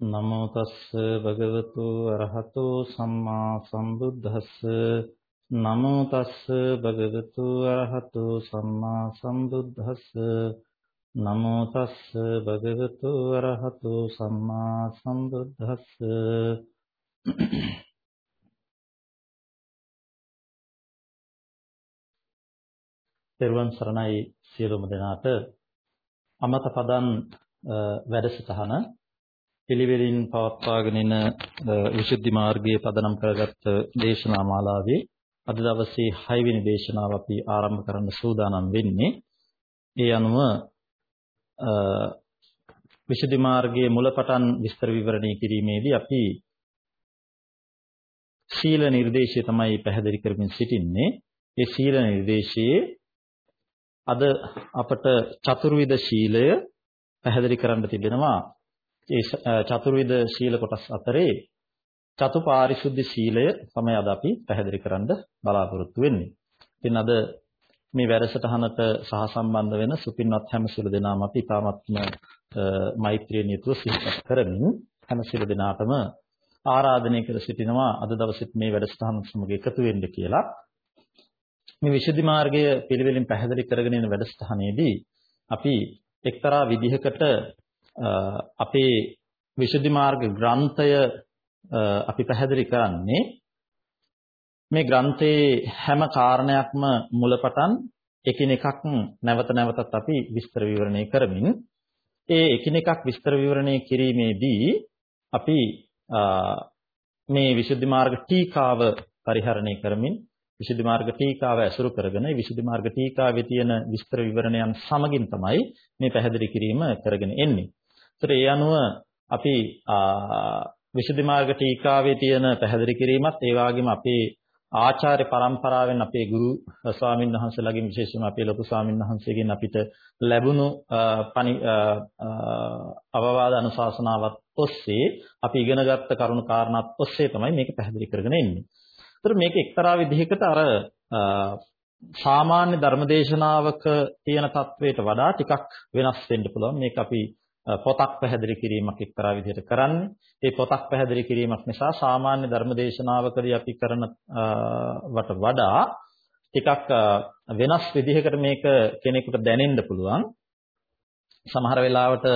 නමෝ තස්ස භගවතු අරහතෝ සම්මා සම්බුද්දස්ස. නමෝ තස්ස භගවතු අරහතෝ සම්මා සම්බුද්දස්ස. නමෝ තස්ස භගවතු අරහතෝ සම්මා සම්බුද්දස්ස. පෙරවන් සරණයි සියලුම දෙනාට. අමත පදන් වැඩසටහන පිළිවෙලින් පවත්වාගෙන එන විසුද්ධි මාර්ගයේ පදනම් කරගත් දේශනා මාලාවේ අද දවසේ 6 වෙනි දේශනාව අපි ආරම්භ කරන්න සූදානම් වෙන්නේ. ඒ අනුව විසුද්ධි මාර්ගයේ මුලපටන් විස්තර විවරණය කිරීමේදී අපි සීල නිර්දේශය තමයි පැහැදිලි කරමින් සිටින්නේ. ඒ සීල නිර්දේශයේ අද අපට චතුර්විධ ශීලය පැහැදිලි කරන්න තිබෙනවා ඒ චතුර්විධ සීල කොටස් අතරේ චතුපාරිශුද්ධ සීලය තමයි අද අපි පැහැදිලි කරන්න බලාපොරොත්තු වෙන්නේ. ඉතින් අද මේ වැඩසටහනට සහසම්බන්ධ වෙන සුපින්වත් හැම සියලු දෙනාම අපි තාමත්ම මෛත්‍රියෙන් යුතුව සිහිපත් කරමින් හැම සියලු දෙනාටම ආරාධනය කර සිටිනවා අද දවසෙත් මේ වැඩසටහන සමග එකතු වෙන්න කියලා. මේ විශේෂ මාර්ගය පිළිවෙලින් පැහැදිලි කරගෙන යන වැඩසටහනේදී අපි එක්තරා විදිහකට අපේ විසුද්ධි මාර්ග ග්‍රන්ථය අපි පැහැදිලි කරන්නේ මේ ග්‍රන්ථයේ හැම කාරණයක්ම මුලපටන් එකිනෙකක් නැවත නැවතත් අපි විස්තර විවරණය කරමින් ඒ එකිනෙකක් විස්තර විවරණය කිරීමේදී අපි මේ විසුද්ධි මාර්ග ටීකාව පරිහරණය කරමින් විසුද්ධි මාර්ග ටීකාව ඇසුරු කරගෙන විසුද්ධි මාර්ග ටීකාවේ තියෙන විස්තර විවරණයන් සමගින් තමයි මේ පැහැදිලි කිරීම කරගෙන එන්නේ. ඒතර ඒ අනුව අපි විසුද්ධි මාර්ග ටීකාවේ තියෙන පැහැදිලි කිරීමත් ඒ වගේම අපේ ආචාර්ය પરම්පරාවෙන් අපේ ගුරු ස්වාමීන් වහන්සේලාගෙන් විශේෂයෙන්ම අපේ ලොකු ස්වාමීන් වහන්සේගෙන් අපිට ලැබුණු අවවාද අනුශාසනාවත් ඔස්සේ අපි ඉගෙනගත්ත කරුණු කාරණාත් ඔස්සේ තමයි මේක පැහැදිලි කරගෙන එන්නේ. ඒතර මේක එක්තරා විදිහකට අර සාමාන්‍ය ධර්මදේශනාවක තියෙන තත්වයට වඩා ටිකක් වෙනස් වෙන්න පුළුවන්. මේක අපි පොතක් පැහැදිලි කිරීමක් එක්තරා විදිහට කරන්නේ. ඒ පොතක් පැහැදිලි කිරීමක් නිසා සාමාන්‍ය ධර්මදේශනාවකදී අපි කරන වට වඩා ටිකක් වෙනස් විදිහකට මේක කෙනෙකුට දැනෙන්න පුළුවන්. සමහර වෙලාවට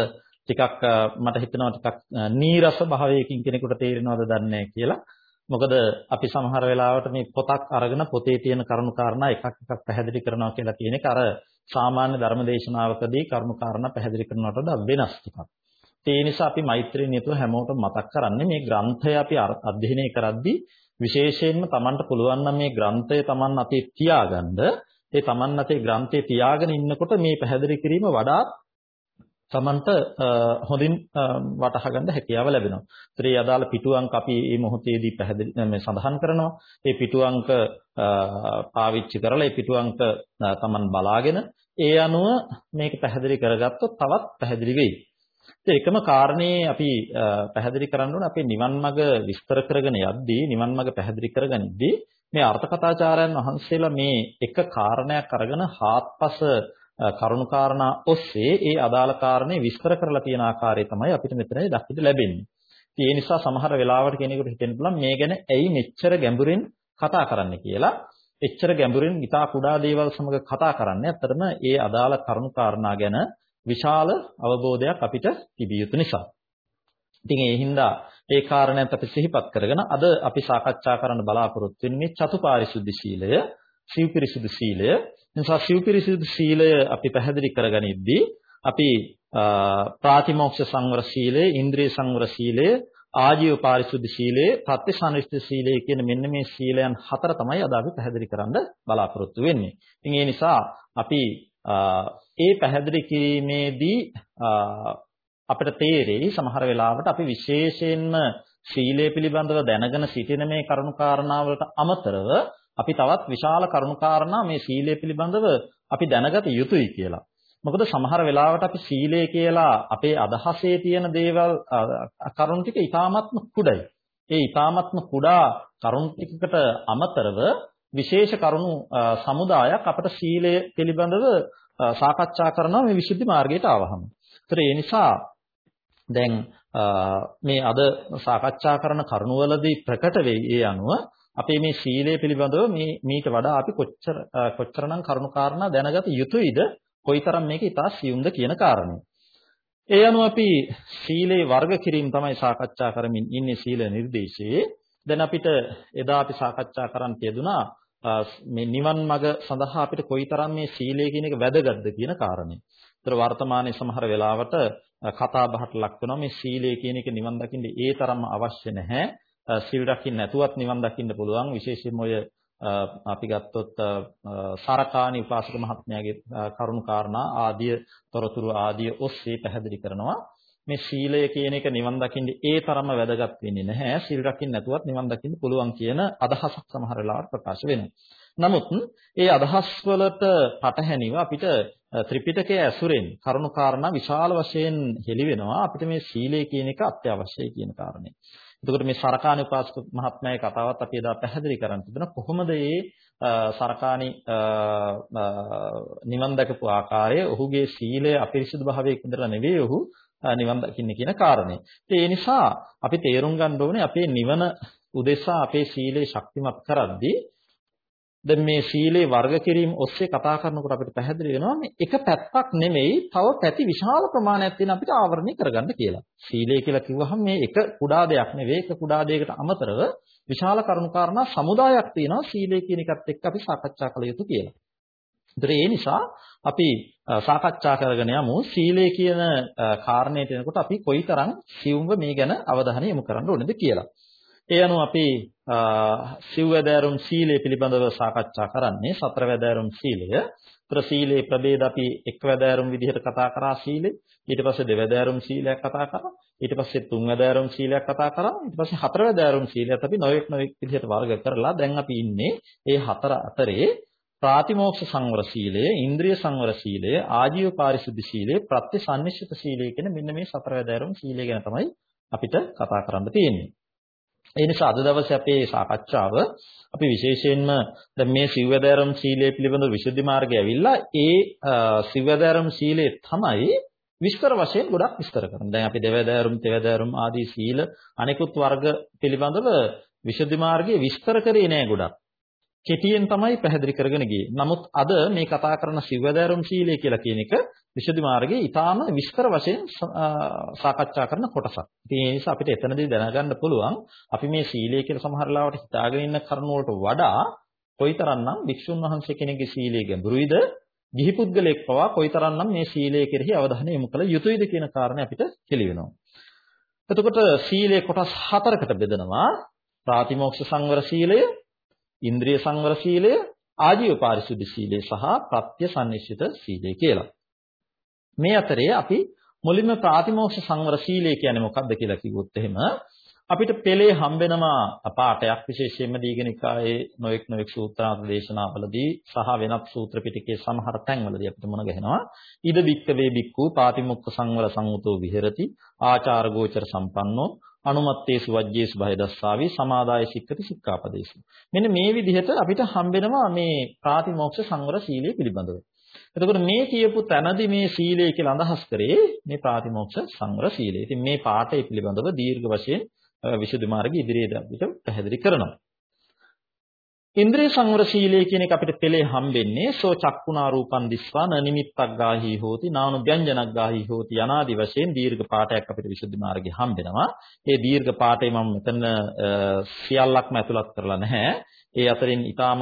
ටිකක් මට හිතෙනවා ටිකක් නීරස භාවයකින් කෙනෙකුට තේරෙනවද දන්නේ කියලා. මොකද අපි සමහර වෙලාවට මේ පොතක් අරගෙන පොතේ තියෙන කරුණු කාරණා එකක් එකක් පැහැදිලි කරනවා කියලා කියන එක අර සාමාන්‍ය ධර්මදේශනාවකදී කරුණු කාරණා පැහැදිලි කරනවට වඩා වෙනස් ටිකක්. ඒ නිසා අපි මෛත්‍රියෙන් යුතුව හැමෝටම මතක් කරන්නේ මේ ග්‍රන්ථය අපි අධ්‍යයනය කරද්දී විශේෂයෙන්ම Tamanට පුළුවන් නම් මේ ග්‍රන්ථය Taman අතේ තියාගන්න ඒ Taman අතේ ග්‍රන්ථය තියාගෙන ඉන්නකොට මේ පැහැදිලි කිරීම වඩාත් තමන්ට uh, හොඳින් uh, වටහා ගන්න හැකියාව ලැබෙනවා. ඒතර මේ අදාළ පිටුවංක අපි මේ මොහොතේදී පැහැදිලි uh, මේ සඳහන් කරනවා. මේ පිටුවංක පාවිච්චි කරලා මේ පිටුවංක තමන් බලාගෙන ඒ අනුව මේක පැහැදිලි කරගත්තොත් තවත් පැහැදිලි වෙයි. ඒ එකම කාරණේ අපි පැහැදිලි කරන්න ඕනේ අපේ නිවන් මඟ විස්තර කරගෙන යද්දී නිවන් මඟ පැහැදිලි කරගනිද්දී මේ අර්ථකථාචාර්යයන් වහන්සේලා මේ එක කාරණයක් අරගෙන හාත්පස කරුණු කාරණා ඔස්සේ ඒ අදාළ කාරණේ විස්තර කරලා තියෙන ආකාරය තමයි අපිට මෙතනදී දක්විට ලැබෙන්නේ. ඉතින් ඒ නිසා සමහර වෙලාවට කෙනෙකුට හිතෙන්න පුළුවන් මේ ගැන ඇයි මෙච්චර ගැඹුරින් කතා කරන්න කියලා. එච්චර ගැඹුරින් ඉතා කුඩා දේවල් සමග කතා කරන්නේ. ඇත්තටම ඒ අදාළ කරුණු කාරණා ගැන විශාල අවබෝධයක් අපිට තිබිය යුතු නිසා. ඉතින් ඒ හින්දා ඒ කාරණයක් අපි සිහිපත් කරගෙන අද අපි සාකච්ඡා කරන්න බලාපොරොත්තු වෙන්නේ චතුපාරිශුද්ධ සීලය, සිව්පිරිසුදු සීලය, නිසා සිව්පිරිසිදු සීලය අපි පැහැදිලි කරගනිද්දී අපි ප්‍රාතිමෝක්ෂ සංවර සීලය, ඉන්ද්‍රිය සංවර සීලය, ආජීව පාරිශුද්ධ සීලය, ප්‍රත්‍යසන්නිෂ්ඨ සීලය කියන මෙන්න මේ සීලයන් හතර තමයි අද අපි පැහැදිලි කරන්න බලාපොරොත්තු වෙන්නේ. ඉතින් ඒ නිසා අපි ඒ පැහැදිලි කිරීමේදී අපිට තේරෙයි සමහර වෙලාවට අපි විශේෂයෙන්ම සීලය පිළිබඳව දැනගෙන සිටින මේ කරුණු කාරණාවලට අමතරව අපි තවත් විශාල කරුණුකාරණා මේ සීලය පිළිබඳව අපි දැනගත යුතුයි කියලා. මොකද සමහර වෙලාවට අපි සීලය කියලා අපේ අදහසේ තියෙන දේවල් කරුණු ටික ඊ타ත්ම කුඩයි. ඒ ඊ타ත්ම කුඩා කරුණු ටිකකට අමතරව විශේෂ කරුණු සමුදායක් අපට සීලය පිළිබඳව සාකච්ඡා කරනවා මේ විසුද්ධි මාර්ගයට ආවහම. ඒතර ඒ නිසා දැන් මේ අද සාකච්ඡා කරන කරුණවලදී ප්‍රකට වෙයි ඒ අනුව අපේ මේ සීලය පිළිබඳව මේ මීට වඩා අපි කොච්චර කොච්චරනම් කරුණාකාරණා දැනගත යුතුයිද කොයිතරම් මේක ඉතා සියුම්ද කියන කාරණය. ඒ අනුව අපි සීලේ වර්ග කිරීම තමයි සාකච්ඡා කරමින් ඉන්නේ සීල නිර්දේශයේ. දැන් අපිට එදා අපි සාකච්ඡා කරන් තියදුනා මේ නිවන් මඟ සඳහා අපිට කොයිතරම් මේ සීලය කියන එක වැදගත්ද කියන කාරණේ. ඒතර වර්තමානයේ සමහර වෙලාවට කතා බහට ලක් වෙනවා මේ සීලය කියන එක නිවන් දකින්න ඒ තරම්ම අවශ්‍ය නැහැ. සිල් රකින්න නැතුවත් නිවන් දකින්න පුළුවන්. විශේෂයෙන්ම ඔය අපි ගත්තොත් සරකාණි උපාසක මහත්මයාගේ කරුණු කාරණා ආදිය තොරතුරු ආදිය ඔස්සේ පැහැදිලි කරනවා. මේ සීලය කියන එක නිවන් දකින්න ඒ තරම්ම වැදගත් වෙන්නේ නැහැ. සීල් රකින්න නැතුවත් නිවන් දකින්න පුළුවන් කියන අදහසක් සමහර වෙලාවට ප්‍රකාශ වෙනවා. නමුත් ඒ අදහස් වලට පටහැනිව අපිට ත්‍රිපිටකයේ ඇසුරෙන් කරුණු කාරණා විශාල වශයෙන් හෙළි වෙනවා අපිට මේ සීලය කියන එක අත්‍යවශ්‍යයි කියන කාරණේ. එතකොට මේ සරකාණි උපාසක මහත්මයාගේ කතාවත් අපි එදා පැහැදිලි කරන් තිබුණා කොහොමද මේ සරකාණි නිවන් දකපු ආකාරය ඔහුගේ සීලය අපිරිසුදු භාවයක ඉඳලා නෙවෙයි ඔහු නිවන් දකින්නේ කියන කාරණේ. ඒ නිසා අපි තේරුම් ගන්න ඕනේ අපේ නිවන උදෙසා අපේ සීලය ශක්තිමත් කරද්දී දැන් මේ සීලේ වර්ග කිරීම ඔස්සේ කතා කරනකොට අපිට පැහැදිලි වෙනවා මේ එක පැත්තක් නෙමෙයි තව පැති විශාල ප්‍රමාණයක් තියෙන අපිට ආවරණය කරගන්න කියලා. සීලය කියලා කිව්වහම මේ එක කුඩා දෙයක් නෙවෙයි එක කුඩා දෙයකට අමතරව විශාල කරුණාකාරණා සමුදායක් තියෙනවා සීලය කියන එකත් එක්ක අපි සාකච්ඡා කළ යුතු කියලා. ඒතර ඒ නිසා අපි සාකච්ඡා කරගෙන යමු සීලය කියන කාරණේට එනකොට අපි කොයිතරම් සියුම්ව මේ ගැන අවධානය යොමු කරන්න ඕනේද කියලා. ඒ අනුව අපි සිව්වැදෑරුම් සීලය පිළිබඳව සාකච්ඡා කරන්නේ සතරවැදෑරුම් සීලය. ඒතර සීලේ ප්‍රභේද අපි එක්වැදෑරුම් විදිහට කතා කරා සීලය. ඊට පස්සේ දෙවැදෑරුම් සීලයක් කතා කරා. ඊට පස්සේ තුන්වැදෑරුම් සීලයක් කතා කරා. ඊට පස්සේ හතරවැදෑරුම් සීලයත් අපි නොයෙක් නොයෙක් විදිහට වර්ග කරලා දැන් අපි ඉන්නේ මේ හතර අතරේ ප්‍රාතිමෝක්ෂ සංවර සීලය, ඉන්ද්‍රිය සංවර සීලය, ආජීව පාරිශුද්ධ සීලය, ප්‍රත්‍යසන්නිශ්චිත සීලය කියන මෙන්න මේ සතරවැදෑරුම් සීලය ගැන තමයි අපිට කතා කරන්න තියෙන්නේ. ඒ නිසා අද දවසේ අපේ සාකච්ඡාව අපි විශේෂයෙන්ම දැන් මේ සිව්වැදෑරුම් සීලය පිළිබඳව විසුද්ධි මාර්ගය ඇවිල්ලා ඒ සිව්වැදෑරුම් සීලය තමයි විස්තර වශයෙන් ගොඩක් විස්තර කරනවා. දැන් අපි දෙවැදෑරුම්, තෙවැදෑරුම් ආදී සීල අනෙකුත් වර්ග පිළිබඳව විසුද්ධි මාර්ගයේ විස්තර කරේ නෑ ගොඩක්. කෙටියෙන් තමයි පැහැදිලි කරගෙන ගියේ. නමුත් අද මේ කතා කරන සිව්වැදෑරුම් සීලය කියලා කියන එක විසුද්ධි මාර්ගයේ ඊටාම විස්තර වශයෙන් සාකච්ඡා කරන කොටසක්. ඉතින් ඒ නිසා අපිට එතනදී දැනගන්න පුළුවන් අපි මේ සීලය කියලා සමහර ලාවට හිතාගෙන ඉන්න කරුණ වලට වඩා කොයිතරම්නම් වික්ෂුන් වහන්සේ කෙනෙකුගේ සීලය ගැඹුරුයිද ගිහි පුද්ගලයෙක් පවා කොයිතරම්නම් මේ සීලය කෙරෙහි අවධානය යොමු කළ යුතුයිද කියන කාරණේ අපිට කෙලි වෙනවා. එතකොට සීලය කොටස් හතරකට බෙදනවා. ප්‍රාතිමෝක්ෂ සංවර සීලය, ඉන්ද්‍රිය සංවර සීලය, ආජීව පාරිශුද්ධ සීලය සහ ප්‍රත්‍ය සම්නිශ්චිත සීලය කියලා. මේ අතරේ අපි මුලින්ම ප්‍රාතිමෝක්ෂ සංවර සීලය කියන්නේ මොකක්ද කියලා කිව්වොත් එහෙම අපිට පෙළේ හම්බෙනවා පාඩයක් විශේෂයෙන්ම දීඝනිකායේ නොඑක් නොඑක් සූත්‍රාන්ත දේශනාවලදී සහ වෙනත් සූත්‍ර පිටකයේ සමහර තැන්වලදී අපිට මොන ගහනවා ඉද බික්ක වේ බික්කු පාතිමොක්ඛ සංවර සංවතෝ විහෙරති ආචාර ගෝචර සම්පන්නෝ අනුමත්තේසු වජ්ජේසු භය දස්සාවි සමාදාය සික්කති සික්ඛාපදේසු මෙන්න මේ විදිහට අපිට හම්බෙනවා මේ ප්‍රාතිමෝක්ෂ සංවර සීලය පිළිබඳව එතකොට මේ කියපු තැනදී මේ සීලය කියලා අදහස් කරේ මේ ප්‍රාතිමෝක්ෂ සංවර සීලය. ඉතින් මේ පාඩය පිළිබඳව දීර්ඝ වශයෙන් විසුද්ධි මාර්ගය ඉදිරියට අපිට පැහැදිලි කරනවා. ඉන්ද්‍රිය සංවර සීලය කියන එක අපිට පෙළේ හම්බෙන්නේ සෝ චක්කුණා රූපං දිස්වා න නිමිත්තක් ගාහි හෝති නානු ව්‍යංජනක් ගාහි හෝති යනාදි වශයෙන් දීර්ඝ පාඩයක් අපිට විසුද්ධි මාර්ගයේ හම්බෙනවා. ඒ දීර්ඝ පාඩේ මම මෙතන සියල්ලක්ම ඇතුළත් කරලා නැහැ. ඒ අතරින් ඊටාම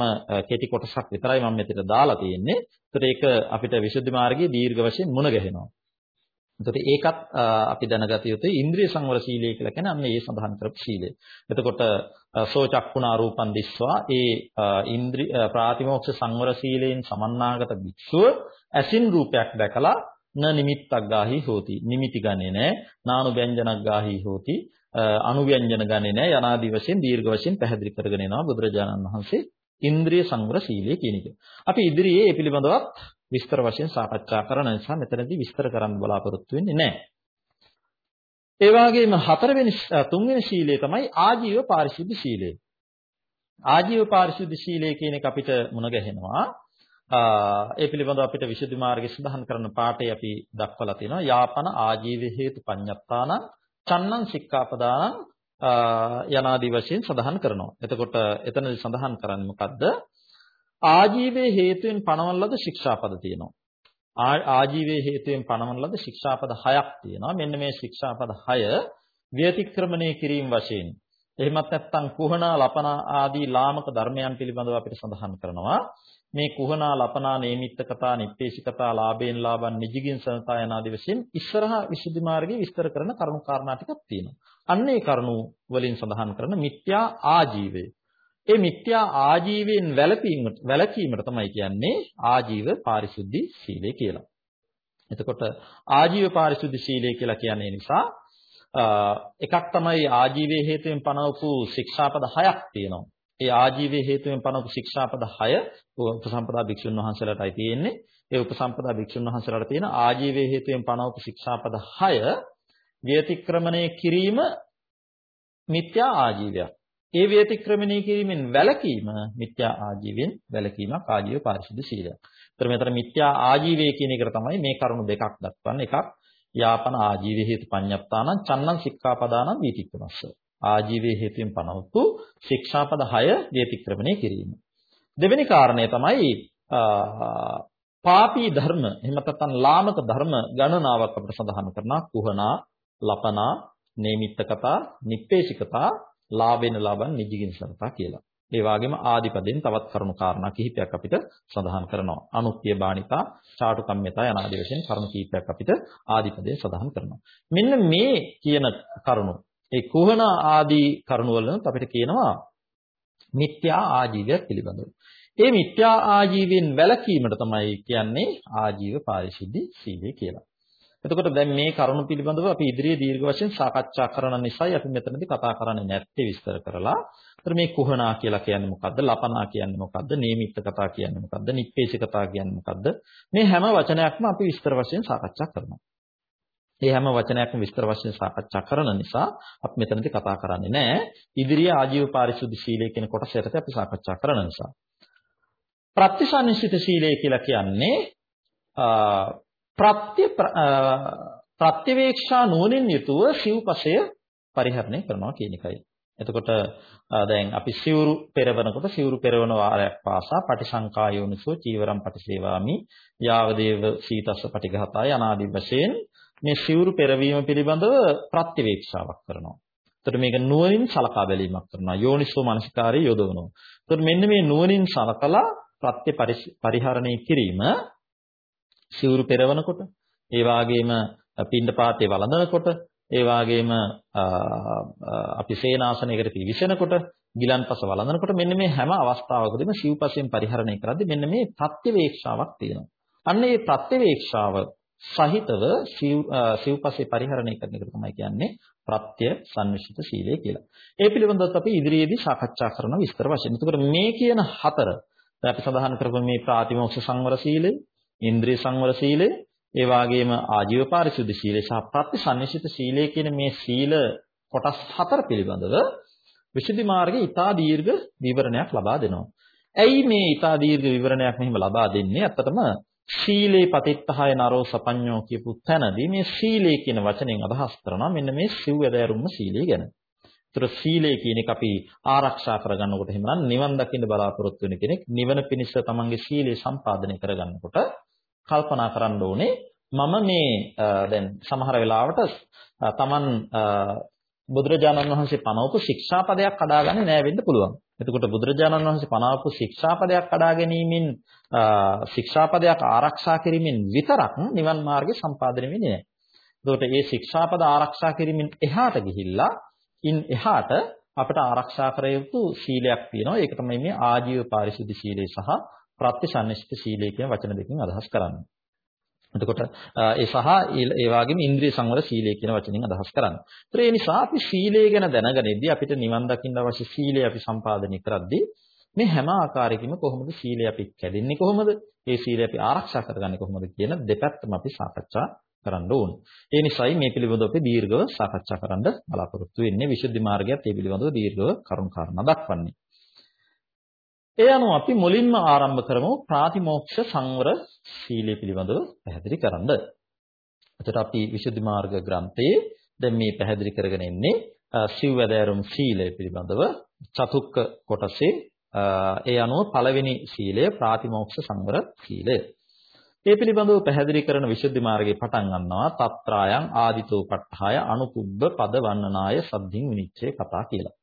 කෙටි කොටසක් විතරයි මම මෙතන දාලා තියෙන්නේ. ඒතර ඒක අපිට විසුද්ධි මාර්ගයේ දීර්ඝ වශයෙන් මුණ ගැහෙනවා. එතකොට ඒකත් අපි දැනගත යුතුයි ඉන්ද්‍රිය සංවර සීලය කියලා කියන්නේ අන්න ඒ සඳහන් කරපු සීලය. එතකොට සෝ චක්කුණා රූපං දිස්වා ඒ ඉන්ද්‍රිය ප්‍රාතිමෝක්ෂ සංවර සීලයෙන් සමන්නාගත භික්ෂුව ඇසින් රූපයක් දැකලා න නිමිත්තක් ගාහි හෝති. නිමිති ගන්නේ නැහැ. නානු ව්‍යංජනක් ගාහි හෝති. අනුව්‍යංජන ගන්නේ නැහැ. යනාදී වශයෙන් දීර්ඝ වශයෙන් පැහැදිලි කරගෙන එනවා බුදුරජාණන් වහන්සේ ඉන්ද්‍රිය සංවර සීලය කියන එක. අපි ඉදිරියේ මේ පිළිබඳවත් විස්තර වශයෙන් සාකච්ඡා කරන නිසා මෙතනදී විස්තර කරන්න බලාපොරොත්තු වෙන්නේ නැහැ. ඒ වගේම හතරවෙනි තුන්වෙනි සීලය තමයි ආජීව පාරිශුද්ධ සීලය. ආජීව පාරිශුද්ධ සීලය කියන එක අපිට මුණ ගැහෙනවා. ඒ පිළිබඳව අපිට විසුද්ධි මාර්ගයේ සඳහන් කරන පාඩේ අපි දක්වලා තියෙනවා. යාපන ආජීව හේතු පඤ්ඤත්තාන චන්නං සික්ඛාපදානං යනාදී වශයෙන් සඳහන් කරනවා. එතකොට එතනදී සඳහන් කරන්නේ මොකද්ද? ආජීවයේ හේතුවෙන් පනවන ලද ශික්ෂාපද තියෙනවා. ආජීවයේ හේතුවෙන් පනවන ලද ශික්ෂාපද 6ක් තියෙනවා. මෙන්න මේ ශික්ෂාපද 6 ව්‍යතික්‍රමණය කිරීම වශයෙන් එහෙමත් නැත්නම් කුහනා ලපනා ආදී ලාමක ධර්මයන් පිළිබඳව අපිට සඳහන් කරනවා. මේ කුහනා ලපනා නේමිත්ත කතා නිප්පේශිකතා ලාභයෙන් ලාභන් නිජිගින් සනතා යන ආදී වශයෙන් ඉස්සරහා විසුද්ධි මාර්ගයේ විස්තර කරන කරුණු කාරණා ටිකක් තියෙනවා. අන්න ඒ කරුණු වලින් සඳහන් කරන මිත්‍යා ආජීවය. ඒ මිත්‍යා ආජීවයෙන් වැළපීමට වැළකීමට තමයි කියන්නේ ආජීව පාරිශුද්ධි සීලය කියලා. එතකොට ආජීව පාරිශුද්ධි සීලය කියලා කියන්නේ නිසා එකක් තමයි ආජීවයේ හේතුවෙන් පනවපු ශික්ෂාපද 6ක් තියෙනවා. ඒ ආජීවයේ හේතුවෙන් පනවපු ශික්ෂාපද 6 උපසම්පදා භික්ෂුන් වහන්සේලාටයි තියෙන්නේ. ඒ උපසම්පදා භික්ෂුන් වහන්සේලාට තියෙන ආජීවයේ හේතුවෙන් පනවපු ශික්ෂාපද 6 ව්‍යතික්‍රමණය කිරීම මිත්‍යා ආජීවයක්. ඒ ව්‍යතික්‍රමණය කිරීමෙන් වැළකීම මිත්‍යා ආජීවයෙන් වැළකීමක් ආජීව පාරිශුද්ධ සීලයක්. ඒතර මෙතන මිත්‍යා ආජීවය කියන එකට තමයි මේ කරුණු දෙකක් දක්වන්නේ. එකක් යාපන ආජීව හේතු පඤ්ඤප්තානං චන්නං සික්ඛාපදානං වීතික්‍රමස්ස. ආජීවයේ හේතුයෙන් පනවපු ශික්ෂාපද 6 ව්‍යතික්‍රමණය කිරීම. දෙවෙනි කාරණය තමයි පාපී ධර්ම එහෙම නැත්නම් ලාමක ධර්ම ගණනාවක් අපිට සඳහන් කරනවා කුහනා ලපනා නේමිත්තකතා නිප්පේශිකතා ලාභේන ලාභන් නිජිගින්සනතා කියලා. ඒ වගේම ආදිපදෙන් තවත් කරුණු කාරණා කිහිපයක් අපිට සඳහන් කරනවා. අනුත්‍ය බාණිතා, චාටු කම්මිතා යන ආදී වශයෙන් කරුණු කිහිපයක් අපිට ආදිපදයෙන් සඳහන් කරනවා. මෙන්න මේ කියන කරුණු ඒ කුහන ආදී කරුණු වලත් අපිට කියනවා මිත්‍යා ආජීවය පිළිබඳව. ඒ මිත්‍යා ආජීවයෙන් වැළකීමට තමයි කියන්නේ ආජීව පාරිශුද්ධි සීලය කියලා. එතකොට දැන් මේ කරුණු පිළිබඳව අපි ඉදිරියේ දීර්ඝ වශයෙන් සාකච්ඡා කරන නිසායි අපි මෙතනදී කතා කරන්නේ නැත්තේ විස්තර කරලා. ඒතර මේ කුහනා කියලා කියන්නේ මොකද්ද? ලපනා කියන්නේ මොකද්ද? නේමිත්ත කතා කියන්නේ මොකද්ද? නිප්පේශ කතා කියන්නේ මොකද්ද? මේ හැම වචනයක්ම අපි විස්තර වශයෙන් සාකච්ඡා කරනවා. මේ හැම වචනයක්ම විස්තර වශයෙන් සාකච්ඡා කරන නිසා අපි මෙතනදී කතා කරන්නේ නැහැ. ඉදිරියේ ආජීව පාරිශුද්ධ සීලය කියන කොටස යටතේ අපි සාකච්ඡා කරන නිසා. ප්‍රතිසන්නිසිත සීලය කියලා කියන්නේ ප්‍රත්‍ය ප්‍රත්‍යවේක්ෂා නුවණින් යුතුව සිව්පසය පරිහරණය කරනවා කියන එකයි. එතකොට දැන් අපි සිවුරු පෙරවනකොට සිවුරු පෙරවන වාරයක් පාසා පටිසංකා යෝනිසෝ චීවරම් පටිසේවාමි යාවදේව සීතස්ස පටිඝාතය අනාදි වශයෙන් මේ සිවුරු පෙරවීම පිළිබඳව ප්‍රත්‍යවේක්ෂාවක් කරනවා. එතකොට මේක නුවණින් සලකා බැලීමක් කරනවා. යෝනිසෝ මනසිකාරය යොදවනවා. එතකොට මෙන්න මේ නුවණින් සලකලා ප්‍රත්‍ය පරිහරණය කිරීම සිවුරු පෙරවනකොට ඒ වගේම පින්ඩපාතේ වළඳනකොට ඒ වගේම අපි සේනාසනයකට පිවිසෙනකොට ගිලන්පස වළඳනකොට මෙන්න මේ හැම අවස්ථාවකදීම සිව්පසෙන් පරිහරණය කරද්දී මෙන්න මේ ප්‍රත්‍යවේක්ෂාවක් තියෙනවා. අන්න ඒ ප්‍රත්‍යවේක්ෂාව සහිතව සිව්පසේ පරිහරණය කරන එක තමයි කියන්නේ ප්‍රත්‍ය සංවිශිත සීලය කියලා. ඒ පිළිබඳව අපි ඉදිරියේදී සාකච්ඡා කරන විස්තර වශයෙන්. එතකොට මේ කියන හතර අපි සඳහන් කරපු මේ ප්‍රාතිමෝක්ෂ සංවර සීලය, ඉන්ද්‍රිය සංවර සීලය, ඒ වගේම ආජීව පාරිශුද්ධ සීලය සහ ප්‍රතිසන්නිසිත සීලය කියන මේ සීල කොටස් හතර පිළිබඳව විසුද්ධි මාර්ගයේ ඊටා දීර්ඝ විවරණයක් ලබා දෙනවා. ඇයි මේ ඊටා දීර්ඝ විවරණයක් මෙහිම ලබා දෙන්නේ? ඇත්තටම සීලේ පතිත්තහය නරෝ සපඤ්ඤෝ කියපු තැනදී මේ සීලේ කියන වචනෙන් අදහස් කරනවා මෙන්න මේ සිව් වැදෑරුම්ම සීලය ගැන. ඒතර සීලය කියන එක අපි ආරක්ෂා කරගන්නකොට එහෙමනම් නිවන් දකින්න බලාපොරොත්තු වෙන කෙනෙක් නිවන පිණිස තමන්ගේ සීලය සම්පාදනය කරගන්නකොට කල්පනා කරන්න ඕනේ මම මේ දැන් සමහර වෙලාවට තමන් බුදුරජාණන් වහන්සේ පනවපු ශික්ෂාපදයක් කඩාගන්නේ නැහැ වෙන්න පුළුවන්. එතකොට බුදුරජාණන් වහන්සේ පනවපු ශික්ෂාපදයක් කඩා ගැනීමෙන් ශික්ෂාපදයක් ආරක්ෂා කිරීමෙන් විතරක් නිවන් මාර්ගය සම්පාදනය වෙන්නේ නැහැ. එතකොට මේ ශික්ෂාපද ආරක්ෂා කිරීමෙන් එහාට ගිහිල්ලා ඉන් එහාට අපිට ආරක්ෂා කර යුතු සීලයක් තියෙනවා. ඒක තමයි මේ ආජීව පාරිශුද්ධ සීලය සහ ප්‍රත්‍යසන්නිෂ්ඨ සීලය කියන වචන දෙකෙන් අදහස් කරන්නේ. එතකොට ඒ සහ ඒ වගේම ඉන්ද්‍රිය සංවර සීලය කියන වචنين අදහස් කරන්නේ. ඒතර ඒ නිසා අපි සීලය ගැන දැනගැනීමදී අපිට නිවන් දකින්න අවශ්‍ය සීලය අපි සම්පාදනය කරද්දී මේ හැම ආකාරයකින්ම කොහොමද සීලය අපි කැඩෙන්නේ කොහොමද? ඒ සීලය අපි ආරක්ෂා කරගන්නේ කොහොමද කියන දෙපැත්තම අපි සාකච්ඡා කරන්න ඕන. ඒ නිසායි මේ පිළිබඳව අපි දීර්ඝව සාකච්ඡා කරන්න බලාපොරොත්තු වෙන්නේ. විශේෂ මාර්ගයත් මේ පිළිබඳව දීර්ඝව කරුණු කාරණා දක්වන්නේ. ඒ අනුව අපි මුලින්ම ආරම්භ කරමු ප්‍රාතිමෝක්ෂ සංවර සීලය පිළිබඳව පැහැදිලි කරන්න. එතකොට අපි විසුද්ධි මාර්ග ග්‍රන්ථයේ දැන් මේ පැහැදිලි කරගෙන ඉන්නේ සිව්වැදෑරුම් සීලය පිළිබඳව චතුක්ක කොටසේ ඒ අනුව පළවෙනි සීලය ප්‍රාතිමෝක්ෂ සංවර සීලය. ඒ පිළිබඳව පැහැදිලි කරන විසුද්ධි මාර්ගයේ පටන් ගන්නවා తත්‍රායන් ආදිතෝ පට්ඨාය අනුකුබ්බ පද වන්නනාය සද්ධින් විනිච්ඡේ කතා කියලා.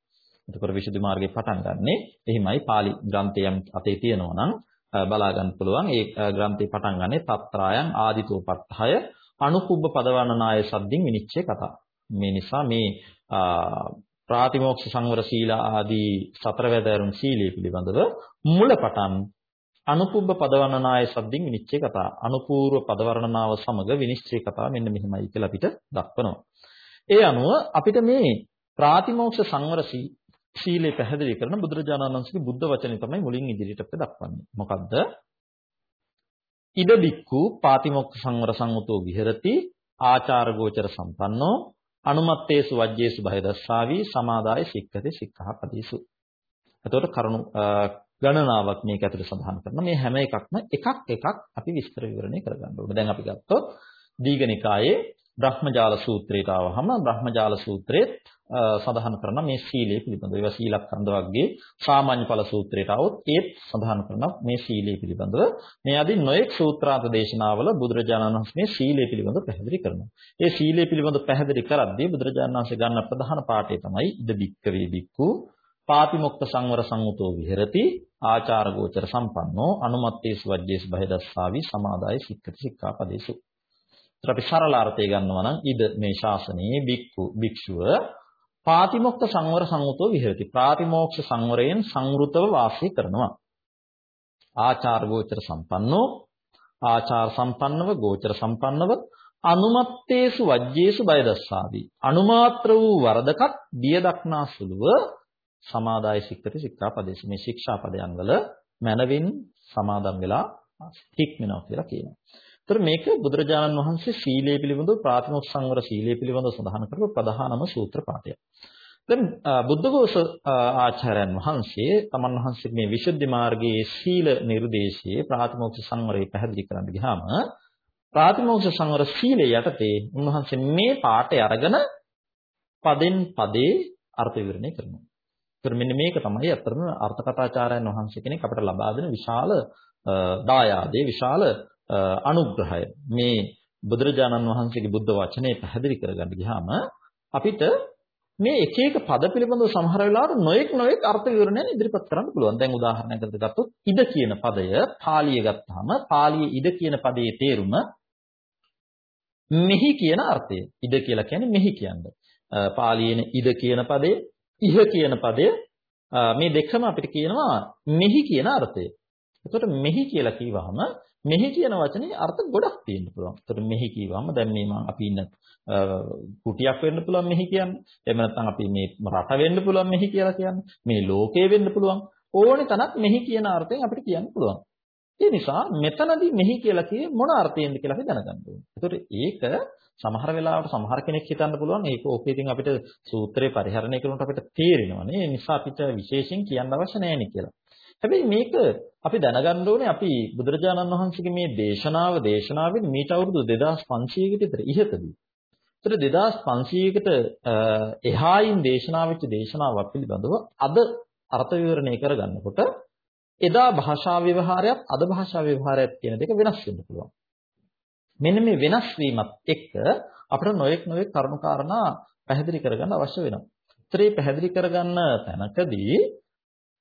එතකොට විසුද්ධි මාර්ගයේ පටන් ගන්නෙ එහිමයි pāli ග්‍රන්ථයන් අතේ තියෙනවා නම් බලා ගන්න පුළුවන්. ඒ ග්‍රන්ථේ පටන් ගන්නෙ తත්‍රායන් ආදිතෝ පට්ඨාය අනුකුබ්බ පද වන්නනාය සද්ධින් විනිච්ඡේ කතා. මේ නිසා මේ ප්‍රාතිමෝක්ෂ සංවර සීල ආදී සතරවැදෑරුම් සීලයේ පිළිබඳව මුලපටන් අනුපුබ්බ පදවර්ණනාය සද්දින් විනිශ්චය කතා අනුපූර්ව පදවර්ණනාව සමග විනිශ්චය කතා මෙන්න මෙහිමයි කියලා අපිට දක්වනවා. ඒ අනුව අපිට මේ ප්‍රාතිමෝක්ෂ සංවර සීලේ පැහැදිලි කරන බුදුරජාණන් වහන්සේගේ බුද්ධ වචනේ තමයි මුලින් ඉදිරියට අපිට දක්වන්නේ. මොකද්ද? ඉද බික්කු පාතිමොක්ඛ සංවර සංවතෝ විහෙරති ආචාර ගෝචර සම්පන්නෝ අනුමත්තේසු වජ්ජේසු බහිදස්සාවි සමාදාය සික්ඛති සික්ඛාපදීසු. එතකොට කරුණු ගණනාවක් මේක ඇතුළේ සඳහන් කරනවා. මේ හැම එකක්ම එකක් එකක් අපි විස්තර විවරණය කරගන්න ඕනේ. දැන් අපි ගත්තොත් දීඝනිකායේ බ්‍රහ්මජාල සූත්‍රයට ආවහම බ්‍රහ්මජාල සූත්‍රයේ සඳහන් කරන මේ සීලය පිළිබඳව ඒවා සීලකන්ද වර්ගයේ සාමාන්‍ය ඵල සූත්‍රයට આવොත් ඒත් සඳහන් කරන මේ සීලය පිළිබඳව මේ අදී නොඑක් සූත්‍රාන්ත දේශනාවල බුදුරජාණන් වහන්සේ මේ සීලය පිළිබඳව පැහැදිලි කරනවා. ඒ සීලය පිළිබඳව පැහැදිලි කරද්දී බුදුරජාණන් වහන්සේ ගන්න ප්‍රධාන පාඩය තමයි ඉද බික්කවේ බික්කු පාතිමොක්ඛ සංවර සංවතෝ විහෙරති ආචාර ගෝචර සම්පන්නෝ අනුමත්තේසු වජ්ජේසු බහිදස්සාවි සමාදාය සික්ඛති සික්ඛාපදේසු. අපි සරල අර්ථය ගන්නවා නම් ඉද මේ ශාසනයේ බික්කු භික්ෂුව පාතිමොක්ඛ සංවර සංවතෝ විහෙරති. ප්‍රාතිමෝක්ෂ සංවරයෙන් සංවෘතව වාසය කරනවා. ආචාර ගෝචර සම්පන්නෝ ආචාර සම්පන්නව ගෝචර සම්පන්නව අනුමත්තේසු වජ්ජේසු බයදස්සාදී අනුමාත්‍ර වූ වරදකත් බිය දක්නා සුළුව සමාදාය සික්කති සික්ඛාපදේශ මේ ශික්ෂාපදයන් වල මනවින් සමාදම් වෙලා හික්මනවා කියලා කියනවා. ඒතර මේක බුදුරජාණන් වහන්සේ සීලය පිළිබඳව ප්‍රාථමික සංවර සීලය පිළිබඳව සඳහන් කරපු ප්‍රධානම සූත්‍ර පාඨය. දැන් බුද්ධඝෝෂ ආචාර්යයන් වහන්සේ තමන් වහන්සේ මේ විසුද්ධි මාර්ගයේ සීල නිර්දේශයේ ප්‍රාථමික සංවරය පැහැදිලි කරන්න ගියාම ප්‍රාථමික සංවර සීලය යටතේ උන්වහන්සේ මේ පාඩය අරගෙන පදෙන් පදේ අර්ථ විවරණය කරනවා. ඒතර මෙන්න මේක තමයි අත්‍තරම අර්ථකථාචාර්යයන් වහන්සේ කෙනෙක් අපට ලබා දෙන විශාල දායාදේ විශාල අනුග්‍රහය. මේ බුදුරජාණන් වහන්සේගේ බුද්ධ වචනේ පැහැදිලි කරගන්න ගියාම අපිට මේ එක එක පද පිළිබඳව සමහර වෙලාවට නොඑක් නොඑක් අර්ථ විවරණයන් ඉදිරිපත් කරන්න පුළුවන්. දැන් උදාහරණයකට ගත්තොත් ඉද කියන පදය පාලිය ගත්තාම පාලියේ ඉද කියන පදයේ තේරුම මෙහි කියන අර්ථය. ඉද කියලා කියන්නේ මෙහි කියන්නේ. පාලියේන ඉද කියන පදේ ඉහ කියන පදය මේ දෙකම අපිට කියනවා මෙහි කියන අර්ථය. එතකොට මෙහි කියලා කිව්වහම මෙහි කියන වචනේ අර්ථ ගොඩක් තියෙන්න පුළුවන්. එතකොට මෙහි කිව්වම දැන් මේ මම අපි ඉන්න කුටියක් වෙන්න පුළුවන් මෙහි කියන්නේ. එහෙම නැත්නම් අපි මේ රට වෙන්න පුළුවන් මෙහි කියලා කියන්නේ. මේ ලෝකේ වෙන්න පුළුවන්. ඕනේ තනක් මෙහි කියන අර්ථයෙන් අපිට කියන්න පුළුවන්. ඒ නිසා මෙතනදී මෙහි කියලා කියේ මොන අර්ථයෙන්ද කියලා අපි දැනගන්න ඕනේ. එතකොට ඒක සමහර වෙලාවට සමහර කෙනෙක් හිතන්න පුළුවන් ඒක ඕකේ ඉතින් අපිට සූත්‍රේ පරිහරණය කරනකොට අපිට තේරෙනවනේ. ඒ නිසා අපිට විශේෂයෙන් කියන්න අවශ්‍ය නැහැ කියලා. හැබැයි මේක අපි දැනගන්න ඕනේ අපි බුදුරජාණන් වහන්සේගේ මේ දේශනාව දේශනාවෙන් මීට අවුරුදු 2500කට විතර ඉහතදී. ඒතර 2500කට එහායින් දේශනා වෙච්ච දේශනාවක් පිළිබඳව අද අර්ථ විවරණය කරගන්නකොට එදා භාෂා ව්‍යවහාරයත් අද භාෂා ව්‍යවහාරයත් කියන දෙක වෙනස් වෙන්න පුළුවන්. මෙන්න මේ වෙනස් වීමත් එක්ක අපිට නොයෙක් නොයෙක් කරුණු කාරණා පැහැදිලි කරගන්න අවශ්‍ය වෙනවා. ඒතරේ පැහැදිලි කරගන්න තැනකදී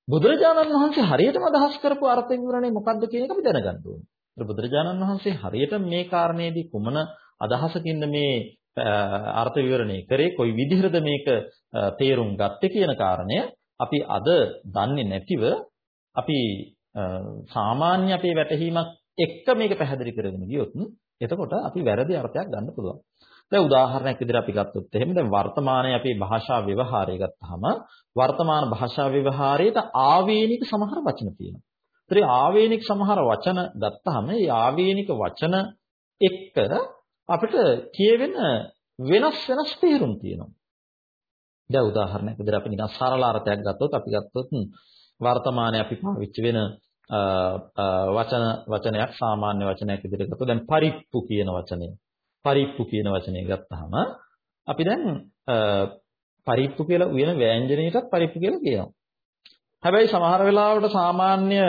බුදුරජාණන් වහන්සේ හරියටම අදහස් කරපු අර්ථ විවරණය මොකක්ද කියන එක අපි දැනගන්න ඕනේ. බුදුරජාණන් වහන්සේ හරියට මේ කාරණේදී කුමන අදහසකින්ද මේ අර්ථ විවරණය කරේ කොයි විදිහටද මේක තේරුම් ගත්තේ කියන කාරණය අපි අද දන්නේ නැතිව අපි සාමාන්‍ය අපේ වැටහීමක් එක්ක මේක පැහැදිලි කරගෙන ගියොත් එතකොට අපි වැරදි අර්ථයක් ගන්න පුළුවන්. දැන් උදාහරණයක් විදිහට අපි ගත්තොත් එහෙම දැන් වර්තමානයේ අපේ භාෂා ව්‍යවහාරය ගත්තාම වර්තමාන භාෂා ව්‍යවහාරයට ආවේනික සමහර වචන තියෙනවා. ඒතරේ ආවේනික සමහර වචන ගත්තාම ඒ ආවේනික වචන එක්ක අපිට කියවෙන වෙනස් වෙනස් තේරුම් තියෙනවා. දැන් උදාහරණයක් විදිහට අපි නිකන් සරල අර්ථයක් ගත්තොත් අපි ගත්තොත් වර්තමානයේ අපි පාවිච්චි වෙන වචන වචනයක් සාමාන්‍ය වචනයක් විදිහට ගත්තොත් දැන් පරිප්පු කියන වචනය. පරිප්පු කියන වචනය ගත්තාම අපි දැන් පරිප්පු කියලා උයන ව්‍යංජනයටත් පරිප්පු කියලා කියනවා. හැබැයි සමහර වෙලාවට සාමාන්‍ය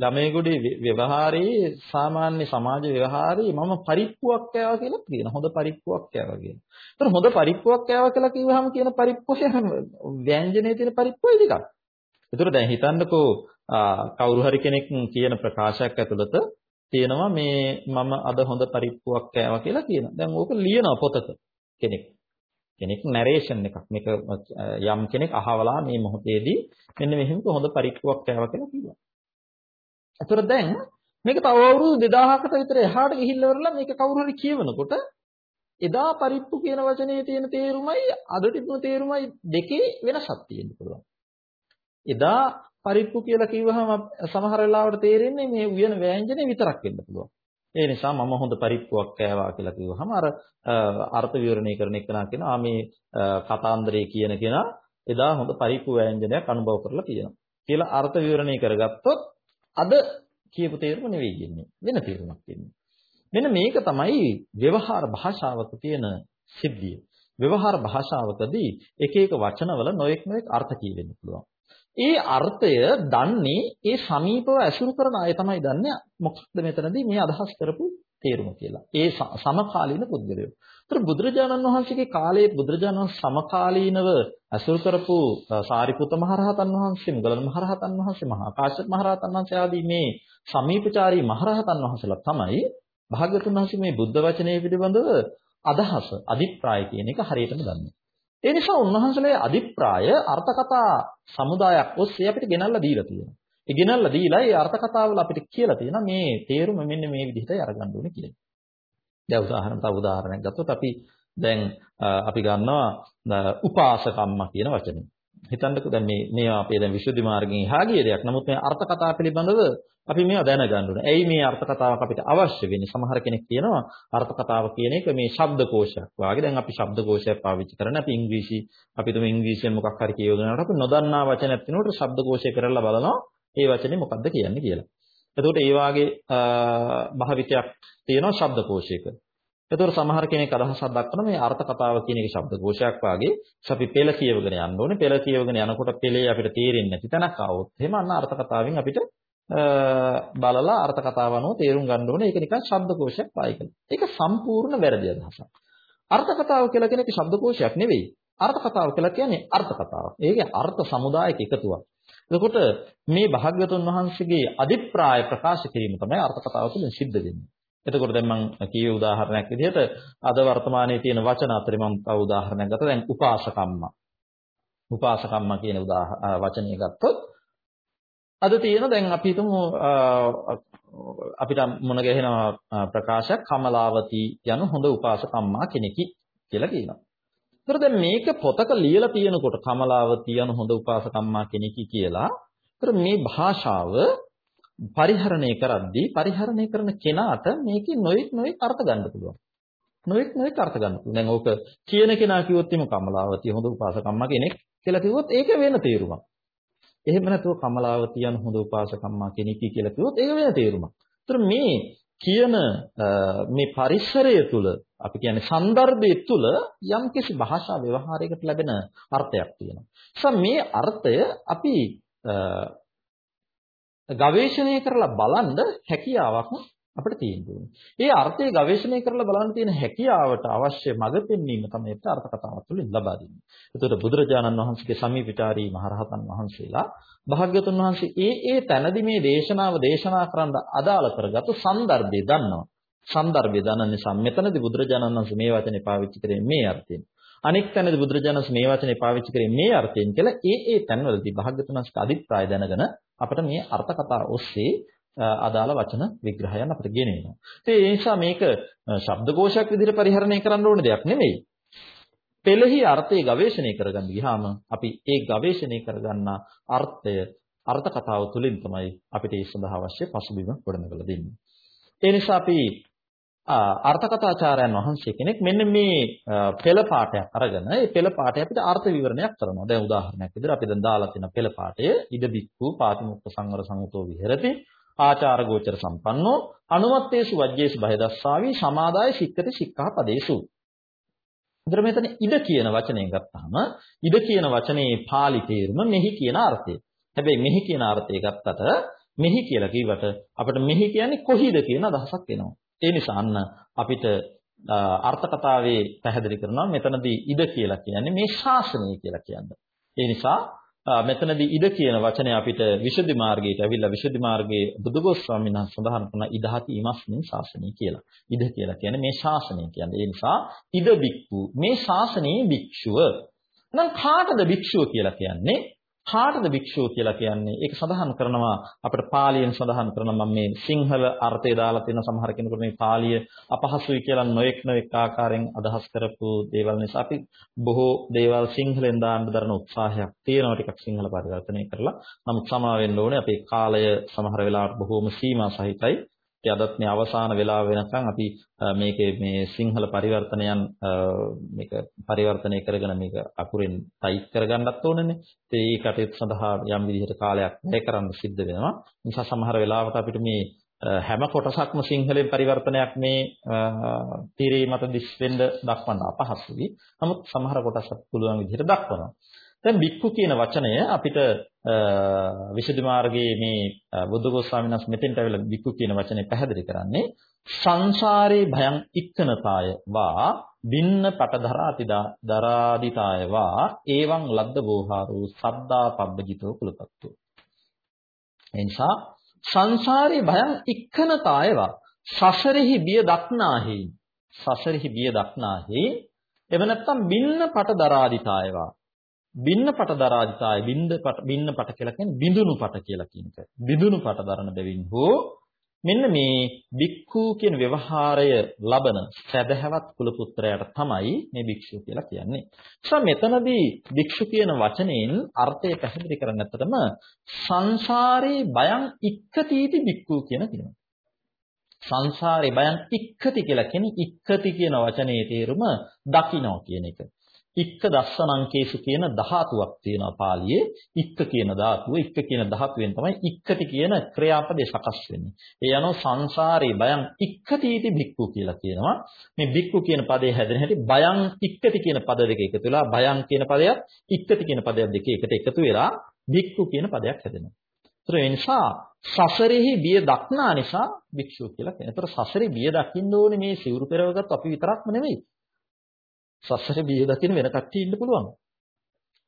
ගමේගොඩේ ව්‍යවහාරයේ සාමාන්‍ය සමාජ ව්‍යවහාරයේ මම පරිප්පුවක් කෑවා කියලා කියන හොඳ පරිප්පුවක් කෑවා කියන. ඒතර හොඳ පරිප්පුවක් කෑවා කියලා කිව්වහම කියන පරිප්පුවේ ව්‍යංජනයේ තියෙන පරිප්පුවයි ටිකක්. ඒතර දැන් හිතන්නකෝ කවුරු හරි කෙනෙක් කියන ප්‍රකාශයක් ඇතුළත තියෙනවා මේ මම අද හොඳ පරිප්පුවක් කෑවා කියලා කියන. දැන් ඕක ලියනවා පොතක කෙනෙක්. කෙනෙක් නැරේෂන් එකක්. මේක යම් කෙනෙක් අහවලා මේ මොහොතේදී මෙන්න මෙහෙම හොඳ පරිප්පුවක් කෑවා කියලා කිව්වා. ඒතර දැන් මේක තව අවුරුදු 2000කට විතර එහාට ගිහිල්ලා වරලා මේක කවුරු හරි කියවනකොට එදා පරිප්පු කියන වචනේ තියෙන තේරුමයි අද තිබුණ තේරුමයි දෙකේ වෙනසක් තියෙන්න පුළුවන්. එදා පරිප්පු කියලා කිව්වහම සමහර වෙලාවට තේරෙන්නේ මේ උයන ව්‍යංජනේ විතරක් වෙන්න පුළුවන්. ඒ නිසා මම හොඳ පරිප්පුවක් කෑවා කියලා කිව්වහම අර අර්ථ විවරණය කරන එකනා කියනවා මේ කතාන්දරේ කියන කෙනා එදා හොඳ පරිප්පු ව්‍යංජනයක් අනුභව කරලා තියෙනවා කියලා අර්ථ විවරණය කරගත්තොත් අද කියපු තේරුම නෙවෙයි කියන්නේ වෙන තේරුමක් කියන්නේ. මෙන්න මේක තමයි ව්‍යවහාර භාෂාවක තියෙන සිද්ධිය. ව්‍යවහාර භාෂාවකදී එක එක වචනවල නොඑක් නොඑක් අර්ථ කියවෙන්න පුළුවන්. ඒ අර්ථය දන්නේ ඒ සමීපව ඇසුරු කරන අය තමයි දන්නේ මොකක්ද මෙතනදී මේ අදහස් කරපු තේරුම කියලා. ඒ සමකාලීන පුද්ගලයෝ. ඒතර බුදුරජාණන් වහන්සේගේ කාලයේ බුදුරජාණන් සමකාලීනව ඇසුරු කරපු සාරිපුත මහරහතන් වහන්සේ, මුගලන් මහරහතන් වහන්සේ, මහා කාශ්‍යප මහරහතන් වහන්සේ ආදී මේ සමීපචාරී මහරහතන් වහන්සේලා තමයි භාග්‍යතුන් වහන්සේ මේ බුද්ධ වචනය පිළිබඳව අදහස, අදිප්‍රාය කියන එක හරියටම දන්නේ. ඒ නිසා උන්වහන්සේලා අදිප්‍රාය අර්ථකථා සමුදායක් ඔස්සේ අපිට ගෙනල්ලා දීලා තියෙනවා. ඒ ගෙනල්ලා දීලා ඒ අර්ථකථාවල අපිට කියලා තියෙනවා මේ තේරුම මෙන්න මේ විදිහටයි අරගන්න ඕනේ කියලා. දැන් උදාහරණ තව උදාහරණයක් ගත්තොත් අපි දැන් අපි ගන්නවා උපාසකම්ම කියන වචනේ. හිතන්නකෝ දැන් මේ මේවා අපේ දැන් විසුද්ධි මාර්ගයෙන් එහා ගිය දෙයක්. නමුත් මේ අර්ථ කතා පිළිබඳව අපි මේවා දැනගන්න ඕනේ. ඇයි මේ අර්ථ කතාවක් අපිට අවශ්‍ය වෙන්නේ? සමහර කෙනෙක් කියනවා අර්ථ කතාව කියන එක මේ ශබ්දකෝෂයක් වාගේ. දැන් අපි ශබ්දකෝෂයක් පාවිච්චි කරන්නේ අපි ඉංග්‍රීසි අපි තුම ඉංග්‍රීසියෙන් මොකක් හරි කියවගෙන යනකොට අපි නොදන්නා වචනයක් තියෙනකොට ශබ්දකෝෂය කරලා බලනවා ඒ වචනේ මොකක්ද කියන්නේ කියලා. එතකොට ඒ වාගේ භාවිතයක් තියෙනවා ශබ්දකෝෂයක. එතකොට සමහර කෙනෙක් අදහසක් දක්වන මේ අර්ථ කතාව කියන එක ශබ්ද ഘോഷයක් වාගේ අපි පෙළ කියවගෙන යන්න ඕනේ. පෙළ කියවගෙන යනකොට පෙළේ අපිට තේරෙන්නේ නැති තැනක් આવොත් එහෙම අන්න අර්ථ කතාවෙන් අපිට බලලා අර්ථ කතාව අනුව තේරුම් ගන්න ඕනේ. ඒක නිකන් ශබ්ද ഘോഷයක් වායි කරන. ඒක සම්පූර්ණ වැරදි අදහසක්. අර්ථ කතාව කියලා කියන එක ශබ්ද ഘോഷයක් නෙවෙයි. අර්ථ කතාව කියලා කියන්නේ අර්ථ කතාව. ඒක අර්ථ සමුදායක එකතුවක්. එතකොට මේ භාග්‍යවතුන් වහන්සේගේ අදිප්‍රාය ප්‍රකාශ කිරීම තමයි අර්ථ කතාව තුළින් සිද්ධ වෙන්නේ. එතකොට දැන් මම කියේ උදාහරණයක් විදිහට අද වර්තමානයේ තියෙන වචන අතරේ මම තව උදාහරණයක් ගත්තා. දැන් උපාසකම්ම. උපාසකම්ම කියන වචනය ගත්තොත් අද තියෙන දැන් අපි හිතමු අපිට මොන ගැහෙන ප්‍රකාශයක් කමලාවතී යන හොඳ උපාසකම්මා කෙනෙකි කියලා කියනවා. ඒතර දැන් මේක පොතක ලියලා තියෙනකොට කමලාවතී යන හොඳ උපාසකම්මා කෙනෙකි කියලා. ඒතර මේ භාෂාව පරිහරණය කරද්දී පරිහරණය කරන කෙනාට මේකේ නොයෙක් නොයෙක් අර්ථ ගන්න පුළුවන්. නොයෙක් නොයෙක් අර්ථ ගන්න පුළුවන්. දැන් ඕක කියන කෙනා කිව්වොත් එimhe කමලාවතිය හොඳ උපාසකම්මා කෙනෙක් කියලා කිව්වොත් ඒක වෙන තේරුමක්. එහෙම නැතුව කමලාවතිය යන හොඳ උපාසකම්මා කෙනෙක් කියලා කිව්වොත් ඒක වෙන තේරුමක්. ඒතර මේ කියන මේ පරිසරය තුල අපි කියන්නේ સંદર્ભය තුල යම්කිසි භාෂා ව්‍යවහාරයකට ලැබෙන අර්ථයක් තියෙනවා. නිසා මේ අර්ථය අපි ගවේෂණය කරලා බලන්න හැකියාවක් අපිට තියෙනවා. ඒ අර්ථයේ ගවේෂණය කරලා බලන්න තියෙන හැකියාවට අවශ්‍ය මඟ පෙන්වීම තමයි අපිට අර්ථ කතාව තුළින් ලබා දෙන්නේ. ඒතකොට බුදුරජාණන් වහන්සේගේ සමීපචාරී මහරහතන් වහන්සේලා භාග්‍යතුන් වහන්සේ ඒ ඒ තැනදී මේ දේශනාව දේශනා කරන්න අදාළ කරගත්තු સંદર્ભය දන්නවා. સંદર્ભය දන්න නිසා මෙතනදී බුදුරජාණන් වහන්සේ මේ වචනේ පාවිච්චි කරේ මේ අර්ථයෙන්. අනෙක් තැනදී බුදුරජාණන් මේ වචනේ පාවිච්චි කරේ මේ අර්ථයෙන් කියලා ඒ ඒ තැන්වලදී භාග්‍යතුන් වහන්සේ අදිත්‍රාය දැනගෙන අපිට මේ අර්ථ කතා ඔස්සේ අදාළ වචන විග්‍රහයන් අපිට ගෙනෙනවා. ඒ නිසා මේක ශබ්දකෝෂයක් විදිහට පරිහරණය කරන්න ඕන දෙයක් නෙවෙයි. පෙළෙහි අර්ථය ගවේෂණය කරගන්න ගියාම අපි ඒ ගවේෂණය කරගන්න අර්ථය අර්ථ කතාව තුළින් තමයි අපිට ඒ සඳහා අවශ්‍ය පසුබිම ගොඩනගලා දෙන්නේ. ඒ නිසා අපි අර්ථකථාචාර්යයන් වහන්සේ කෙනෙක් මෙන්න මේ පෙළ පාඩයක් අරගෙන ඒ පෙළ පාඩය අපිට අර්ථ විවරණයක් කරනවා. දැන් උදාහරණයක් විදිහට අපි දැන් දාලා තියෙන පෙළ පාඩය ඉද බික්කු පාතිමුක්ඛ සංවර සංගතෝ විහෙරති ආචාර ගෝචර සම්පන්නෝ අනුමත්තේසු වජ්ජේසු බයදස්සාවි සමාදාය සික්කති සික්ඛා පදේසු. ඒතර මෙතන ඉද කියන වචනය ගත්තාම ඉද කියන වචනේ pāli තේරුම මෙහි කියන අර්ථය. හැබැයි මෙහි කියන අර්ථය ගත්තට මෙහි කියලා කිව්වට අපිට මෙහි කියන්නේ කොහිද කියන අදහසක් එනවා. ඒ නිසා අන්න අපිට අර්ථ කතාවේ පැහැදිලි කරනවා මෙතනදී ඉද කියලා කියන්නේ මේ ශාසනය කියලා කියන්නේ. ඒ නිසා මෙතනදී ඉද කියන වචනේ අපිට විසුද්ධි මාර්ගයට ඇවිල්ලා විසුද්ධි මාර්ගයේ බුදුගොස් ස්වාමීන් වහන්සේ සඳහන් කරන ඉදහති ඉමස්මින් ශාසනය කියලා. ඉද කියලා කියන්නේ මේ ශාසනය කියන්නේ. ඒ නිසා ඉද බික්කු මේ ශාසනයේ භික්ෂුව. නම් කාටද භික්ෂුව කියලා කියන්නේ? කාටද භික්ෂුව කියලා කියන්නේ? ඒක සඳහන් කරනවා අපිට පාලියෙන් සඳහන් කරනවා මම මේ සිංහල අර්ථය දාලා තියෙන සමහර කෙනෙකුට මේ පාලිය අපහසුයි කියලා නොඑක් නොඑක් ආකාරයෙන් අදහස් කරපු දේවල් නිසා අපි බොහෝ දේවල් සිංහලෙන් දාන්න දරන උත්සාහයක් තියෙනවා ටිකක් සිංහල පරිවර්තනය කරලා. නමුත් සමා වෙන්න ඕනේ අපේ කාලය සමහර වෙලාවට බොහෝම සීමා සහිතයි. ඉතින් අදත් මේ අවසාන වෙලාව වෙනකන් අපි මේකේ මේ සිංහල පරිවර්තනයන් මේක පරිවර්තනය කරගෙන මේක අකුරෙන් ටයිප් කරගන්නත් ඕනනේ. ඉතින් ඒ කටයුතු සඳහා යම් විදිහට කාලයක් වැය කරන්න සිද්ධ වෙනවා. නිසා සමහර වෙලාවට අපිට මේ හැම කොටසක්ම සිංහලෙන් පරිවර්තනයක් මේ තීරේ මත දිස් වෙන්න දක්වන්න අපහසුයි. නමුත් සමහර කොටස් පුළුවන් විදිහට දක්වනවා. දැන් බික්කු කියන වචනය අපිට විසුද්ධි මාර්ගයේ මේ බුද්ධඝෝෂ ස්වාමීන් වහන්සේ මෙතෙන්ට ඇවිල්ලා බික්කු කියන වචනේ පැහැදිලි කරන්නේ සංසාරේ භයං ඉක්කනතාය වා බින්න පටදරාති දරාදිතාය වා එවං ලද්ද බෝහාරෝ සද්දා පබ්බජිතෝ කුලපත්තු. එනිසා සංසාරේ භයං ඉක්කනතාය වා සසරෙහි බිය දක්නාහි සසරෙහි බිය දක්නාහි එව නැත්තම් බින්න පටදරාදිතායවා බින්නපට දරාජිතාය බින්දපට බින්නපට කියලා කියන්නේ බිඳුණු පට කියලා කියන එක. බිඳුණු පට දරන බැවින් හෝ මෙන්න මේ බික්ඛු කියන ව්‍යවහාරය ලබන සදහැවත් කුල පුත්‍රයාට තමයි මේ භික්ෂුව කියලා කියන්නේ. ඒ මෙතනදී භික්ෂු කියන වචනයෙන් අර්ථය පැහැදිලි කරන්න ඇත්තටම සංසාරේ බයං ඉක්කතිති බික්ඛු කියන කියනවා. සංසාරේ බයං ඉක්කති කියලා කියන්නේ ඉක්කති කියන වචනේ තේරුම දකින්න කියන එක. ඉක්ක දස්සනංකේසු කියන ධාතුවක් තියෙනවා පාළියේ ඉක්ක කියන ධාතුව ඉක්ක කියන ධාතුවෙන් තමයි ඉක්කති කියන ක්‍රියාපදේ සකස් වෙන්නේ. ඒ අනුව සංසාරේ බයං ඉක්කතිටි භික්ඛු කියලා කියනවා. මේ භික්ඛු කියන පදේ හැදෙන හැටි බයං ඉක්කති කියන පද දෙක එකතු වෙලා බයං කියන පදයක් ඉක්කති කියන පදයක් දෙක එකට එකතු වෙලා භික්ඛු කියන පදයක් හැදෙනවා. ඒ නිසා සසරෙහි බිය දක්නා නිසා භික්ෂුව කියලා කියනවා. ඒතර සසරේ බිය දකින්න ඕනේ මේ සිවුරු පෙරවගත් අපි විතරක්ම නෙවෙයි. සසරේ බිය දකින්න වෙන කට්ටිය ඉන්න පුළුවන්.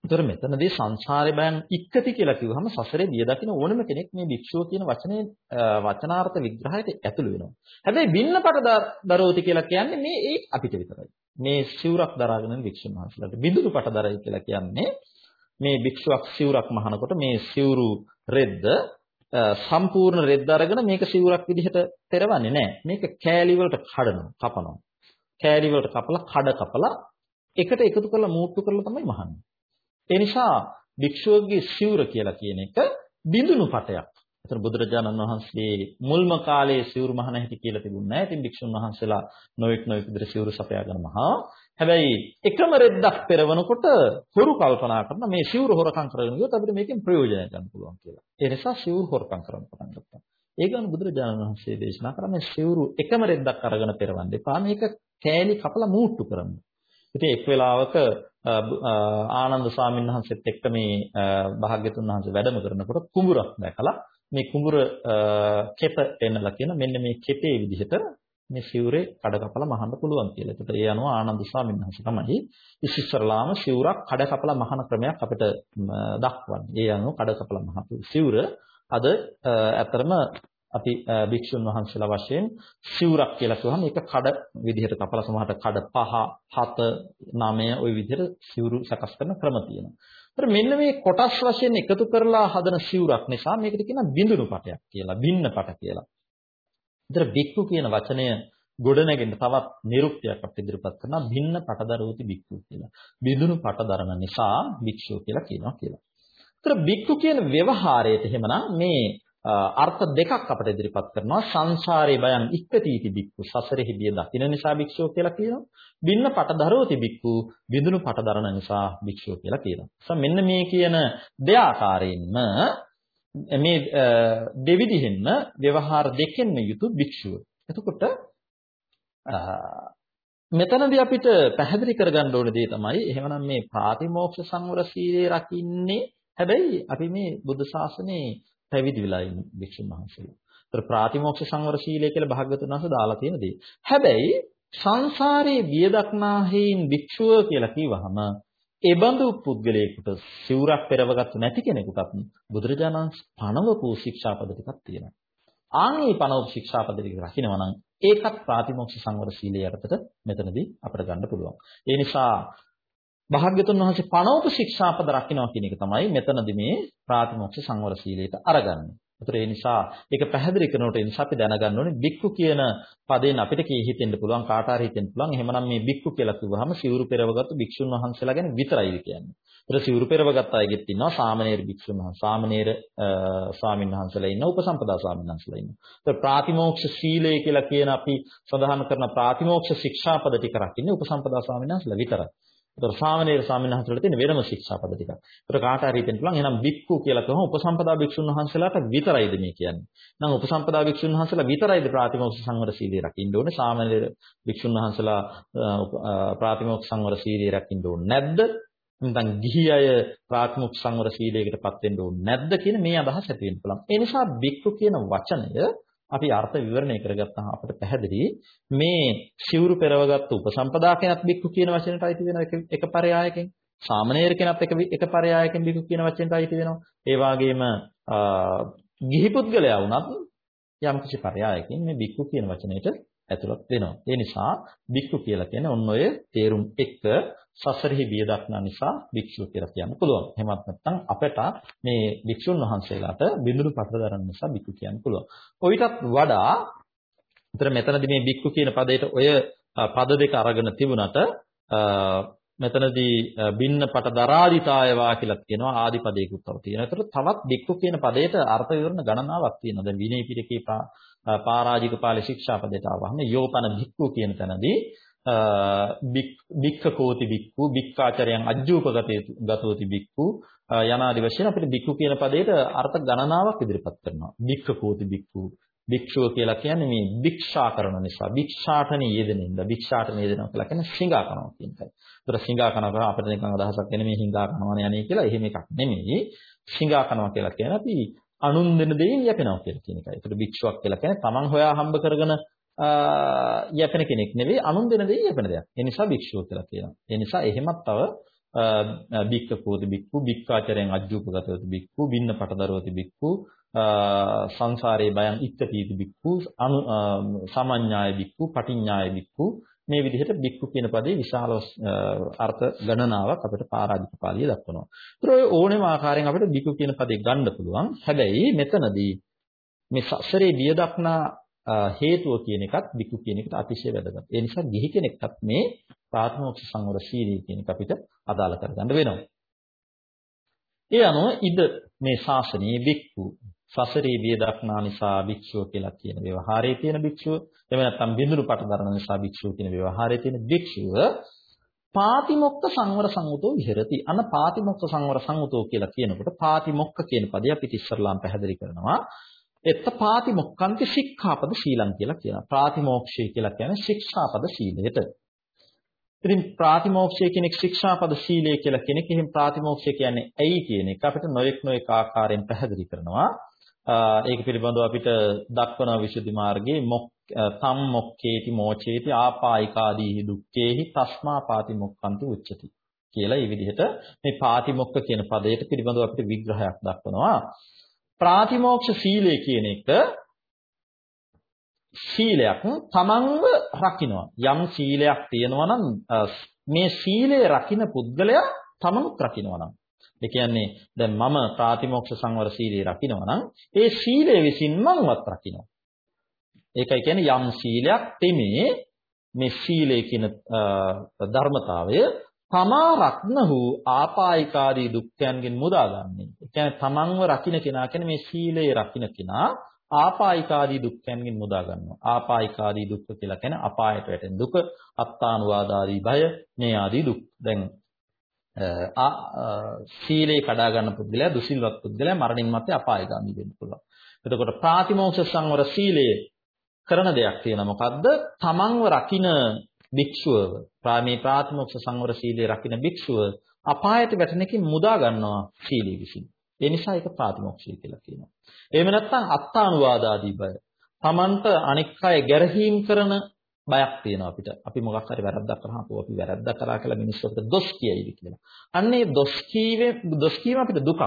ඒතර මෙතනදී සංසාරේ බයන් ඉක්කති කියලා කිව්වහම සසරේ බිය දකින්න ඕනම කෙනෙක් මේ භික්ෂුව කියන වචනේ වචනාර්ථ විග්‍රහයට ඇතුළු වෙනවා. හැබැයි බින්නපට දරෝති කියලා කියන්නේ මේ ඒ අපිට විතරයි. මේ සිවුරක් දරාගෙන ඉන්න භික්ෂුන් වහන්සේලාට බිඳුරුපට දරයි කියලා කියන්නේ මේ භික්ෂුවක් සිවුරක් මහනකොට මේ සිවුරු රෙද්ද සම්පූර්ණ රෙද්ද අරගෙන මේක සිවුරක් විදිහට පෙරවන්නේ නැහැ. මේක කෑලි වලට කඩනවා, කපනවා. කෑලි වලට කපලා කඩ කපලා එකට එකතු කරලා මූට්ටු කරලා තමයි මහන්නේ. ඒ නිසා භික්ෂුවගේ සිවුර කියලා කියන එක බිඳුණු පටයක්. එතන බුදුරජාණන් වහන්සේ මුල්ම කාලයේ සිවුරු මහන හැටි කියලා තිබුණේ නැහැ. ඉතින් භික්ෂුන් වහන්සේලා නොඑක් නොඑක් විදිහට සිවුරු සපයාගෙන මහා. හැබැයි එකම රෙද්දක් පෙරවනකොට හොරු කල්පනා කරන මේ සිවුරු හොරකම් කරගෙන ගියොත් අපිට මේකෙන් ප්‍රයෝජනය ගන්න පුළුවන් කියලා. ඒ නිසා සිවුරු හොරකම් කරන්න පටන් ගත්තා. ඒ ගමන් බුදුරජාණන් වහන්සේ දේශනා කරා මේ සිවුරු එකම රෙද්දක් අරගෙන පෙරවන්න එපා. මේක කෑලි කපලා මූට්ටු කරන්න. ඉතින් එක් වෙලාවක ආනන්ද ස්වාමීන් වහන්සේත් එක්ක මේ භාග්‍යතුන් වහන්සේ වැඩම කරනකොට කුඹුරක් දැකලා මේ කුඹුර කෙප එන්නලා කියන මෙන්න මේ කෙපේ විදිහට මේ සිවුරේ කඩ කපලා මහන්න පුළුවන් කියලා. ඒකට ඒ අනුව ආනන්ද ස්වාමීන් වහන්සේ තමයි ඉස්සරලාම සිවුරක් කඩ කපලා මහන ක්‍රමයක් අපිට දක්වන්නේ. ඒ අනුව කඩ කපලා මහපු සිවුර අද ඇත්තරම අපි භික්ෂුන් වහන්සේලා වශයෙන් සිවුරක් කියලා කිව්වහම ඒක කඩ විදිහට කපලා සමහරට කඩ 5 7 9 ওই විදිහට සිවුරු සකස් කරන ක්‍රම තියෙනවා. ඒතර මෙන්න මේ කොටස් වශයෙන් එකතු කරලා හදන සිවුරක් නිසා මේකට කියනවා බිඳුණු පටයක් කියලා, බින්න පට කියලා. ඒතර බික්කු කියන වචනය ගොඩනැගෙන තවත් නිරුක්තියක් අපිට ඉදිරිපත් කරනවා බින්න පටදරෝති බික්කු කියලා. බිඳුණු පටදරන නිසා භික්ෂුව කියලා කියනවා කියලා. ඒතර බික්කු කියන ව්‍යවහාරයට එහෙමනම් මේ අර්ථ දෙකක් අපිට ඉදිරිපත් කරනවා. සංසාරේ බයං ඉක්කතිති බික්කු සසරෙහි බිය දකින්න නිසා භික්ෂුව කියලා කියනවා. බින්න පටදරෝති බික්කු බිඳුණු පටදරන නිසා භික්ෂුව කියලා කියනවා. මෙන්න මේ කියන දෙආකාරයෙන්ම මේ දෙවිදිහෙන්ම ව්‍යවහාර දෙකෙන්ම යුතු භික්ෂුව. එතකොට මෙතනදී අපිට පැහැදිලි කරගන්න ඕන දේ තමයි එහෙමනම් මේ ප්‍රාතිමෝක්ෂ සංවර සීලය රකින්නේ. හැබැයි අපි මේ බුද්ධ ශාසනයේ පැවිදි වෙලා ඉන්න භික්ෂුන් වහන්සේලා. ඒතර ප්‍රාතිමෝක්ෂ සංවර සීලය කියලා භාග්‍යවතුන් වහන්සේ දාලා තියෙන දේ. හැබැයි සංසාරයේ බිය දක්නා හේයින් භික්ෂුව කියලා කිව්වහම ඒබඳු පුද්ගලයෙකුට සිවුරක් පෙරවගත්තු නැති කෙනෙකුටත් බුදුරජාණන් පණවපු ශික්ෂාපද ටිකක් තියෙනවා. ආන් මේ පණවපු ශික්ෂාපද ටික රකින්නවා නම් ඒකත් ප්‍රාතිමෝක්ෂ සංවර සීලය යටතට මෙතනදී අපිට ගන්න පුළුවන්. ඒ නිසා භාග්‍යතුන් වහන්සේ පණවපු ශික්ෂාපද රකින්නවා කියන එක තමයි මෙතනදී මේ ප්‍රාතිමෝක්ෂ සංවර සීලයට අරගන්නේ. ඒතර ඒ නිසා ඒක පැහැදිලි කරනකොට ඒ නිසා අපි දැනගන්න ඕනේ බික්කු කියන පදයෙන් අපිට කී හිතෙන්න පුළුවන් කාට හරි හිතෙන්න පුළුවන් එහෙමනම් මේ බික්කු කියලා කිව්වහම සිවුරු පෙරවගත්තු භික්ෂුන් වහන්සේලා ගැන විතරයිද කියන්නේ. ඒතර සිවුරු පෙරවගත් අයගෙත් ඉන්නවා සාමණේර භික්ෂුන් වහන්සේ සාමණේර ස්වාමීන් වහන්සේලා ඉන්නවා උපසම්පදා ස්වාමීන් වහන්සේලා ඉන්නවා. ඒතර ප්‍රාතිමෝක්ෂ සීලය කියලා කියන අපි සඳහන් කරන ප්‍රාතිමෝක්ෂ ශික්ෂාපද ටික රකින්නේ උපසම්පදා ස්වාමීන් වහන්සේලා විතරයි. ඒතර සාමණේර ස්වාමීන් වහන්සේලාට තියෙන වෙනම ශික්ෂාපද ටිකක්. ඒතර කාට හරි හිතෙන්න පුළුවන් එහෙනම් බික්කු කියලා කියවම උපසම්පදා භික්ෂුන් වහන්සේලාට විතරයිද මේ කියන්නේ. නම් උපසම්පදා භික්ෂුන් වහන්සේලා විතරයිද ප්‍රාතිමෝක්ෂ සංවර සීලය රකින්න ඕනේ. සාමණේර භික්ෂුන් වහන්සේලා ප්‍රාතිමෝක්ෂ සංවර සීලය රකින්න ඕනේ නැද්ද? නැත්නම් ගිහි අය ප්‍රාතිමෝක්ෂ සංවර සීලයකට වෙන්න ඕනේ නැද්ද කියන මේ අදහස ඇති වෙන්න පුළුවන්. ඒ නිසා බික්කු කියන වචනය අපි අර්ථ විවරණය කරගත්තාම අපිට පැහැදිලි මේ සිවුරු පෙරවගත්තු උපසම්පදා කෙනත් බික්කු කියන වචනයට අයිති වෙන එක පරයායකින් සාමණේර කෙනත් එක එක පරයායකින් බික්කු කියන වචනයට අයිති වෙනවා. ඒ වගේම ගිහි පුද්ගලයා වුණත් යම් කිසි පරයායකින් මේ බික්කු කියන වචනයට ඇතුළත් වෙනවා. ඒ නිසා භික්ෂු කියලා කියන්නේ ඔන්න ඔය තේරුම් එක්ක සසරෙහි බිය දක්නා නිසා භික්ෂුව කියලා කියන්න පුළුවන්. එහෙමත් නැත්නම් අපට මේ භික්ෂුන් වහන්සේලාට බිඳුරු පතර දරන නිසා භික්ෂු කියන්න පුළුවන්. ඔయితත් වඩා උතර මෙතනදී මේ භික්ෂු කියන පදයට ඔය පද දෙක අරගෙන තිබුණට මෙතනදී බින්න පට දරාදිතායවා කියලා කියනවා ආදි පදයකුත් තව තියෙනවා. ඒතර තවත් භික්ෂු කියන පදයට අර්ථ විවරණ ගණනාවක් තියෙනවා. දැන් විනය පිටකේ පරාජික පාළි ශික්ෂාපදයට ආවහම යෝපන භික්ඛු කියන තැනදී බික්ඛකෝති භික්ඛු බික්ඛාචරයන් අජ්ජූපගතෝති භික්ඛු යනාදි වශයෙන් අපිට භික්ඛු කියන පදයට අර්ථ ගණනාවක් ඉදිරිපත් කරනවා. බික්ඛකෝති භික්ඛු භික්ෂුව කියලා කියන්නේ මේ භික්ෂා කරන නිසා භික්ෂාටනේ යෙදෙනින්ද භික්ෂාටනේ යෙදෙනවා කියලා කියන්නේ සිඟා කරනවා කියන එකයි. ඒතර සිඟා කරනවා අපිට නිකන් අදහසක් එන්නේ මේ හිඟා කරනවා යන්නේ කියලා එහෙම එකක් නෙමෙයි. සිඟා කරනවා කියලා කියන්නේ අපි අනුන් දෙන දෙයින් යැපෙනවා කියලා කියන එකයි. ඒතර භික්ෂුවක් කියලා කියන්නේ තමන් හොයා හම්බ කරගෙන යැපෙන කෙනෙක් නෙවෙයි අනුන් දෙන දෙයින් යැපෙන දෙයක්. ඒ නිසා භික්ෂුව කියලා කියනවා. ඒ නිසා එහෙමත් තව බික්කපෝති බික්කු බික්කාචරයෙන් අජ්ජූපගතවති බික්කු බින්න පටදරවති බික්කු සංසාරේ බයං ඉත්තපීති බික්කු අනු සමඤ්ඤාය බික්කු පටිඤ්ඤාය බික්කු මේ විදිහට බික්කු කියන පදේ විශාල අර්ථ ගණනාවක් අපිට පාරාජික පාළිය දක්වනවා. ඒතර ඔය ඕනෑම ආකාරයෙන් අපිට බික්කු කියන පදේ ගන්න පුළුවන්. හැබැයි මෙතනදී මේ සසරේ බිය දක්නා හේතුව කියන එකත් බික්කු කියන එකට අතිශය වැදගත්. ඒ නිසා ගිහි කෙනෙක්ටත් මේ ප්‍රාථමික සංවර සීලය කියන එක අපිට අදාළ කරගන්න වෙනවා. ඒ අනුව ඉද මේ ශාසනයේ බික්කු සසරේ බිය දක්නා නිසා භික්ෂුව කියලා කියන ව්‍යවහාරයේ තියෙන භික්ෂුව. එහෙම නැත්නම් බිඳුරු පට දරන නිසා භික්ෂුව කියන ව්‍යවහාරයේ තියෙන භික්ෂුව පාතිමොක්ක සංවර සංගතෝ විහෙරති. අන පාතිමොක්ක සංවර සංගතෝ කියලා කියනකොට පාතිමොක්ක කියන පදේ අපි ඉස්සරලාම් පැහැදිලි කරනවා. එත්ත පාතිමොක්කන්ති ශික්ෂාපද ශීලං කියලා කියනවා. ප්‍රාතිමෝක්ෂය කියලා කියන්නේ ශික්ෂාපද ශීලයට ඉතින් ප්‍රාතිමෝක්ෂය කියන ශික්ෂාපද ශීලය කියලා කෙනෙක් එහෙන් ප්‍රාතිමෝක්ෂය කියන්නේ ඇයි කියන එක අපිට නොඑක් නොඑක ආකාරයෙන් පැහැදිලි කරනවා. ඒක පිළිබඳව අපිට දක්වන විසුද්ධි මාර්ගයේ මොක් තම් මොක්කේති මෝචේති ආපායිකාදීහි දුක්ඛේහි තස්මා පාතිමොක්ඛන්ති උච්චති කියලා මේ විදිහට මේ පාතිමොක්ක කියන පදයට පිළිබඳව අපිට විග්‍රහයක් දක්වනවා. ප්‍රාතිමෝක්ෂ සීලය කියන එක සීලයක් තමන්ව රකින්නවා යම් සීලයක් තියෙනවා නම් මේ සීලය රකින්න පුද්ගලයා තමනුත් රකින්නවා නම්. ඒ කියන්නේ දැන් මම ප්‍රාතිමෝක්ෂ සංවර සීලය රකින්නවා නම් ඒ සීලය විසින් මමවත් රකින්නවා. ඒකයි කියන්නේ යම් සීලයක් තෙමේ මේ සීලය කියන ධර්මතාවය තමා රක්නහු ආපායිකාදී දුක්ඛයන්ගෙන් මුදාගන්නේ. ඒ කියන්නේ තමන්ව රකින්න කෙනා කියන්නේ මේ සීලය රකින්න කෙනා ආපායිකාදී දුක්ඛයන්ගෙන් මුදා ගන්නවා. ආපායිකාදී දුක්ඛ කියලා කියන්නේ අපායට වැටෙන දුක, අත්තානුවාදාදී බය, මේ ආදී දුක්. දැන් ආ සීලේ කඩා ගන්න පුද්ගලයා දුසිල්වත් පුද්ගලයා මරණින් මත්තේ අපායগামী වෙන්න පුළුවන්. එතකොට ප්‍රාතිමෝක්ෂ සංවර සීලයේ කරන දෙයක් තියෙනවා මොකද්ද? තමන්ව රකින්න භික්ෂුවව මේ ප්‍රාතිමොක්ෂ සංවර සීලය රකින්න භික්ෂුව අපායට වැටෙන එකකින් මුදා ගන්නවා සීලී විසින්. ඒ නිසා ඒක ප්‍රාතිමොක්ෂය කියලා කියනවා. එහෙම නැත්නම් අත්තානුවාදාදී බය. Tamanට අනික් අය ගැරහීම් කරන බයක් තියෙනවා අපිට. අපි මොකක් හරි වැරද්දක් කරාම අපි වැරද්දක් කරා කියලා මිනිස්සුන්ට දොස් කියයිද කියලා. අන්න ඒ දොස් කීවේ දොස් කීම අපිට දුකක්.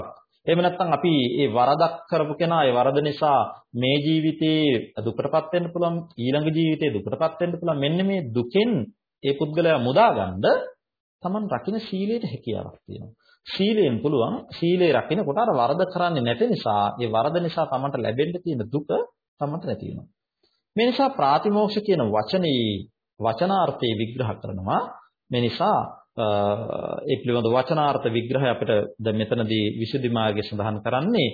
එහෙම නැත්නම් අපි ඒ වරදක් කරපු කෙනා ඒ වරද නිසා මේ ජීවිතේ දුකටපත් වෙන්න පුළුවන් ඊළඟ ජීවිතේ දුකටපත් වෙන්න පුළුවන් මෙන්න මේ දුකෙන් ඒ පුද්ගලයා මුදාගන්න Taman රකින්න සීලයට හැකියාවක් තියෙනවා. සීලයෙන් පුළුවන් සීලේ රකින්නකොට අර වරද කරන්නේ නැති නිසා ඒ වරද නිසා Tamanට ලැබෙන්න තියෙන දුක Tamanට නැති වෙනවා. මේ නිසා ප්‍රාතිමෝක්ෂ කියන වචනේ වචනාර්ථය විග්‍රහ කරනවා. මේ නිසා ඒ පිළිබඳ වචනාර්ථ විග්‍රහය අපිට දැන් මෙතනදී විසුද්ධි මාර්ගයේ සඳහන් කරන්නේ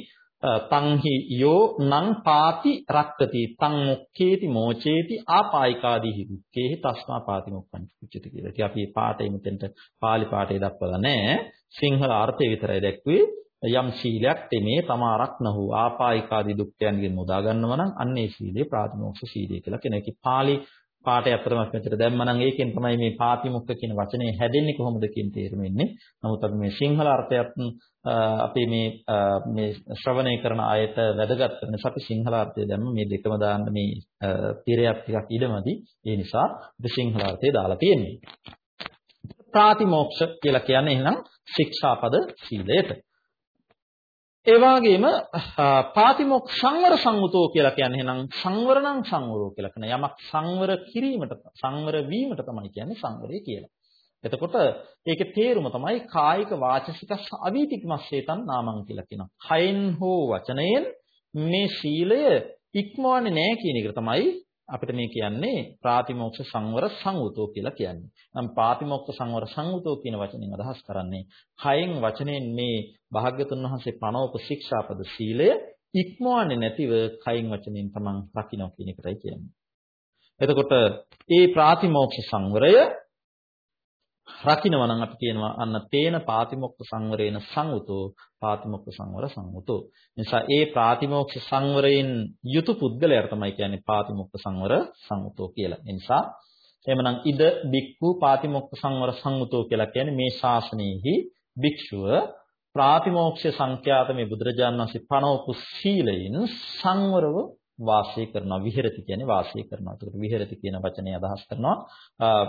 තංහි යෝ නං පාති රක්කති තං මුක්ඛේති මෝචේති ආපායිකාදීහි දුක්ඛේහි තස්මා පාති මුක්ඛං උච්චති කියලා. ඉතින් අපි මේ පාඩේ මෙතෙන්ට pāli පාඩේ දක්වලා නැහැ. සිංහල අර්ථය විතරයි දැක්ුවේ. යම් සීලයක් තෙමේ තමාරක් නහු ආපායිකාදී දුක්ඛයන්ගෙන් මුදා ගන්නවා නම් අන්න ඒ සීලේ ප්‍රාතිමෝක්ෂ සීලය කියලා කියන එකයි pāli පාඩේ අතරම මෙතන දැම්මනම් ඒකෙන් තමයි මේ පාතිමුක්ඛ කියන වචනේ හැදෙන්නේ කොහොමද කියන තේරුම එන්නේ. නමුත් අපි මේ සිංහල අර්ථයත් අපි මේ මේ ශ්‍රවණය කරන අයට වැදගත් වෙන නිසා අපි සිංහල අර්ථය දැම්ම මේ දෙකම දාන්න මේ තිරයක් ටිකක් ඉඩමදි. ඒ නිසා අපි සිංහල අර්ථය දාලා තියෙන්නේ. ප්‍රාතිමෝක්ෂ කියලා කියන්නේ එහෙනම් ශික්ෂාපද සීලයට. ඒ වගේම පාතිමොක් සංවර සංවතෝ කියලා කියන්නේ එහෙනම් සංවරණං සංවරෝ කියලා කියන යමක් සංවර කිරීමට සංවර වීමට තමයි කියන්නේ සංවරය කියලා. එතකොට ඒකේ තේරුම තමයි කායික වාචසික අවීතිකමස්සේතන් නාමං කියලා කියනවා. කයෙන් හෝ වචනයෙන් මේ සීලය ඉක්මවන්නේ නැහැ කියන එක තමයි අපිට මේ කියන්නේ ප්‍රාතිමෝක්ෂ සංවර සංවුතෝ කියලා කියන්නේ. නම් ප්‍රාතිමෝක්ෂ සංවර සංවුතෝ කියන වචنين අදහස් කරන්නේ කයෙන් වචනයෙන් මේ භාග්‍යතුන් වහන්සේ පනෝප ශික්ෂාපද සීලය ඉක්මවන්නේ නැතිව කයෙන් වචනයෙන් තමන් රකින්න කියන එකයි කියන්නේ. එතකොට මේ ප්‍රාතිමෝක්ෂ සංවරය රකින්නවා නම් අපි කියනවා අන්න තේන පාතිමොක්ඛ සංවරේන සංවතෝ පාතිමොක්ඛ සංවර සංවතෝ නිසා ඒ ප්‍රාතිමෝක්ෂ සංවරයෙන් යුතු පුද්ගලයාට තමයි කියන්නේ පාතිමොක්ඛ සංවර සංවතෝ කියලා. ඒ නිසා එහෙමනම් ඉද බික්ඛු පාතිමොක්ඛ සංවර සංවතෝ කියලා කියන්නේ මේ ශාසනයෙහි භික්ෂුව ප්‍රාතිමෝක්ෂ සංඛ්‍යාත මේ බුදුරජාණන් වහන්සේ පනවපු සීලයෙන් සංවරව වාසය කරනවා විහෙරති කියන්නේ වාසය කරනවා. ඒකට විහෙරති කියන වචනේ අදහස් කරනවා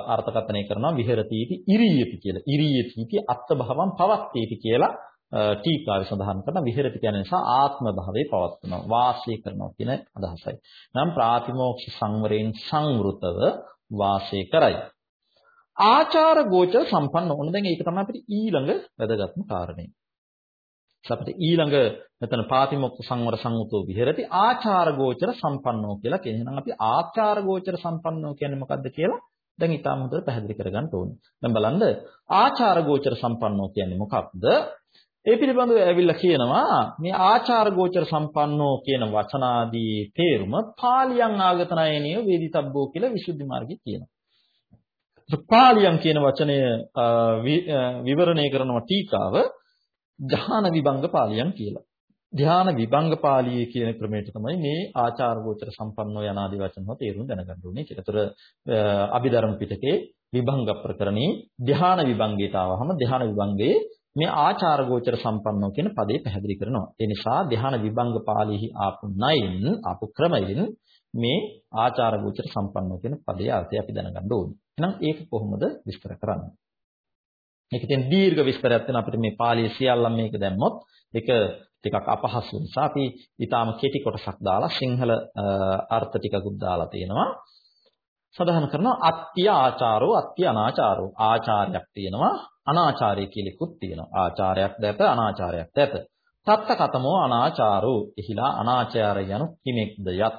අර්ථකථනය කරනවා විහෙරතිටි ඉරියති කියලා. ඉරියතිටි අත්භවම් පවත්තේටි කියලා ටීකාවේ සඳහන් කරන විහෙරති කියන නිසා ආත්ම භාවයේ පවත්වනවා වාසය කරනවා කියන අදහසයි. නම් ප්‍රාතිමෝක්ෂ සංවරයෙන් සංවෘතව වාසය කරයි. ආචාර ගෝචර සම්පන්න ඕන දැන් ඒක තමයි අපිට ඊළඟ වැදගත්ම කාරණේ. අපිට ඊළඟ මෙතන පාතිමොක්ඛ සංවර සංවතෝ විහෙරති ආචාර ගෝචර සම්පන්නෝ කියලා කියන. එහෙනම් අපි ආචාර ගෝචර සම්පන්නෝ කියන්නේ මොකද්ද කියලා දැන් ඊටම හොඳට පැහැදිලි කරගන්න ඕනේ. දැන් බලන්න ආචාර ගෝචර සම්පන්නෝ කියන්නේ මොකක්ද? ඒ පිළිබඳව ඇවිල්ලා කියනවා මේ ආචාර ගෝචර සම්පන්නෝ කියන වචනාදී තේරුම පාලියන් ආගතනයනිය වේදිතබ්බෝ කියලා විසුද්ධි මාර්ගයේ කියනවා. පාලියන් කියන වචනය විවරණය කරනවා ටීකාව ධාන විභංග පාළියන් කියලා. ධාන විභංග පාළියේ කියන ක්‍රමයට තමයි මේ ආචාර ගෝචර සම්පන්නෝ යනාදී වචනව තේරුම් දැනගන්න ඕනේ. ඒකතර අභිධර්ම පිටකේ විභංග ප්‍රකරණේ ධාන විභංගයට ආවහම ධාන විභංගයේ මේ ආචාර ගෝචර සම්පන්නෝ කියන පදේ පැහැදිලි කරනවා. ඒ නිසා ධාන විභංග පාළිහි ආපු නයින් ආපු ක්‍රමයෙන් මේ ආචාර ගෝචර සම්පන්නෝ කියන පදේ අර්ථය අපි දැනගන්න ඕනේ. එහෙනම් ඒක කොහොමද විස්තර කරන්නේ? මේක ඉතින් දීර්ඝ විස්තරයක් වෙන අපිට මේ පාළිය සියල්ලම මේක දැම්මොත් ඒක ටිකක් අපහසු නිසා අපි ඊටාම කෙටි කොටසක් දාලා සිංහල අර්ථ ටිකකුත් දාලා තියෙනවා. සඳහන් කරනවා අත්‍ය ආචාරෝ අත්‍ය අනාචාරෝ ආචාරයක් තියෙනවා අනාචාරය කියලකුත් තියෙනවා. ආචාරයක් දැප අනාචාරයක් දැප. තත්ත කතමෝ අනාචාරෝ එහිලා අනාචාරය යනු කිමෙක්ද යත්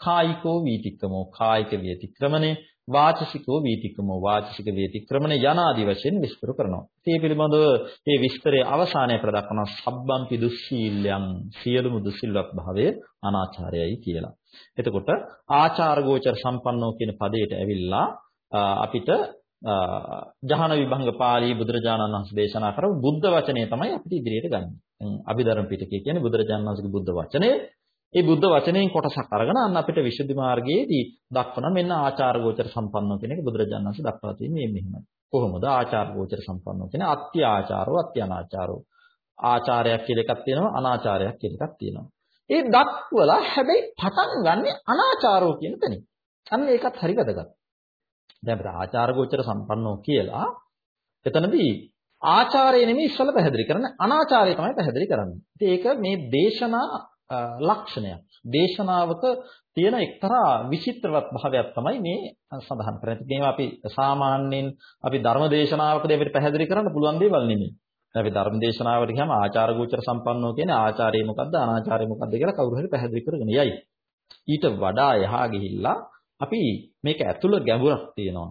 කායිකෝ වීතික්‍රමෝ කායික වේතික්‍රමනේ වාචසිකෝ වීතික්‍රමෝ වාචසික වේතික්‍රමනේ යනාදි වශයෙන් විස්තර කරනවා. මේ පිළිබඳව මේ විස්තරයේ අවසානයේ ප්‍රදක්වන සබ්බම්පි දුස්සීල්‍යං සියලුම දුසිල්වත් භාවය අනාචාරයයි කියලා. එතකොට ආචාර ගෝචර සම්පන්නෝ කියන පදයට ඇවිල්ලා අපිට ජහන විභංග පාළී බුදුරජාණන් වහන්සේ දේශනා කරපු බුද්ධ වචනය තමයි අපිට ඉදිරියට ගන්න. අභිධර්ම පිටකය කියන්නේ බුදුරජාණන් වහන්සේගේ බුද්ධ වචනය. ඒ බුද්ධ වචනයෙන් කොටසක් අරගෙන අන්න අපිට විසුද්ධි මාර්ගයේදී දක්වන මෙන්න ආචාර ගෝචර සම්පන්නව කියන එක බුදුරජාණන් වහන්සේ දක්වලා තියෙන්නේ මෙහෙමයි. කොහොමද ආචාර ගෝචර සම්පන්නව කියන්නේ අත්‍ය ආචාරෝ අත්‍ය අනාචාරෝ. ආචාරයක් කියලා එකක් තියෙනවා අනාචාරයක් කියලා එකක් තියෙනවා. ඒ දක්වලා හැබැයි පටන් ගන්නෙ අනාචාරෝ කියන තැනින්. අන්න ඒකත් හරි වැදගත්. දැන් අපිට ආචාර ගෝචර සම්පන්නෝ කියලා එතනදී ආචාරය නෙමෙයි ඉස්සල පැහැදිලි කරන්නේ අනාචාරය තමයි පැහැදිලි කරන්නේ. ඉතින් ඒක මේ දේශනා ලක්ෂණයක්. දේශනාවක තියෙන එක්තරා විචිත්‍රවත් භාවයක් තමයි මේ සඳහන් කරන්නේ. මේවා අපි සාමාන්‍යයෙන් අපි ධර්ම දේශනාවකදී අපිට පැහැදිලි කරන්න පුළුවන් දේවල් නෙමෙයි. අපි ධර්ම දේශනාවට ගියාම ආචාර ගෝචර සම්පන්නෝ කියන්නේ ආචාරය මොකද්ද අනාචාරය මොකද්ද කියලා කවුරු හරි පැහැදිලි කරගෙන යයි. ඊට වඩා එහා ගිහිල්ලා අපි මේක ඇතුළ ගැඹුරක් තියෙනවා.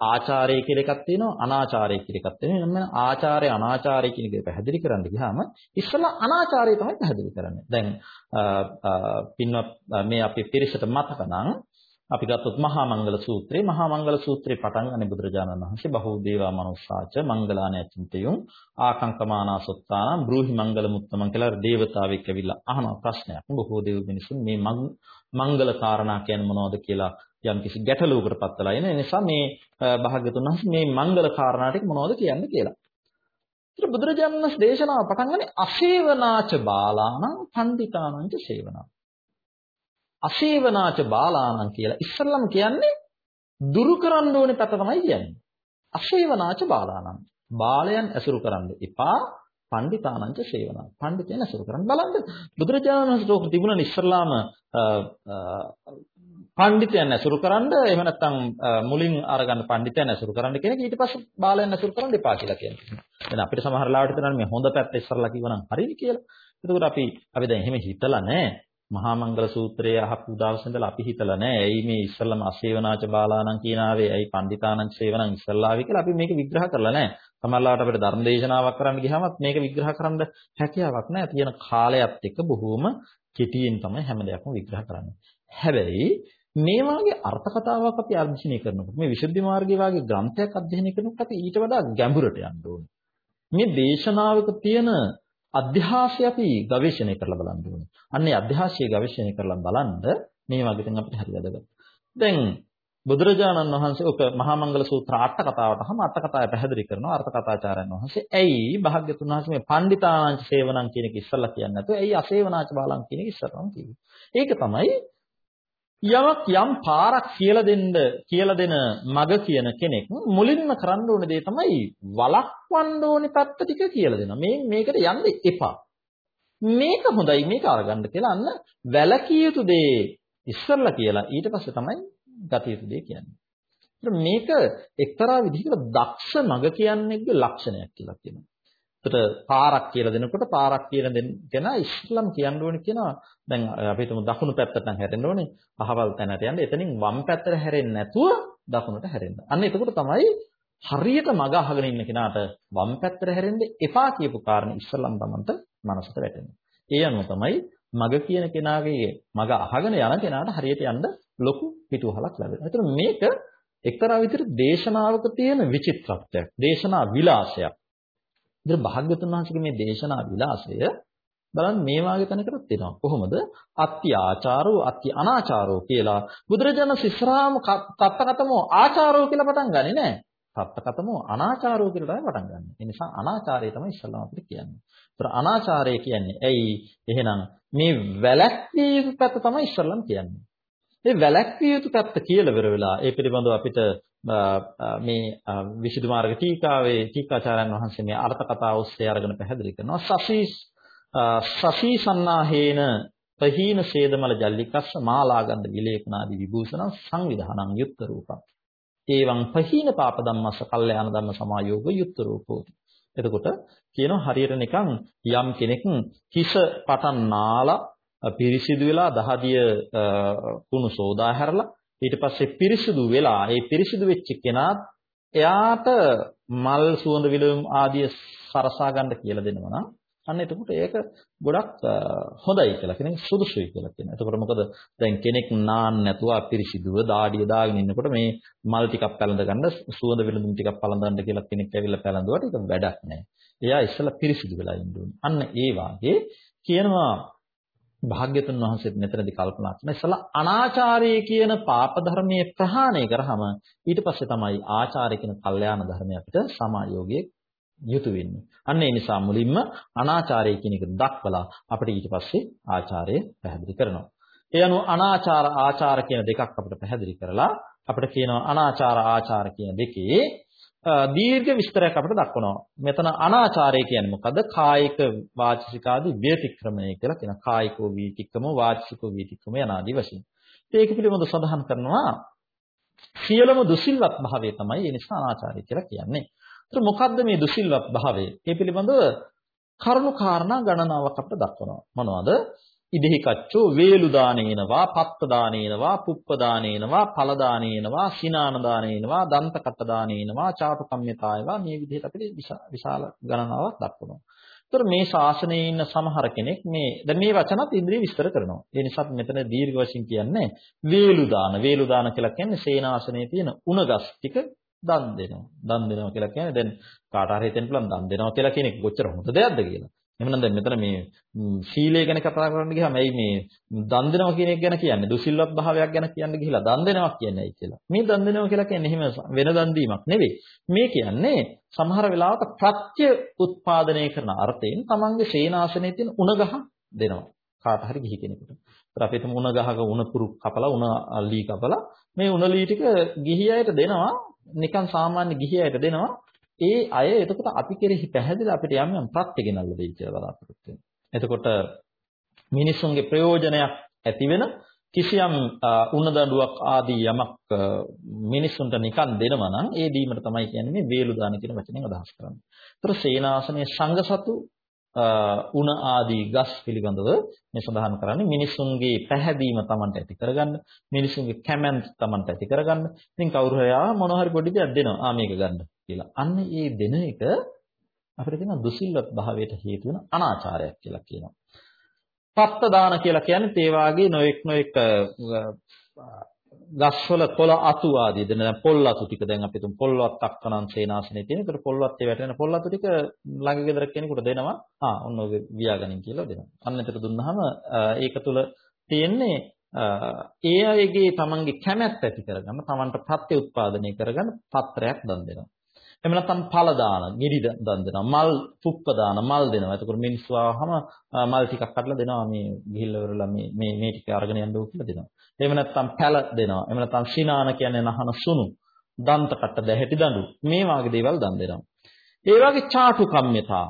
ආචාරය කියලා එකක් තියෙනවා අනාචාරය කියලා එකක් තියෙනවා. එන්න ආචාරය අනාචාරය කියන එක පැහැදිලි කරන්න ගියාම ඉස්සලා අනාචාරය තමයි පැහැදිලි කරන්නේ. දැන් පින්වත් මේ අපේ පිරිසට මතක නම් අපි ගත්තොත් මහා මංගල සූත්‍රේ මහා මංගල සූත්‍රේ පටන් ගන්නේ බුදුරජාණන් වහන්සේ බහූ දේවා මනුස්සාච මංගලානේ චින්තයුම් ආකංකමානා සොත්තානම් බ්‍රූහි මංගල මුත්තමන් කියලා දේවතාවෙක් ඇවිල්ලා අහන ප්‍රශ්නයක්. බොහෝ දේව මිනිසුන් මේ මංගල කාරණා කියන්නේ මොනවද කියලා යම් කිසි ගැටලුවකට පත් වෙලා ඉන නිසා මේ භාග්‍යතුන් වහන්සේ මේ මංගල කාරණා ටික මොනවද කියන්නේ කියලා. ඒත් බුදුරජාණන් වහන්සේ දේශනාව පටන් ගන්නේ අසේවනාච බාලාණං පණ්ඩිතානං ච සේවනා. අසේවනාච බාලාණං කියලා ඉස්සල්ලාම කියන්නේ දුරු කරන්න ඕනේ පැත තමයි කියන්නේ. අසේවනාච බාලාණං. බාලයන් ඇසුරු කරන්න එපා. පණ්ඩිතානංච සේවනා. පණ්ඩිතයන් ඇසුරු කරන්න බලන්න. බුදුරජාණන් වහන්සේ උක තිබුණ ඉස්සල්ලාම පඬිතයන් ඇසුරු කරන්න එහෙම නැත්නම් මුලින් අරගන්න පඬිතයන් ඇසුරු කරන්න කෙනෙක් ඊට පස්සේ බාලයන් ඇසුරු කරන්න එපා කියලා කියනවා. දැන් අපිට සමහර ලාවට හිතනවා මේ හොඳ පැත්ත ඉස්සරලා කිව්වනම් හරිද කියලා. එතකොට අපි අපි දැන් එහෙම හිතලා නැහැ. මහා මංගල සූත්‍රයේ අහපු දවස් ඉඳලා අපි හිතලා නැහැ. ඇයි මේ ඉස්සල්ලාම අසේවනාච බාලාණන් කියන ආවේ ඇයි පඬිතානං සේවනං ඉස්සල්ලා ආවේ කියලා අපි මේක විග්‍රහ කරලා නැහැ. සමහරවිට අපිට ධර්ම දේශනාවක් කරන්න ගියාමත් මේක විග්‍රහ කරන්න හැකියාවක් නැහැ. තියෙන කාලයත් එක්ක බොහෝම කෙටියෙන් තමයි හැම දෙයක්ම විග්‍රහ කරන්නේ. හැබැයි මේ වාගේ අර්ථ කතාවක් අපි අධ්‍යයනය කරනකොට මේ විසුද්ධි මාර්ගයේ වාගේ ග්‍රන්ථයක් අධ්‍යයනය කරනකොට අපි ඊට වඩා ගැඹුරට යන්න ඕනේ. මේ දේශනාවක තියෙන අධ්‍යාශය අපි ගවේෂණය කරලා බලන්න ඕනේ. අන්නේ අධ්‍යාශය ගවේෂණය කරලා බලන්න මේ වගේ තැන් අපිට හරි වැදගත්. දැන් බුදුරජාණන් වහන්සේ ඔක මහා මංගල සූත්‍ර අට කතාවටම අට කතාව පැහැදිලි කරනවා අර්ථ කතාචාර්යන් වහන්සේ. ඇයි භාග්‍යතුන් වහන්සේ මේ පණ්ඩිතානාංච සේවනං කියන එක ඉස්සල්ලා කියන්නේ නැතුව ඇයි අසේවනාච බාලං කියන එක ඉස්සරහම කිව්වේ. ඒක තමයි යමක් යම් පාරක් කියලා දෙන්න කියලා දෙන මග කියන කෙනෙක් මුලින්ම කරන්න ඕන දේ තමයි වළක්වන්න ඕනේ පැත්ත ටික කියලා දෙනවා. මේ මේකට යන්න එපා. මේක හොඳයි මේක අරගන්න කියලා අන්න වැලකිය යුතු දේ ඉස්සරලා කියලා ඊට පස්සේ තමයි ගත යුතු දේ කියන්නේ. මේක එක්තරා විදිහකට දක්ෂ මග කියන්නේගේ ලක්ෂණයක් කියලා කියනවා. එතකොට පාරක් කියලා දෙනකොට පාරක් කියන දෙනා ඉස්ලාම් කියන්න ඕනේ කියනවා. දැන් අපි හිතමු දකුණු පැත්තට නම් හැරෙන්න ඕනේ. අහවල් තැනට යන්න. එතනින් වම් පැත්තට හැරෙන්නේ නැතුව දකුණට හැරෙන්න. අන්න එතකොට තමයි හරියට මග අහගෙන ඉන්න කෙනාට වම් පැත්තට හැරෙන්න එපා කියපු කාරණේ ඉස්ලාම් තමන්ට මනසට වැටෙනවා. ඒ අනුව තමයි මග කියන කෙනාගේ මග අහගෙන යන කෙනාට හරියට යන්න ලොකු පිටුවහලක් ලැබෙනවා. ඒතර මේක එක්තරා විදිහට දේශනාවක තියෙන විචිත්‍රත්වයක්. දේශනා විලාසයක්. ඉතින් භාග්‍යතුන් වහන්සේගේ මේ දේශනා විලාසය බලන්න මේ වාගේ තැනකටත් තියෙනවා. කොහොමද? අත්‍ය ආචාරෝ අත්‍ය අනාචාරෝ කියලා බුදුරජාණන් ඉස්ලාම තත්තකතමෝ ආචාරෝ කියලා පටන් ගන්නේ නැහැ. තත්තකතමෝ අනාචාරෝ කියලා තමයි පටන් ගන්න. ඒ නිසා අනාචාරය තමයි ඉස්ලාම අපිට කියන්නේ. ඒතර අනාචාරය කියන්නේ ඇයි? එහෙනම් මේ වැලැක්විය යුතු පැත්ත තමයි ඉස්ලාම් කියන්නේ. මේ වැලැක්විය යුතු පැත්ත කියලා වෙර වෙලා ඒ පිළිබඳව අපිට මේ විසුද්ධි මාර්ග ටීකාවේ ටීකාචාර්යන් වහන්සේ මේ අර්ථ කතාව ඔස්සේ අරගෙන පැහැදිලි කරනවා. සසී සසී සන්නාහේන පහීන ඡේදමල ජල්ලිකස්ස මාලාගන්ධ විලේපනාදී විභූෂණ සංවිධානං යුක්ත රූපං. ඒවං පහීන පාප ධම්මස්ස කල්යාණ ධම්ම සමායෝග යුක්ත රූපෝති. එතකොට කියනවා හරියට නිකන් යම් කෙනෙක් හිස පටන් නාලා පිරිසිදු වෙලා දහදිය කුණු සෝදා හැරලා ඊට පස්සේ පිරිසිදු වෙලා ඒ පිරිසිදු වෙච්ච කෙනාත් එයාට මල් සුවඳ විලවුම් ආදිය සරසා ගන්න කියලා දෙනවා නම් අන්න එතකොට ඒක ගොඩක් හොඳයි කියලා කෙනෙක් සුදුසුයි කියලා කියනවා. එතකොට මොකද දැන් කෙනෙක් නාන්න නැතුව පිරිසිදුව දාඩිය දාගෙන ඉන්නකොට මේ මල් ටිකක් පැලඳ ගන්න සුවඳ විලඳුම් ටිකක් පලඳන්න කියලා කෙනෙක් ඇවිල්ලා පැලඳුවට ඒක වැඩක් නැහැ. එයා ඉස්සලා පිරිසිදු වෙලා ඉන්න ඕනේ. අන්න ඒ වාගේ කියනවා භාග්‍යතුන් වහන්සේත් මෙතනදී කල්පනා කරන ඉස්සලා අනාචාරය කියන පාප ධර්මයේ ප්‍රහාණය කරාම ඊට පස්සේ තමයි ආචාරය කියන කල්යාණ ධර්මය අපිට සමායෝගයේ යුතු වෙන්නේ. අන්න ඒ නිසා මුලින්ම අනාචාරය කියන එක දක්වලා අපිට ඊට පස්සේ ආචාරය පැහැදිලි කරනවා. ඒ අනුව අනාචාර ආචාර කියන දෙකක් අපිට පැහැදිලි කරලා අපිට කියනවා අනාචාර ආචාර කියන දෙකේ දීර්ඝ විස්තරයක් අපිට දක්වනවා. මෙතන අනාචාරය කියන්නේ මොකද්ද? කායික වාචික ආදී ව්‍යතික්‍රමණය කියලා කියන කායිකෝ වීතික්‍රම වාචිකෝ වීතික්‍රම යනාදී වශයෙන්. ඒක පිළිබඳව සඳහන් කරනවා සියලුම දුසිල්වත් භාවය තමයි ඒ නිසා අනාචාරය කියලා කියන්නේ. ඒත් මොකද්ද මේ දුසිල්වත් භාවය? ඒ පිළිබඳව කරුණු කාරණා ගණනාවක් අපිට දක්වනවා. මොනවද? ඉදෙහි කච්චෝ වේලු දානේනවා පත්ත දානේනවා පුප්ප දානේනවා ඵල දානේනවා සිනාන දානේනවා දන්ත කට දානේනවා චාටු කම්මිතායවා මේ විදිහට අපිට විශාල ගණනාවක් දක්වනවා. ඒතර මේ ශාසනයේ ඉන්න සමහර කෙනෙක් මේ දැන් මේ වචනත් ඉන්ද්‍රිය විස්තර කරනවා. ඒ නිසා මෙතන දීර්ඝ වශයෙන් කියන්නේ වේලු දාන. වේලු දාන කියලා කියන්නේ සේනාසනයේ තියෙන උණගස් ටික දන් දෙනවා. දන් දෙනවා කියලා කියන්නේ දැන් කාට හරි හිතෙන්න පුළුවන් දන් දෙනවා කියලා කියන එක කොච්චර හොඳ දෙයක්ද කියලා. එහෙනම් දැන් මෙතන මේ සීලය ගැන කතා කරන්න ගියාම ඇයි මේ දන් දෙනවා කියන එක ගැන කියන්නේ දුසිල්වත් භාවයක් ගැන කියන්න ගිහිලා දන් දෙනවා කියන්නේ ඇයි කියලා. මේ දන් දෙනවා කියලා කියන්නේ එහෙම වෙන දන් දීමක් නෙවෙයි. මේ කියන්නේ සමහර වෙලාවට ප්‍රත්‍ය උත්පාදනය කරන අර්ථයෙන් තමන්ගේ ශේනාසනයේ තියෙන උණගහ දෙනවා. කාට හරි ගිහි කෙනෙකුට. ඒත් අපි හිතමු උණ ගහක උණ කුරු කපලා උණ ලී කපලා මේ උණ ලී ටික ගිහි අයට දෙනවා නිකන් සාමාන්‍ය ගිහි අයට දෙනවා ඒ අය එතකොට අපි කෙරෙහි පැහැදිලා අපිට යම් යම් ප්‍රත්‍ය ගෙනල්ලා දෙයි කියලා බලාපොරොත්තු වෙනවා. එතකොට මිනිසුන්ගේ ප්‍රයෝජනයක් ඇති වෙන කිසියම් උණදඬුවක් ආදී යමක් මිනිසුන්ට නිකන් දෙනවා නම් ඒ දීමට තමයි කියන්නේ මේ වේලු දාන කියන වචنين අදහස් කරන්නේ. ඒතර සේනාසනයේ සංඝසතු උණ ආදී ගස් පිළිබඳව මේ සඳහන් කරන්නේ මිනිසුන්ගේ පැහැදීම Tamanට ඇති කරගන්න මිනිසුන්ගේ කැමැන්ත Tamanට ඇති කරගන්න ඉතින් කවුරු හරි ආ මොන හරි පොඩි දෙයක් දෙනවා ආ මේක ගන්න කියලා අන්න ඒ දෙන එක අපිට කියන දුසිල්වත් භාවයට හේතු වෙන අනාචාරයක් කියලා කියනවා පත්ත දාන කියලා කියන්නේ ඒ වාගේ නොඑක් නොඑක් ගස්වල පොළ අතු ආදී දැන් දැන් පොල් අතු ටික දැන් අපි තුන් පොල්වත් අක්කනන් සේනාසනේ තියෙන. ඒකට පොල්වත් ඒ වැටෙන පොල් අතු ටික ළඟ ගෙදර කෙනෙකුට දෙනවා. ආ ඔන්න ඔය වියාගනින් කියලා දෙනවා. අන්න එතට දුන්නාම ඒක තුල තියෙන්නේ ඒ අයගේ තමන්ගේ කැමැත්ත ඇති කරගන්න, තමන්ට ප්‍රත්‍ය උත්පාදනය කරගන්න පත්‍රයක් දන් දෙනවා. එහෙම නැත්නම් ඵල දාන, ගිරි දන් දෙනවා. මල් පුප්ප දාන, මල් දෙනවා. එතකොට මිනිස්සු ආවහම මල් ටිකක් කඩලා දෙනවා මේ ගිහිල්ලා ඉවරලා මේ මේ මේ ටික අරගෙන යන්න ඕක කියලා දෙනවා. එහෙම නැත්නම් පැල දෙනවා. එහෙම නැත්නම් සිනාන කියන්නේ නහන සුණු, දන්ත කට දැහැටි දඬු. මේ වාගේ දේවල් දන් දෙනවා. ඒ වගේ චාටු කම්මිතා,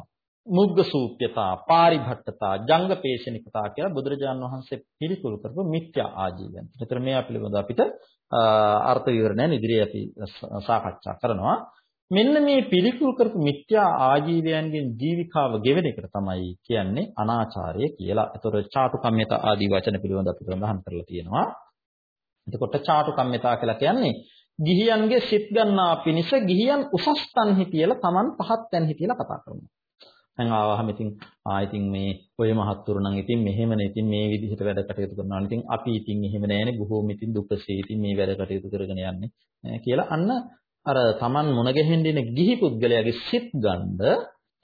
මුග්ග සූප්‍යතා, පාරිභට්ඨතා, ජංගපේශනිකතා කියලා බුදුරජාණන් වහන්සේ පිළිකුල් කරපු මිත්‍යා ආජීවයන්. ඒතර මේ පිළිබඳව අපිට අර්ථ විවරණයන් ඉදිරියේ අපි සාකච්ඡා කරනවා. මෙන්න මේ පිළිකුල් කරපු මිත්‍යා ආජීවයන්ගෙන් ජීවිකාව ගෙවෙන එකට තමයි කියන්නේ අනාචාරය කියලා. ඒතකොට චාටු කම්මිත ආදී වචන පිළිබඳව අපි සඳහන් කරලා තියෙනවා. එතකොට චාටු කම්මිතා කියලා කියන්නේ ගිහියන්ගේ සිත් ගන්නා පිණිස ගිහියන් උසස් තන්හි කියලා Taman පහත් තන්හි කියලා කතා කරනවා. දැන් ආවහම ඉතින් ආ ඉතින් මේ ඔය මහත්තුරු නම් ඉතින් මෙහෙමනේ ඉතින් මේ විදිහට වැඩ කටයුතු කරනවා. ඉතින් අපි ඉතින් එහෙම නෑනේ බොහෝම ඉතින් දුකසේ ඉතින් මේ වැඩ කටයුතු කරගෙන යන්නේ කියලා අන්න අර Taman මුණ ගැහෙන්න ඉන ගිහි පුද්ගලයාගේ සිත් ගන්න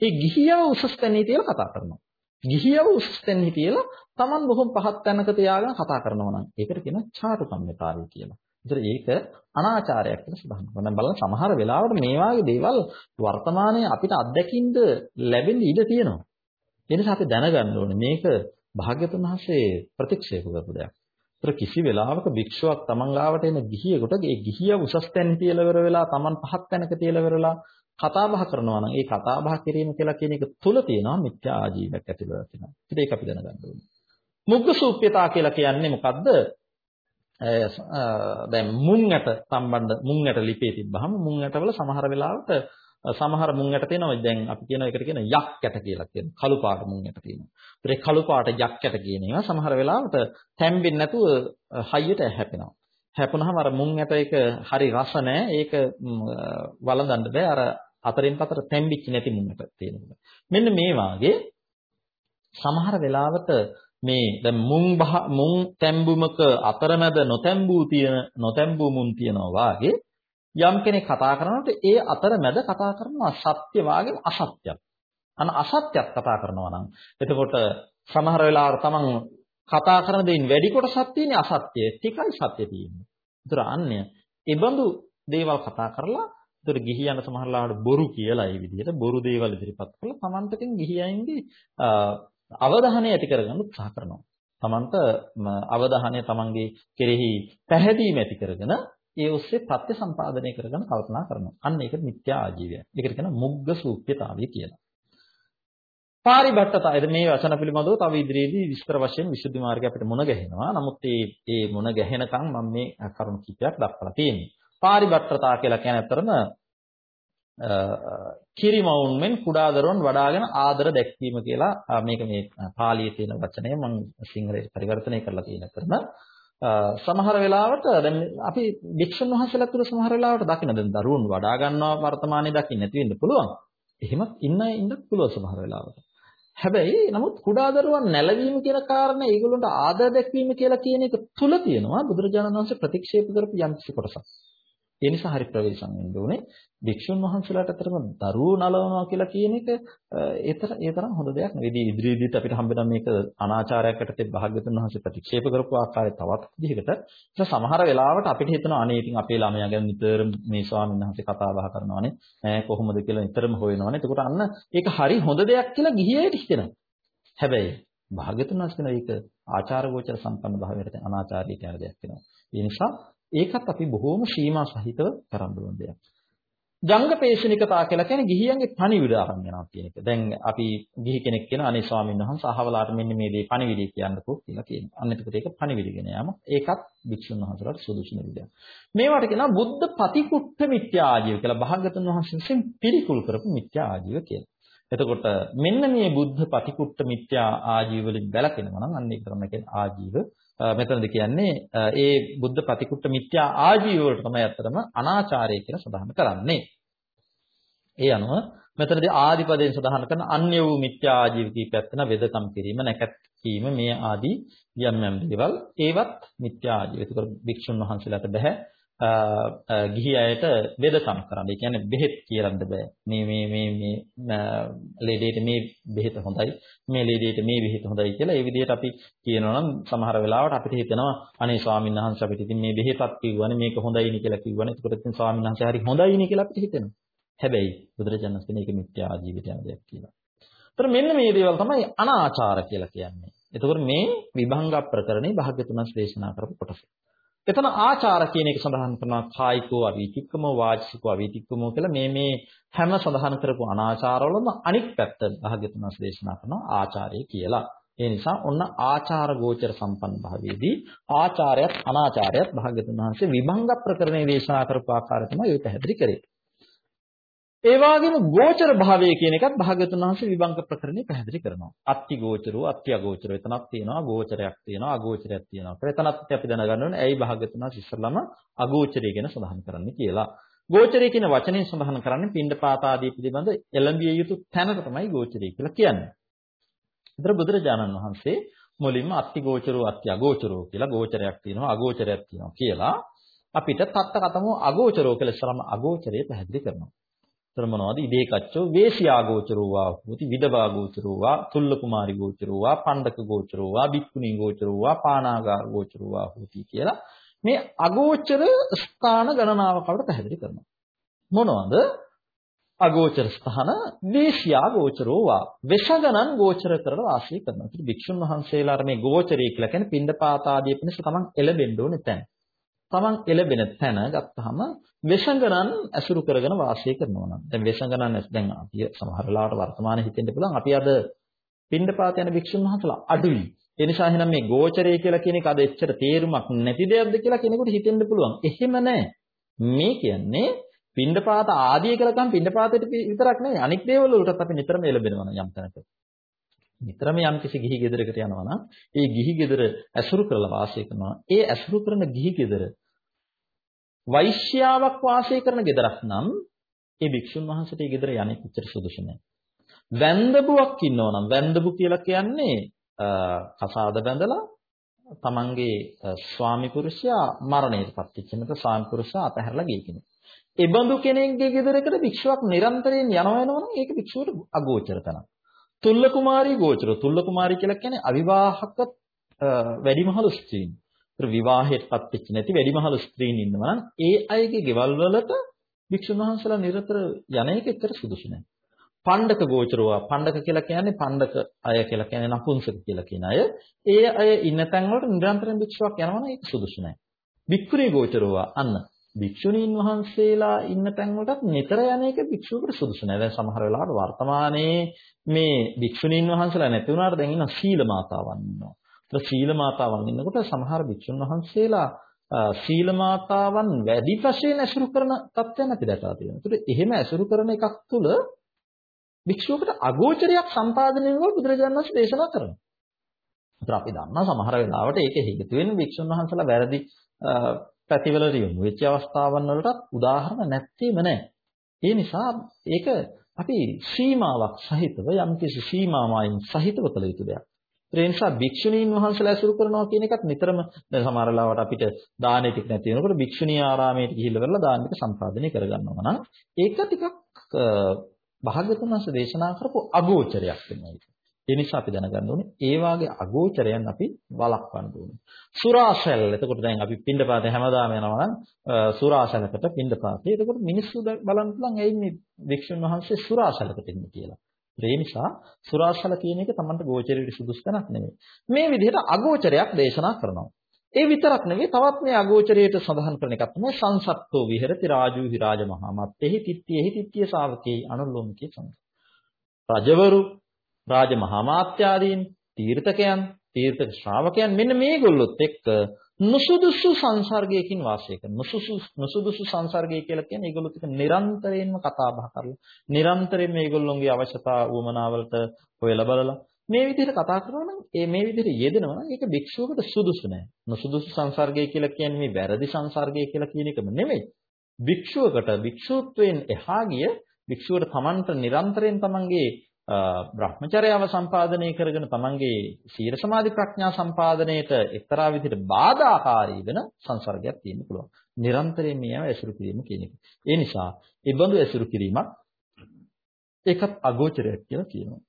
ඒ ගිහියව උසස් තැනේ තියලා කතා කරනවා. ගිහියව උසස් තැනේ තියලා Taman බොහොම පහත් තැනක තියාගෙන කතා කරනවා නම් ඒකට කියන චාටු කම්මිතාරය කියලා. ඒතර ඒක අනාචාරයක් කියලා සඳහන් කරනවා. දැන් බලන්න සමහර වෙලාවට මේ වගේ දේවල් වර්තමානයේ අපිට අත්දැකින්න ලැබෙන්න ඉඩ තියෙනවා. ඒ නිසා අපි දැනගන්න ඕනේ මේක භාග්‍යතුන් වහන්සේ ප්‍රතික්ෂේප කරපු දෙයක්. ඒතර කිසි වෙලාවක භික්ෂුවක් තමන් ගාවට එන ගිහියෙකුට ඒ ගිහිය උසස් තැන තියලා ඉවර වෙලා තමන් පහත් තැනක තියලා ඉවර වෙලා කතා බහ කරනවා නම් ඒ කතා බහ කිරීම කියලා කියන එක තුල තියෙනවා මිත්‍යා ආජීවයක් ඇතිවෙලා තියෙනවා. ඉතින් ඒක අපි දැනගන්න ඕනේ. මුග්ග සූප්‍යතා කියලා කියන්නේ මොකද්ද? දැන් මුං ඇට සම්බන්ධ මුං ඇට ලිපේ තිබ්බහම මුං ඇටවල සමහර වෙලාවට සමහර මුං ඇට තියෙනවා දැන් අපි කියන එකට කියන යක් ඇට කියලා කියන කළු පාට මුං ඇට තියෙනවා. ඒ කළු පාට යක් ඇට කියන ඒවා සමහර වෙලාවට තැම්බෙන්නේ නැතුව හයියට හැපෙනවා. හැපුණාම අර මුං ඇට එක හරි රස නැහැ. ඒක වළඳන්න බෑ. අර අතරින් පතර තැම්බිච්ච නැති මුං ඇට තියෙනවා. මෙන්න මේ වාගේ සමහර වෙලාවට මේ දැන් මුං මුං තැම්බුමක අතරමැද නොතැම්බූ තියෙන නොතැම්බූ මුං තියනවා වාගේ යම් කෙනෙක් කතා කරනකොට ඒ අතරමැද කතා කරනවා සත්‍ය වාගේ අසත්‍යයක්. අන අසත්‍යයක් කතා කරනවා නම් එතකොට සමහර වෙලාවට තමන් කතා කරන දෙයින් වැඩි කොටසක් තියෙන්නේ අසත්‍ය. ටිකයි සත්‍ය තියෙන්නේ. ඒතර අන්නේ ඒබඳු දේවල් කතා කරලා ඒතර ගිහියන් සමහරලාට බොරු කියලා ඒ විදිහට බොරු දේවල් ඉදිරිපත් කරලා තමන්ටකින් ගිහියන්ගේ අවධානය ඇති කරගන්න උත්සාහ කරනවා. තමන්ට අවධානය තමන්ගේ කෙරෙහි පැහැදීම ඇති කරගෙන ඒ ඔස්සේ ප්‍රත්‍ය සම්පාදනය කරගෙන කල්පනා කරනවා. අන්න ඒක මිත්‍යා ආජීවය. ඒකට කියන මුග්ග සූක්්‍යතාවය කියලා. පාරිභට්ඨතාවය මේ වචන පිළිබඳව තව ඉදිරියේදී විස්තර වශයෙන් විසුද්ධි මාර්ගය අපිට මුණ ගැහෙනවා. නමුත් මේ මේ මුණ ගැහෙනකන් මම මේ කරුණු කිහිපයක් දක්වලා තියෙන්නේ. පාරිභට්ඨතා කියලා කියන්නේ අතරම කිරිමවුන් මෙන් කුඩා දරුවන් වඩාගෙන ආදර දැක්වීම කියලා මේක මේ පාලියේ තියෙන වචනය මම සිංහලයට පරිවර්තනය කරලා තියෙන කරන සමහර වෙලාවට දැන් අපි වික්ෂුන් වහන්සේලා තුළ සමහර වෙලාවට දකින්න දැන් දරුවෝ වඩා ගන්නවා වර්තමානයේ දකින්න නැති වෙන්න පුළුවන්. එහෙම ඉන්න ඉන්න පුළුවන් සමහර වෙලාවට. හැබැයි නමුත් කුඩා දරුවන් නැලවීම කියන කාරණේ ඒගොල්ලන්ට ආදර දැක්වීම කියලා කියන එක තුල තියෙනවා බුදුරජාණන් වහන්සේ ප්‍රතික්ෂේප කරපු යම් කිසි කොටසක්. ඒ නිසා හරි ප්‍රවේශම් වෙන්න ඕනේ. භික්ෂුන් වහන්සේලාට අතරම දරුවෝ නලවනවා කියලා කියන එක ඒතර ඒ තරම් හොඳ දෙයක් නෙවෙයි. ඉදිරියේදීත් අපිට හම්බෙන මේක අනාචාරයකට භාග්‍යතුන් වහන්සේ ප්‍රතික්ෂේප කරපු ආකාරය තවත් විදිහකට. ඒක සමහර වෙලාවට අපිට හිතෙනවා අනේ ඉතින් අපේ ළමයා ගැන නිතර මේ ස්වාමීන් වහන්සේ කතා බහ කරනවානේ. ඈ කොහොමද කියලා නිතරම හොයනවානේ. එතකොට අන්න ඒක හරි හොඳ දෙයක් කියලා ගිහියට හිතෙනවා. හැබැයි භාග්‍යතුන් වහන්සේ කියන එක ආචාර ගෝචර සම්පන්න භාවයට අනාචාරී කියන දෙයක් වෙනවා. ඒ නිසා ඒකත් අපි බොහෝම සීමා සහිතව කරන්න ඕන දෙයක්. ජංගපේශනිකතා කියලා කියන්නේ ගිහියන්ගේ පණිවිඩ අරන් යනවා කියන එක. දැන් අපි ගිහි කෙනෙක් කියන අනේ ස්වාමීන් වහන්සේ අහවලාට මෙන්න මේ දේ පණිවිඩය කියන්නකෝ කියලා කියනවා. අන්න එතකොට ඒක පණිවිඩගෙන යාම. ඒකත් භික්ෂුන් වහන්සේලාට සුදුසු නෙවිද. මේවට කියනවා බුද්ධ පතිකුට්ඨ මිත්‍යා ආජීව කියලා භාගතුන් වහන්සේෙන් පිළිකුල් කරපු මිත්‍යා ආජීව කියලා. එතකොට මෙන්න මේ බුද්ධ පතිකුට්ඨ මිත්‍යා ආජීව වලින් බැලකෙනවා නම් අන්න ඒක තමයි කියන්නේ ආජීව මෙතනද කියන්නේ ඒ බුද්ධ ප්‍රතිකුට්ට මිත්‍යා ආජීව වලට තමයි අත්‍තරම අනාචාරය කියලා සඳහන් කරන්නේ. ඒ අනුව මෙතනදී ආදිපදයෙන් සඳහන් කරන අන්‍ය වූ මිත්‍යා ආජීව කීපයක් වෙන වෙදකම් කිරීම නැකත් කීම මේ ආදී යම් යම් දේවල් ඒවත් මිත්‍යා ආජීව. ඒකවල භික්ෂුන් වහන්සේලාට බෑ ගිහි අයට බෙදකම් කරන්න. ඒ කියන්නේ බෙහෙත් කියන්න බෑ. මේ මේ මේ මේ ලේඩේට මේ බෙහෙත හොඳයි. මේ ලේඩේට මේ බෙහෙත හොඳයි කියලා. ඒ විදිහට අපි කියනවා නම් සමහර වෙලාවට අපිට හිතෙනවා අනේ ස්වාමීන් වහන්සේ අපිට ඉතින් මේ බෙහෙතක් කිව්වනේ මේක හොඳයිනි කියලා කිව්වනේ. ඒකට ඉතින් ස්වාමීන් වහන්සේ හරි හොඳයිනි කියලා අපිට හිතෙනවා. හැබැයි බුදුරජාණන් වහන්සේ මේක මිත්‍යා ජීවිතය යන දෙයක් කියලා. ඒතර මෙන්න මේ දේවල් තමයි අනාචාර කියලා කියන්නේ. එතකොට මේ විභංග ප්‍රකරණේ භාග්‍යතුන් ශ්‍රේෂ්ඨනා කරපු කොටස. එතන ආචාර කියන එක සඳහන් කරනවා කායිකෝ අවීතික්කම වාචිකෝ අවීතික්කම කියලා මේ මේ හැම සඳහන් කරපු අනාචාරවලම අනික් පැත්ත භාග්‍යතුන් දේශනා කරනවා ආචාරය කියලා. ඒ නිසා ඔන්න ආචාර ගෝචර සම්පන්න භාවයේදී ආචාරයත් අනාචාරයත් භාග්‍යතුන් වහන්සේ විභංග ප්‍රකරණේ දේශනා කරපු ආකාරය තමයි ඔය පැහැදිලි කරේ. ඒ වගේම ගෝචර භාවය කියන එකත් භාග්‍යතුන් වහන්සේ විභංග ප්‍රකරණේ පැහැදිලි කරනවා. අත්ති ගෝචරෝ අත්‍ය අගෝචරෝ එතනක් තියෙනවා ගෝචරයක් තියෙනවා අගෝචරයක් තියෙනවා. එතනත් අපි දැනගන්න ඕනේ ඇයි භාග්‍යතුන් වහන්සේ ඉස්සල්ලාම අගෝචරය ගැන සඳහන් කරන්නේ කියලා. ගෝචරය කියන වචනේ සඳහන් කරන්නේ පින්ඩපාත ආදී පිළිබඳ එළඹිය යුතු තැනට තමයි ගෝචරය කියලා කියන්නේ. ඒතර බුදුරජාණන් වහන්සේ මුලින්ම අත්ති ගෝචරෝ අත්‍ය අගෝචරෝ කියලා ගෝචරයක් තියෙනවා අගෝචරයක් තියෙනවා කියලා අපිට තත්ත කතමෝ අගෝචරෝ කියලා ඉස්සරම අගෝචරය පැහැදිලි කරනවා. තර මොනවද ඉදේ කච්චෝ වේසියා ගෝචරෝ වා හෝති විදවා ගෝචරෝ වා තුල්ල කුමාරි ගෝචරෝ වා පණ්ඩක ගෝචරෝ වා බික්කුණී ගෝචරෝ වා පානාගාර ගෝචරෝ වා හෝති කියලා මේ අගෝචර ස්ථාන ගණනාවක් අපිට පැහැදිලි කරනවා මොනවද අගෝචර ස්ථාන වේසියා ගෝචරෝ වා වෙෂගණන් ගෝචර කරන වාසය කරනවා. ඉතින් භික්ෂුන් වහන්සේලා මේ ගෝචරය කියලා කියන්නේ පින්ඩපාත ආදී පිණිස තමන් එළබෙන්න ඕනේ තැන. තමන් එළබෙන තැන ගත්තාම වෙසඟනන් ඇසුරු කරගෙන වාසය කරනවා නම් දැන් වෙසඟනන් දැන් අපි සමහර වෙලාවට වර්තමානයේ හිතෙන්න පුළුවන් අපි අද පින්ඩපාත යන භික්ෂුන් වහන්සේලා අඩුයි. ඒ නිසා එහෙනම් මේ ගෝචරය කියලා කියන එක අද එච්චර තේරුමක් නැති දෙයක්ද කියලා කෙනෙකුට හිතෙන්න පුළුවන්. එහෙම නැහැ. මේ කියන්නේ පින්ඩපාත ආදී කියලා කම් පින්ඩපාතෙට විතරක් නෙවෙයි අනික් දේවල් වලටත් අපි නිතරම එළබෙනවා යම් තැනක. නිතරම යම් කිසි ගිහි ගෙදරකට යනවා නම් ඒ ගිහි ගෙදර ඇසුරු කරලා වාසය කරනවා. ඒ ඇසුරු කරන ගිහි ගෙදර වෛශ්‍යාවක් වාසය කරන ගෙදරක් නම් ඒ භික්ෂුන් වහන්සේට ඒ ගෙදර යන්නේ කොච්චර සුදුසු නැහැ. වැන්දබුවක් ඉන්නව නම් වැන්දබු කියලා කියන්නේ කසාද බැඳලා තමන්ගේ ස්වාමි පුරුෂයා මරණයටපත් වෙච්ච නැත්නම් ස්වාමි පුරුෂයා අතහැරලා ගිය කෙනෙක්. ඒ බඳු කෙනෙක්ගේ ගෙදරකට භික්ෂුවක් නිරන්තරයෙන් යනවා වෙනවනම් ඒක භික්ෂුවට අගෝචර තනක්. තුල්ල කුමාරී ගෝචර. තුල්ල කුමාරී කියලා කියන්නේ අවිවාහක වැඩිමහල් ස්ත්‍රීන්. ඒතර විවාහයටපත් වෙච්ච නැති වැඩිමහල් ස්ත්‍රීන් ඉන්නවා නම් ඒ අයගේ ගෙවල් වලට භික්ෂුන් වහන්සේලා නිරතර යන එක එච්චර සුදුසු නැහැ. පණ්ඩක ගෝචරවා පණ්ඩක කියලා කියන්නේ පණ්ඩක අය කියලා කියන්නේ නපුංසක කියලා කියන අය. ඒ අය ඉන්න තැන් වලට නිරන්තරයෙන් භික්ෂුවක් යනවා නම් ඒක සුදුසු නැහැ. භික්ඛුණී ගෝචරවා අන්න භික්ෂුණීන් වහන්සේලා ඉන්න තැන් වලටත් නිතර යන එක භික්ෂුවකට සුදුසු නැහැ. දැන් සමහර වෙලාවට වර්තමානයේ මේ භික්ෂුණීන් වහන්සේලා නැති වුණාට දැන් ඉන්න සීල මාතාවන් ඉන්නවා. ඒත් සීල මාතාවන් ඉන්නකොට සමහර භික්ෂුන් වහන්සේලා සීල මාතාවන් වැඩි වශයෙන් ඇසුරු කරන තත්ත්වයන් අපි දැකලා තියෙනවා. ඒත් එහෙම ඇසුරු කරන එකක් තුළ භික්ෂුවකට අගෝචරයක් සම්පාදනය වෙනවා බුදුරජාණන් වහන්සේ දේශනා කරනවා. ඒත් අපි දන්නා සමහර වෙලාවට ඒක හේතු වෙන්නේ භික්ෂුන් වහන්සේලා වැරදි පැතිවලට යොමු වෙච්ච අවස්ථාවන් වලට උදාහරණ නැත්තේම නැහැ. ඒ නිසා ඒක අපි සීමාවක් සහිතව යම්කිසි සීමාමායින් සහිතව කළ යුතු දෙයක්. ඒ නිසා භික්ෂුණීන් වහන්සේලා ඇසුරු කරනවා කියන එකත් නිතරම දැන් සමහර ලාවට අපිට දානෙ ටික නැති වෙනකොට භික්ෂුණී ආරාමයට ගිහිල්ලා කරලා දාන ටික සම්පාදනය කරගන්නවා නම් ඒක ටිකක් භාගතුන් වහන්සේ දේශනා කරපු අගෝචරයක් වෙනවා. ඒ නිසා අපි දැනගන්න ඕනේ ඒ වාගේ අගෝචරයන් අපි වළක්වන්න ඕනේ. සුරාසැල්. එතකොට දැන් අපි පින්ඩපාතේ හැමදාම යනවා නම් සුරාසැලකට පින්ඩපාතේ. එතකොට මිනිස්සු බලන්න පුළුවන් ඇයි මේ වික්ෂුන් වහන්සේ සුරාසැලකට ඉන්නේ කියලා. ඒ නිසා සුරාසැල කියන එක Tamanට ගෝචරයට සුදුසු තැනක් නෙමෙයි. මේ විදිහට අගෝචරයක් දේශනා කරනවා. ඒ විතරක් නෙවෙයි තවත් මේ අගෝචරයට සඳහන් කරන එකක් තමයි සංසත්තෝ විහෙරති රාජූහි රාජමහාමත්තේහි තිත්තියෙහි තිත්තිය ශාවකේ අනුලෝමිකේ සංඝ. රජවරු රාජ මහාමාත්‍යාදීන් තීර්ථකයන් තීර්ථක ශ්‍රාවකයන් මෙන්න මේගොල්ලොත් එක්ක නුසුදුසු සංසර්ගයකින් වාසය කරන. නුසුසු නුසුදුසු සංසර්ගය කියලා කියන්නේ ඒගොල්ලොත් එක්ක නිරන්තරයෙන්ම කතා බහ කරලා නිරන්තරයෙන් මේගොල්ලොන්ගේ අවශ්‍යතා උවමනාවලට හොයලා බලලා මේ විදිහට කතා කරනවා නම් ඒ මේ විදිහට යෙදෙනවා නම් ඒක භික්ෂුවකට සුදුසු නෑ. නුසුදුසු සංසර්ගය කියලා කියන්නේ මේ වැරදි සංසර්ගය කියලා කියන එකම නෙමෙයි. භික්ෂුවකට භික්ෂුත්වයෙන් එහා ගිය භික්ෂුවට තමන්ට නිරන්තරයෙන් තමන්ගේ බ්‍රහ්මචර්යාව සම්පාදනය කරගෙන තමන්ගේ සීල සමාධි ප්‍රඥා සම්පාදනයේට එක්තරා විදිහට බාධාකාරී වෙන සංසර්ගයක් තියෙන්න පුළුවන්. නිරන්තරයෙන් මේව ඇසුරු කිරීම කියන එක. ඒ නිසා ඒ බඳු ඇසුරු කිරීමක් ඒකත් අගෝචරයක් කියලා කියනවා.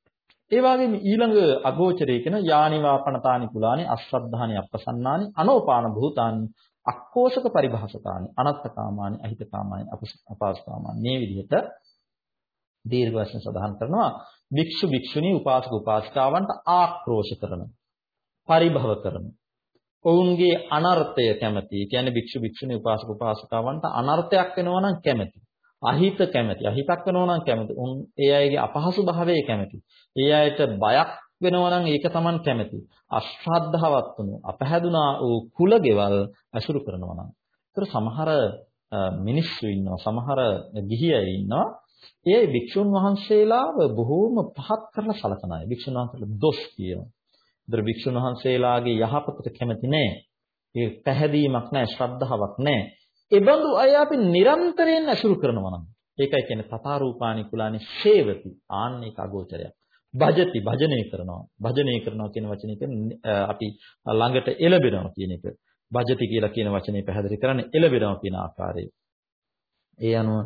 ඒ වගේම ඊළඟ අගෝචරය කියන යානිවාපනතානි කුලානි අශ්‍රද්ධානි අපසන්නානි අනෝපාන භූතානි අක්කෝෂක පරිභාෂතානි අනත්තකාමානි අහිතකාමානි අපස්කාමානි මේ විදිහට දීර්ඝ වශයෙන් සඳහන් කරනවා භික්ෂු භික්ෂුණී උපාසක උපාසිකාවන්ට ආක්‍රෝෂ කරන පරිභව කරන ඔවුන්ගේ අනර්ථය කැමති. කියන්නේ භික්ෂු භික්ෂුණී උපාසක උපාසිකාවන්ට අනර්ථයක් වෙනවා නම් කැමති. අහිත කැමති. අහිතක් වෙනවා නම් කැමති. උන් ඒ අයගේ අපහසු භාවයේ කැමති. ඒ අයට බයක් වෙනවා නම් ඒක Taman කැමති. අශ්‍රද්ධාවත් වුණු අපහැදුනා වූ කුලගෙවල් අසුරු කරනවා නම්. ඒතර සමහර මිනිස්සු ඉන්නවා සමහර ගිහියයි ඉන්නවා ඒ භික්ෂුන් වහන්සේලාව බොහෝම පහත් කරලා සලකන අය. භික්ෂුන් වහන්සේලා දොස් කියනවා. ඒතර භික්ෂුන් වහන්සේලාගේ යහපතට කැමති නැහැ. ඒ පැහැදීමක් නැහැ, ශ්‍රද්ධාවක් නැහැ. ඒබඳු අය අපි නිරන්තරයෙන් අසුරු කරනවා නම් ඒකයි කියන්නේ තථා රූපානි කුලානි සේවති ආන්නේක අගෝචරයක්. භජති භජනය කරනවා. භජනය කරනවා කියන වචනේ අපි ළඟට එළබෙනවා කියන එක. භජති කියලා කියන වචනේ පැහැදිලි කරන්නේ එළබෙනවා කියන ආකාරය. ඒ අනුව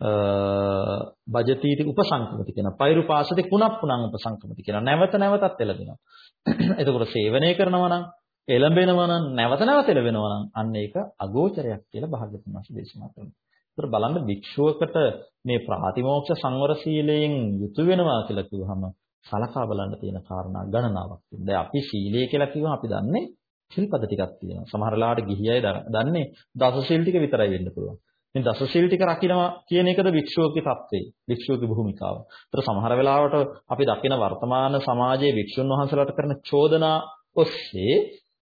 බජතීති උපසංකමති කියන පෛරුපාසති කුණප්පුණං උපසංකමති කියන නැවත නැවතත් එළබෙනවා. එතකොට සේවනය කරනවා නම් එළඹෙනවා නම් නැවත නැවත එළවෙනවා නම් අන්න ඒක අගෝචරයක් කියලා භාග්‍යතුන් වහන්සේ දේශනා කරනවා. ඒතර බලන්න භික්ෂුවකට මේ ප්‍රාතිමෝක්ෂ සංවර සීලයෙන් යුතු වෙනවා කියලා කිව්වහම සලකා බලන්න තියෙන කාරණා ගණනාවක් තියෙනවා. දැන් අපි සීලය කියලා කිව්වම අපි දන්නේ සිල්පද ටිකක් තියෙනවා. සමහර ලාට ගිහි අය දන්නේ දස සිල් ටික විතරයි වෙන්න පුළුවන්. මේ දසසිල් ටික රකින්නවා කියන එකද භික්ෂුවගේ தත්ත්වය. භික්ෂුවගේ භූමිකාව. ඒතර සමහර වෙලාවට අපි දකින වර්තමාන සමාජයේ භික්ෂුන් වහන්සේලාට කරන චෝදනා ඔස්සේ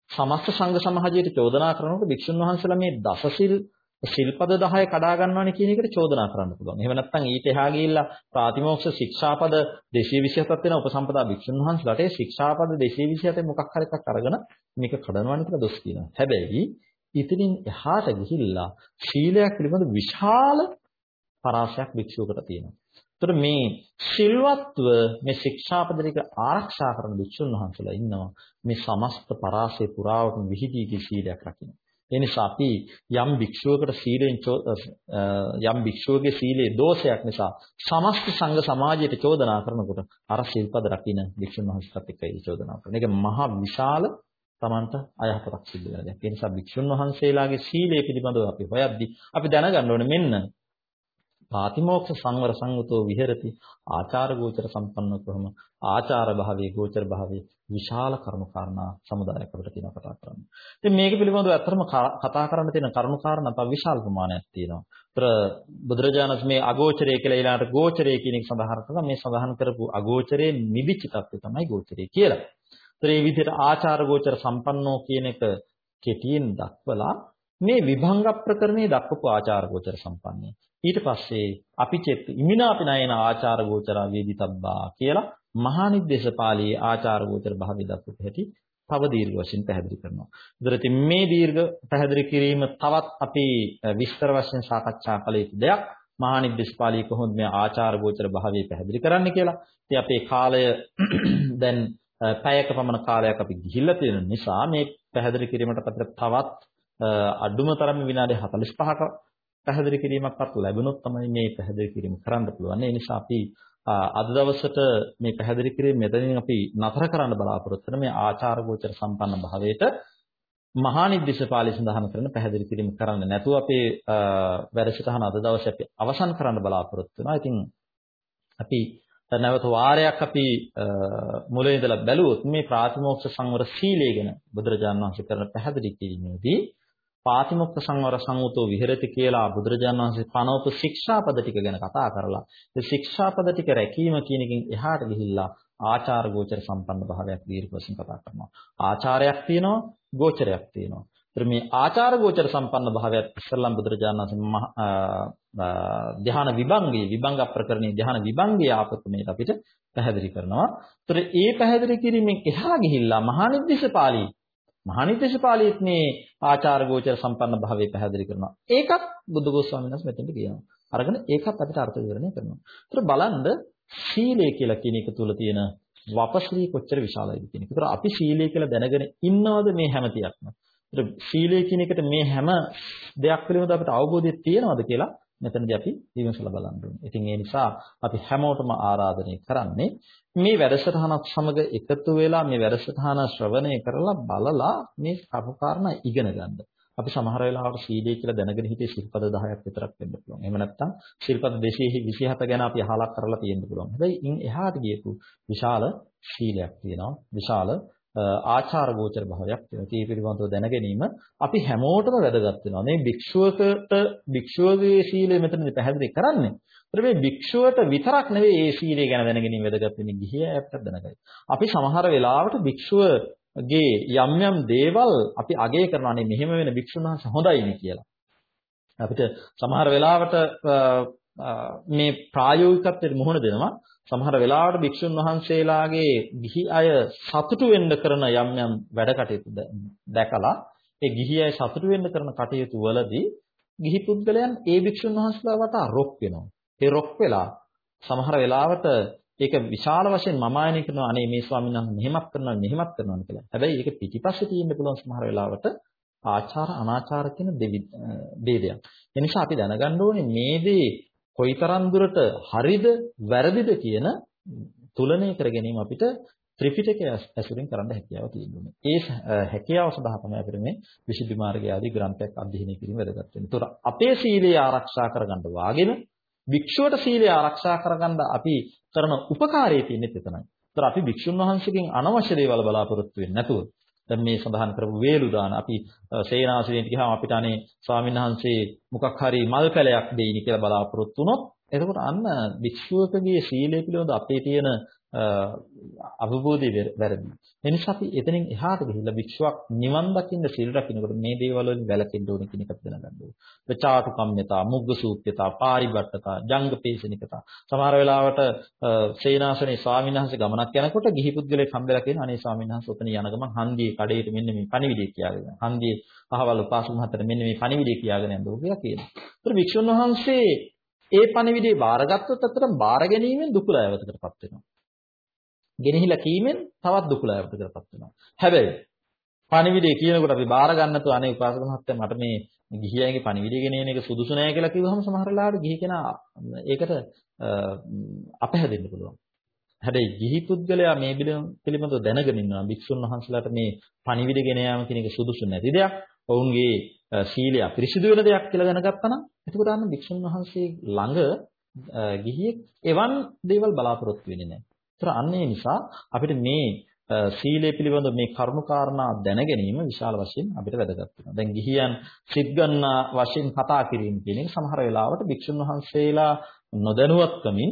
සමස්ත සංඝ සමාජයට චෝදනා කරනකොට භික්ෂුන් වහන්සේලා මේ දසසිල් ශිල්පද 10 කඩා ගන්නවානේ කියන එකට චෝදනා කරන්න පුළුවන්. එහෙම නැත්නම් ඊට එහා ගිහිල්ලා ප්‍රාතිමෝක්ෂ ශික්ෂාපද 227ක් වෙන උපසම්පදා භික්ෂුන් වහන්සේලාට ඒ ශික්ෂාපද 227 මොකක් හරි එකක් අරගෙන මේක කඩනවානේ කියලා දොස් කියනවා. හැබැයි ඉතින් එහාට ගිහිල්ලා ශීලයක් පිළිබඳ විශාල පරාසයක් භික්ෂුවකට තියෙනවා. ඒතර මේ සිල්වත්ව මේ ශික්ෂාපදරික ආරක්ෂා කරන භික්ෂුන් වහන්සේලා ඉන්නවා. මේ සමස්ත පරාසය පුරාවටම විහිදී ගිය සීලයක් රකින්න. ඒ නිසා අපි යම් භික්ෂුවකට සීලෙන් යම් භික්ෂුවගේ සීලේ දෝෂයක් නිසා සමස්ත සංඝ සමාජයට චෝදනා කරනකොට අර සිල්පද රකින්න භික්ෂුන් වහන්සේලාත් එක්ක ඒ චෝදනා කරන. ඒක මහා විශාල Tamanta අයහපතක් සිද්ධ වෙන දෙයක්. ඒ නිසා භික්ෂුන් වහන්සේලාගේ සීලය පිළිබඳව අපි හොයද්දී අපි දැනගන්න ඕනේ මෙන්න පාතිමෝක්ෂ සංවර සංගතෝ විහෙරති ආචාර ගෝචර සම්පන්න කොහොම ආචාර භාවයේ ගෝචර භාවයේ විශාල කරුණු කාරණා සමුදායක් අපිට තියෙනවා කතා කරන්න. ඉතින් මේක පිළිබඳව ඇත්තටම කතා කරන්න තියෙන කරුණු කාරණා තව විශාල ප්‍රමාණයක් තියෙනවා. ඒතර බුදුරජාණන් මේ අගෝචරය කියලා ඊළාට ගෝචරය කියන එක සඳහන් කරලා මේ සඳහන් කරපු අගෝචරයේ නිවිච්ච තත්ත්වය තමයි ගෝචරය කියලා. ඒතර මේ විදිහට ආචාර ගෝචර සම්පන්නෝ කියන එක කෙටියෙන් දක්වලා මේ විභංග ප්‍රකරණේ දක්වපු ආචාර ගෝචර සම්පන්නේ. ඊට පස්සේ අපිචෙත් ඉමිනාපිනයන ආචාර ගෝචරා වේදිතබ්බා කියලා මහා නිද්දේශ පාළියේ ආචාර ගෝචර භාවය දක්වපු හැටි තව දීර්ඝ වශයෙන් පැහැදිලි කරනවා. ඒතර ඉතින් මේ දීර්ඝ පැහැදිලි කිරීම තවත් අපි විස්තර වශයෙන් සාකච්ඡා කළ යුතු දෙයක්. මහා නිද්දේශ පාළියේ කොහොමද මේ ආචාර ගෝචර භාවය පැහැදිලි කරන්නේ කියලා. ඉතින් අපේ කාලය දැන් පැයක පමණ කාලයක් අපි ගිහිල්ලා තියෙන නිසා මේ පැහැදිලි කිරීමට අපිට තවත් අඩුම තරමේ විනාඩි 45ක පැහැදිලි කිරීමක්වත් ලැබුණොත් තමයි මේ පැහැදිලි කිරීම කරන්න පුළුවන්. ඒ නිසා අපි අද දවසට මේ පැහැදිලි කිරීම මෙතනින් අපි නතර කරන්න බලාපොරොත්තු වෙන මේ ආචාර ගෝචර සම්පන්න භාවයට මහා නිද්දේශ පාළි සඳහන් කරන පැහැදිලි කිරීම කරන්න නැතුව අපේ වැඩසටහන අද දවසේ අපි අවසන් කරන්න බලාපොරොත්තු වෙනවා. ඉතින් අපි නැවත වාරයක් අපි මුලින් ඉඳලා බැලුවොත් මේ ප්‍රාතිමෝක්ෂ සංවර සීලය ගැන බුදුරජාණන් වහන්සේ කරන පැහැදිලි කිරීමේදී පාතිමොක්ඛ සංවර සංවතෝ විහෙරති කියලා බුදුරජාණන් වහන්සේ පනවපු ශික්ෂාපද ටික ගැන කතා කරලා ඒ ශික්ෂාපද ටික රැකීම කියන එකෙන් එහාට ගිහිල්ලා ආචාර ගෝචර සම්පන්න භාවයක් දීර්ඝ වශයෙන් කතා කරනවා. ආචාරයක් තියෙනවා, ගෝචරයක් තියෙනවා. ඒතර මේ ආචාර ගෝචර සම්පන්න භාවයත් ඉස්සල්ලාම් බුදුරජාණන් වහන්සේ ධ්‍යාන විභංගයේ විභංග ප්‍රකරණයේ ධ්‍යාන විභංගයේ ආපත මේක අපිට පැහැදිලි කරනවා. ඒතර ඒ පැහැදිලි කිරීමෙන් එහා ගිහිල්ලා මහා නිද්දේශ පාළි මහානිදේශපාලීත් මේ ආචාර ගෝචර සම්පන්න භාවය පැහැදිලි කරනවා. ඒකත් බුදුගොස් ස්වාමීන් වහන්සේ මෙතෙන්ට කියනවා. අරගෙන ඒකත් අපිට අර්ථ විවරණය කරනවා. ඒතර බලන්න සීලය කියලා කියන එක තුල තියෙන වපශ්‍රී කොච්චර විශාලයිද කියන එක. ඒතර අපි සීලය කියලා දැනගෙන ඉන්නවද මේ හැම තියක්ම? ඒතර සීලය කියන එකට මේ හැම දෙයක් පිළිබඳව අපිට අවබෝධයක් තියෙනවද කියලා මෙතනදී අපි විමසලා බලන්න ඕනේ. ඉතින් ඒ නිසා අපි හැමෝටම ආරාධනය කරන්නේ මේ වැඩසටහනත් සමග එකතු වෙලා මේ වැඩසටහන ශ්‍රවණය කරලා බලලා මේ කරුකාරණා ඉගෙන ගන්න. අපි සමහර වෙලාවට සීලය කියලා දැනගෙන හිටියේ ශිල්පද 10ක් විතරක් වෙන්න පුළුවන්. එහෙම නැත්නම් ශිල්පද 227 ගැන අපි අහලා කරලා තියෙන්න පුළුවන්. හැබැයි ඉන් එහාට ගියපු විශාල ශීලයක් තියෙනවා. විශාල ආචාර ගෝචර භාවයක් තියෙනවා. ඒ පිළිබඳව දැන ගැනීම අපි හැමෝටම වැදගත් වෙනවා. මේ භික්ෂුවකට භික්ෂුවගේ සීලය මෙතනදී පැහැදිලි කරන්නේ. ඒතර මේ භික්ෂුවට විතරක් නෙවෙයි මේ සීලය ගැන දැන ගැනීම වැදගත් වෙන්නේ ගිහිය ඇත්තට දැනගයි. අපි සමහර වෙලාවට භික්ෂුවගේ යම් යම් දේවල් අපි අගය කරනවා නේ මෙහෙම වෙන භික්ෂුන් වහන්සේ හොඳයිනේ කියලා. අපිට සමහර වෙලාවට මේ ප්‍රායෝගිකත්වයට මුහුණ දෙනවා සමහර වෙලාවට භික්ෂුන් වහන්සේලාගේ ගිහි අය සතුටු වෙන්න කරන යම් යම් වැඩ කටයුතු දැකලා ඒ ගිහි අය සතුටු වෙන්න කරන කටයුතු වලදී ගිහි පුද්ගලයන් ඒ භික්ෂුන් වහන්සේලා වටා රොක් වෙනවා. ඒ රොක් වෙලා සමහර වෙලාවට ඒක විශාල වශයෙන් මම ආයනය කරනවා අනේ මේ ස්වාමීන් වහන්සේ මෙහෙමත් කරනවා මෙහෙමත් කරනවා කියලා. හැබැයි ඒක පිටිපස්සේ තියෙන්න පුළුවන් සමහර වෙලාවට ආචාර අනාචාර කියන දෙවිදයක්. ඒ නිසා අපි දැනගන්න ඕනේ මේ දේ කොයිතරම් දුරට හරිද වැරදිද කියන තුලනය කර ගැනීම අපිට ත්‍රිපිටකය ඇසුරින් කරන්න හැකියාව තියෙනවා. ඒ හැකියාව සඳහා තමයි අපිට මේ විසුද්ධි මාර්ගය ආදී ග්‍රන්ථයක් අධ්‍යයනය කිරීම වැදගත් වෙන්නේ. ඒතොර අපේ සීලය ආරක්ෂා කරගන්න වාගෙන භික්ෂුවට සීලය ආරක්ෂා කරගන්න අපි කරන උපකාරයේ තියෙන්නේ එතනයි. ඒතොර අපි භික්ෂුන් වහන්සේගෙන් අනවශ්‍ය දේවල් බලාපොරොත්තු වෙන්නේ නැතුව දැන් මේ සඳහන් කරපු වේලු දාන. අපි සේනාසනෙට ගියාම අපිට අනේ ස්වාමීන් වහන්සේ මොකක් හරි මල් පැලයක් දෙයිනි කියලා බලාපොරොත්තු වුණොත් එතකොට අන්න භික්ෂුවකගේ සීලය පිළිබඳ අපේ තියෙන අවබෝධය වැරදි. ඒ නිසා අපි එතනින් එහාට ගිහිල්ලා භික්ෂුවක් නිවන් දකින්න සිල් රකින්නකොට මේ දේවල් වලින් වැළකෙන්න ඕනේ කියන එක දැනගන්න ඕනේ. ප්‍රචාටු කම්මිතා, මුග්ග සූත්‍යතා, පාරිබට්ඨතා, ජංගපේසනිකතා. සමහර වෙලාවට සේනාසනේ ස්වාමීන් වහන්සේ ගමනක් යනකොට ගිහි පුද්ගලයෙක් හම්බෙලා කියන අනේ ස්වාමීන් වහන්සේ ඔතන යන ගමන් හන්දියේ කඩේට මෙන්න මේ පණිවිඩය කියාගෙන. හන්දියේ අහවල් උපාසක මහත්තයට මෙන්න මේ පණිවිඩය කියාගෙන යන්න ඕක කියලා කියනවා. ඒතර භික්ෂුන් වහන්සේ ඒ පණිවිඩය බාරගත්තොත් අතරම බාර ගැනීමෙන් දුකලයවතකටපත් වෙනවා. ගෙනහිලා කීමෙන් තවත් දුකලයවතකටපත් වෙනවා. හැබැයි පණිවිඩය කියනකොට අපි බාර ගන්නතු අනේ උපාසක මහත්තයා මට මේ ගිහියන්ගේ පණිවිඩය ගෙනෙන එක සුදුසු නෑ කියලා කිව්වහම සමහර වෙලාවට ගිහි කෙනා ඒකට අපහැදෙන්න පුළුවන්. හැබැයි ගිහි පුද්ගලයා මේ පිළිබඳව දැනගෙන ඉන්නවා භික්ෂුන් වහන්සේලාට මේ පණිවිඩ ගෙන යාම කියන එක සුදුසු නැති දෙයක්. ඔවුන්ගේ සීලය අපිරිසිදු වෙන දෙයක් කියලා දැනගත්තා නම් එතකොට අන්න භික්ෂුන් වහන්සේ ළඟ ගිහියෙක් එවන් දේවල් බලාපොරොත්තු වෙන්නේ නැහැ. ඒතර අන්න ඒ නිසා අපිට මේ සීලය පිළිබඳ මේ කරුණු කාරණා දැන ගැනීම විශාල වශයෙන් අපිට වැදගත් වෙනවා. දැන් ගිහියන් සිත් ගන්නා වශයෙන් කතා කිරීම කියන එක සමහර වෙලාවට භික්ෂුන් වහන්සේලා නොදැනුවත්කමින්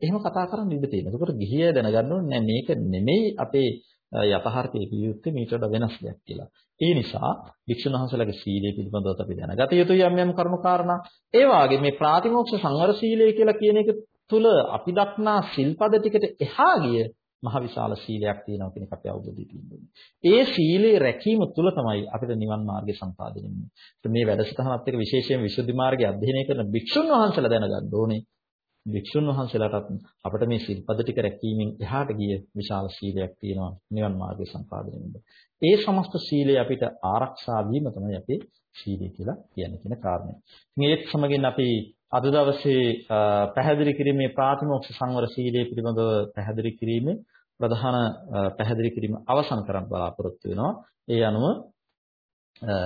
එහෙම කතා කරන්න ඉඩ තියෙනවා. ඒකට ගිහිය දැනගන්න ඕනේ මේක නෙමෙයි අපේ යථාර්ථයේ කිව්වොත් මේට වඩා වෙනස් දෙයක් කියලා. ඒ නිසා වික්ෂුන් වහන්සේලාගේ සීලය පිළිබඳව අපි දැනගත යුතුයි යම් යම් කරුණු කාරණා. ඒ වාගේ මේ ප්‍රාතිමෝක්ෂ සංවර සීලය කියලා කියන එක තුල අපි දක්නා සිල්පද ටිකට එහා ගිය මහ විශාල සීලයක් තියෙනවා කියන එක අපි අවබෝධය තියෙනවා. ඒ සීලේ රැකීම තුල තමයි අපිට නිවන් මාර්ගය සම්පාදනය වෙන්නේ. මේ වැඩසටහනත් එක්ක විශේෂයෙන් විසුද්ධි මාර්ගය අධ්‍යයනය කරන භික්ෂුන් වහන්සේලා දැනගන්න ඕනේ වික්ෂුන් වහන්සේලාටත් අපිට මේ සිල්පද ටික රැකීමෙන් එහාට ගිය විශාල සීලයක් තියෙනවා නිවන් මාර්ගය සම්පාදනය වෙන්න. ඒ සමස්ත සීලය අපිට ආරක්ෂා වීම තමයි අපේ සීලය කියලා කියන්නේ කියන කාරණය. ඉතින් ඒත් සමගින් අපි අද දවසේ පැහැදිලි කිරීමේ ප්‍රාතිමෝක්ෂ සංවර සීලය පිළිබඳව පැහැදිලි කිරීමේ ප්‍රධාන පැහැදිලි කිරීම අවසන් කරන්න බලාපොරොත්තු වෙනවා. ඒ අනුව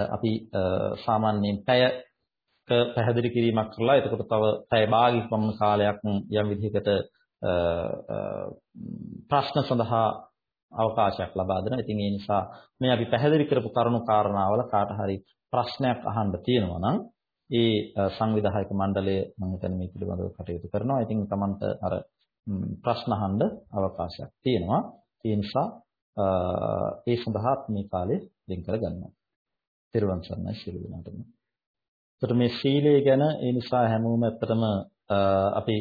අපි සාමාන්‍යයෙන් පැය පැහැදිලි කිරීමක් කරලා එතකොට තව පැය භාගික පමණ කාලයක් යම් විදිහකට ප්‍රශ්න සඳහා අවකාශයක් ලබා දෙනවා. ඉතින් ඒ නිසා මේ අපි පැහැදිලි කරපු කරුණු කාරණාවල කාට හරි ප්‍රශ්නයක් අහන්න තියෙනවා නම් ඒ සංවිධායක මණ්ඩලය මම හිතන්නේ මේ පිළිබඳව කටයුතු කරනවා. ඉතින් Tamanට අර ප්‍රශ්න අහන්න අවකාශයක් තියෙනවා. ඒ නිසා ඒ සඳහා මේ කාලය වෙන් කරගන්නවා. ත්‍රිවන් සරණයි ශිරු දිනටම එතකොට මේ සීලය ගැන ඒ නිසා හැමෝම ඇත්තටම අපි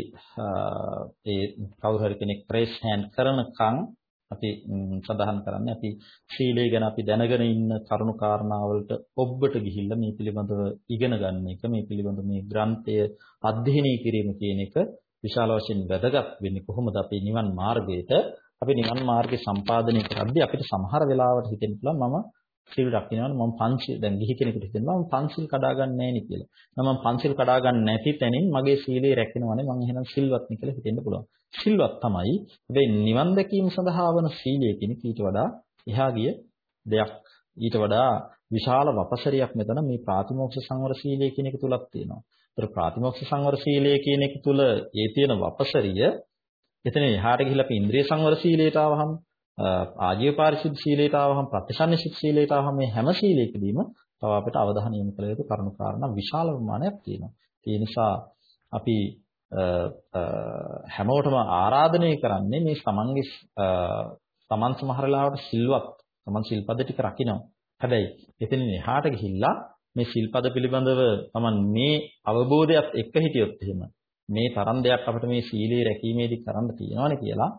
ඒ කවුරු හරි කෙනෙක් ප්‍රේස් හෑන්ඩ් කරනකම් අපි සඳහන් කරන්නේ අපි සීලය ගැන අපි දැනගෙන ඉන්න කරුණු කාරණාවලට ඔබට ගිහිල්ලා මේ පිළිබඳව ඉගෙන ගන්න එක මේ පිළිබඳව මේ ග්‍රන්ථය අධ්‍යයනය කිරීම කියන එක විශාල වශයෙන් වැදගත් වෙන්නේ කොහොමද අපේ නිවන් මාර්ගයට? අපි නිවන් මාර්ගේ සම්පාදනය කරද්දී අපිට සමහර වෙලාවට හිතෙන්න පුළුවන් මම සිල් රකින්නවනේ මම පංචිල් දැන් ගිහි කෙනෙකුට හිතෙනවා මම පංචිල් කඩා ගන්න නැහැ නේ කියලා. නම් මම පංචිල් කඩා ගන්න නැති තැනින් මගේ සීලය රැකෙනවනේ මම එහෙනම් සිල්වත් නේ කියලා හිතෙන්න පුළුවන්. සිල්වත් තමයි. හැබැයි නිවන් දැකීම සඳහා වන සීලය කියන ඊට වඩා එහා ගිය දෙයක්. ඊට වඩා විශාල වපසරියක් මෙතන මේ ප්‍රාතිමෝක්ෂ සංවර සීලය කියන එක තුලක් තියෙනවා. ඒතර ප්‍රාතිමෝක්ෂ සංවර සීලය කියන එක තුල ඒ තියෙන වපසරිය එතන එහාට ගිහිල්ලා අපි ඉන්ද්‍රිය සංවර සීලයට ආවහම ආජීව පාරිශුද්ධ සීලයට ආවහම ප්‍රතිසන්නිසිත සීලයට ආවහම මේ හැම සීලයකදීම තව අපිට අවධානය යොමු කළ යුතු කරුණු කාරණා විශාල ප්‍රමාණයක් තියෙනවා. ඒ නිසා අපි හැමෝටම ආරාධනය කරන්නේ මේ සමන්ගේ සමන් සමහර ලාවට සිල්වත් සමන් සිල්පද ටික රකින්න. හැබැයි එතනින් එහාට ගිහිල්ලා මේ සිල්පද පිළිබඳව තමන් මේ අවබෝධයත් එක්ක හිටියොත් එහෙම මේ තරම් දෙයක් අපිට මේ සීලේ රැකීමේදී කරන්න තියෙනවානේ කියලා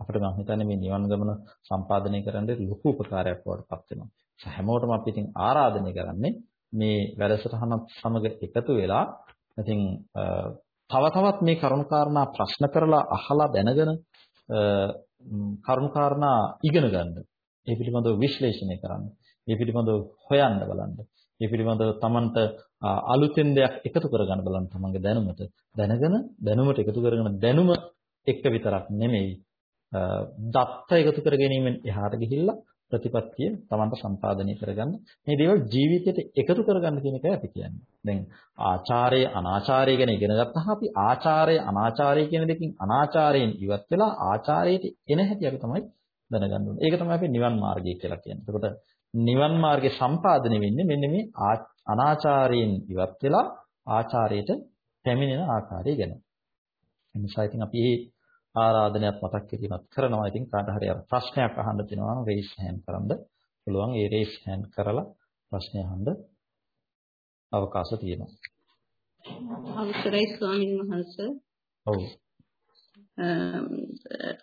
අපිට මම හිතන්නේ මේ නිවන් ගමන සම්පාදනය කරන්න ලොකු උපකාරයක් වඩපත් වෙනවා. හැමෝටම අපි ඉතින් ආරාධනය කරන්නේ මේ වැඩසටහනත් සමග එකතු වෙලා ඉතින් තව තවත් මේ කරුණාකාරණා ප්‍රශ්න කරලා අහලා දැනගෙන කරුණාකාරණා ඉගෙන ගන්න. ඒ පිළිබඳව විශ්ලේෂණය කරන්න. ඒ පිළිබඳව හොයන්න බලන්න. ඒ පිළිබඳව Tamanට අලුතෙන් දෙයක් එකතු කරගන්න බලන්න තමන්ගේ දැනුමට. දැනගෙන දැනුමට එකතු කරගෙන දැනුම එක්ක විතරක් නෙමෙයි දත්ත එකතු කර ගැනීමෙන් එහාට ගිහිල්ලා ප්‍රතිපත්තිය Tamanට සම්පාදනය කරගන්න මේ දේවල් ජීවිතයට එකතු කරගන්න කියන එකයි අපි කියන්නේ. දැන් ආචාරය අනාචාරය ගැන ඉගෙන ගත්තාම අපි ආචාරය අනාචාරය කියන දෙකකින් අනාචාරයෙන් ඉවත් වෙලා ආචාරයට එන හැටි අපි තමයි දැනගන්න ඕනේ. ඒක තමයි අපි නිවන් මාර්ගය කියලා කියන්නේ. එතකොට නිවන් මාර්ගේ සම්පාදනය වෙන්නේ මෙන්න මේ අනාචාරයෙන් ඉවත් වෙලා ආචාරයට පැමිණෙන ආකාරය ගැන. එනිසා ඉතින් අපි මේ ආරාධනයක් මතක් කිරීමක් කරනවා. ඉතින් කාට හරි අර ප්‍රශ්නයක් අහන්න තියෙනවා රේස් හෑන්ඩ් කරන්න පුළුවන්. ඒ රේස් හෑන්ඩ් කරලා ප්‍රශ්නය අහන්න අවකාශ තියෙනවා. අවසරයි ස්වාමීන් වහන්සේ. ඔව්.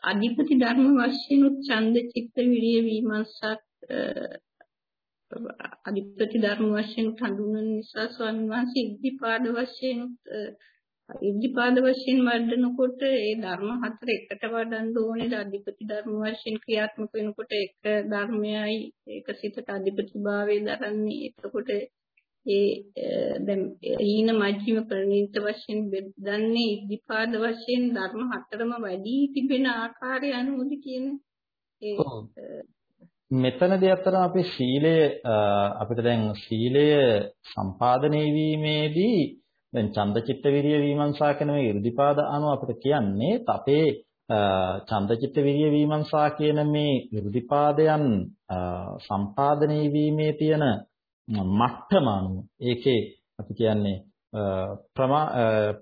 අධිපති ධර්ම වශයෙන් ඡන්ද චිත්ත විරිය විමර්ශක් අධිපති ධර්ම වශයෙන් හඳුන්වන නිසා ස්වාමීන් වහන්සේ ඉද්ධිපාද වශයෙන් ඉද්ධිපාද වශයෙන් වඩනකොට ඒ ධර්ම හතර එකට වඩන්න ඕනේද අධිපති ධර්ම වශයෙන් ක්‍රියාත්මක වෙනකොට එක ධර්මයයි ඒක සිතට අධිපති භාවයේ දරන්නේ. එතකොට ඒ දැන් ඊන මජ්ක්‍ධිම ප්‍රණීත වශයෙන් බෙදන්නේ ඉද්ධිපාද වශයෙන් ධර්ම හතරම වැඩි තිබෙන ආකාරය අනුවද කියන ඒ මෙතනදී අතර අපි සීලය අපිට දැන් සීලය සම්පාදනය වීමේදී දැන් ඡන්දචිත්ත විරිය විමර්ශා කරන මේ ඍද්ධිපාද අනුව අපිට කියන්නේ අපේ ඡන්දචිත්ත විරිය විමර්ශා කියන මේ ඍද්ධිපාදයන් සම්පාදනය වීමේ තියෙන මට්ටම අනුව ඒකේ අපි කියන්නේ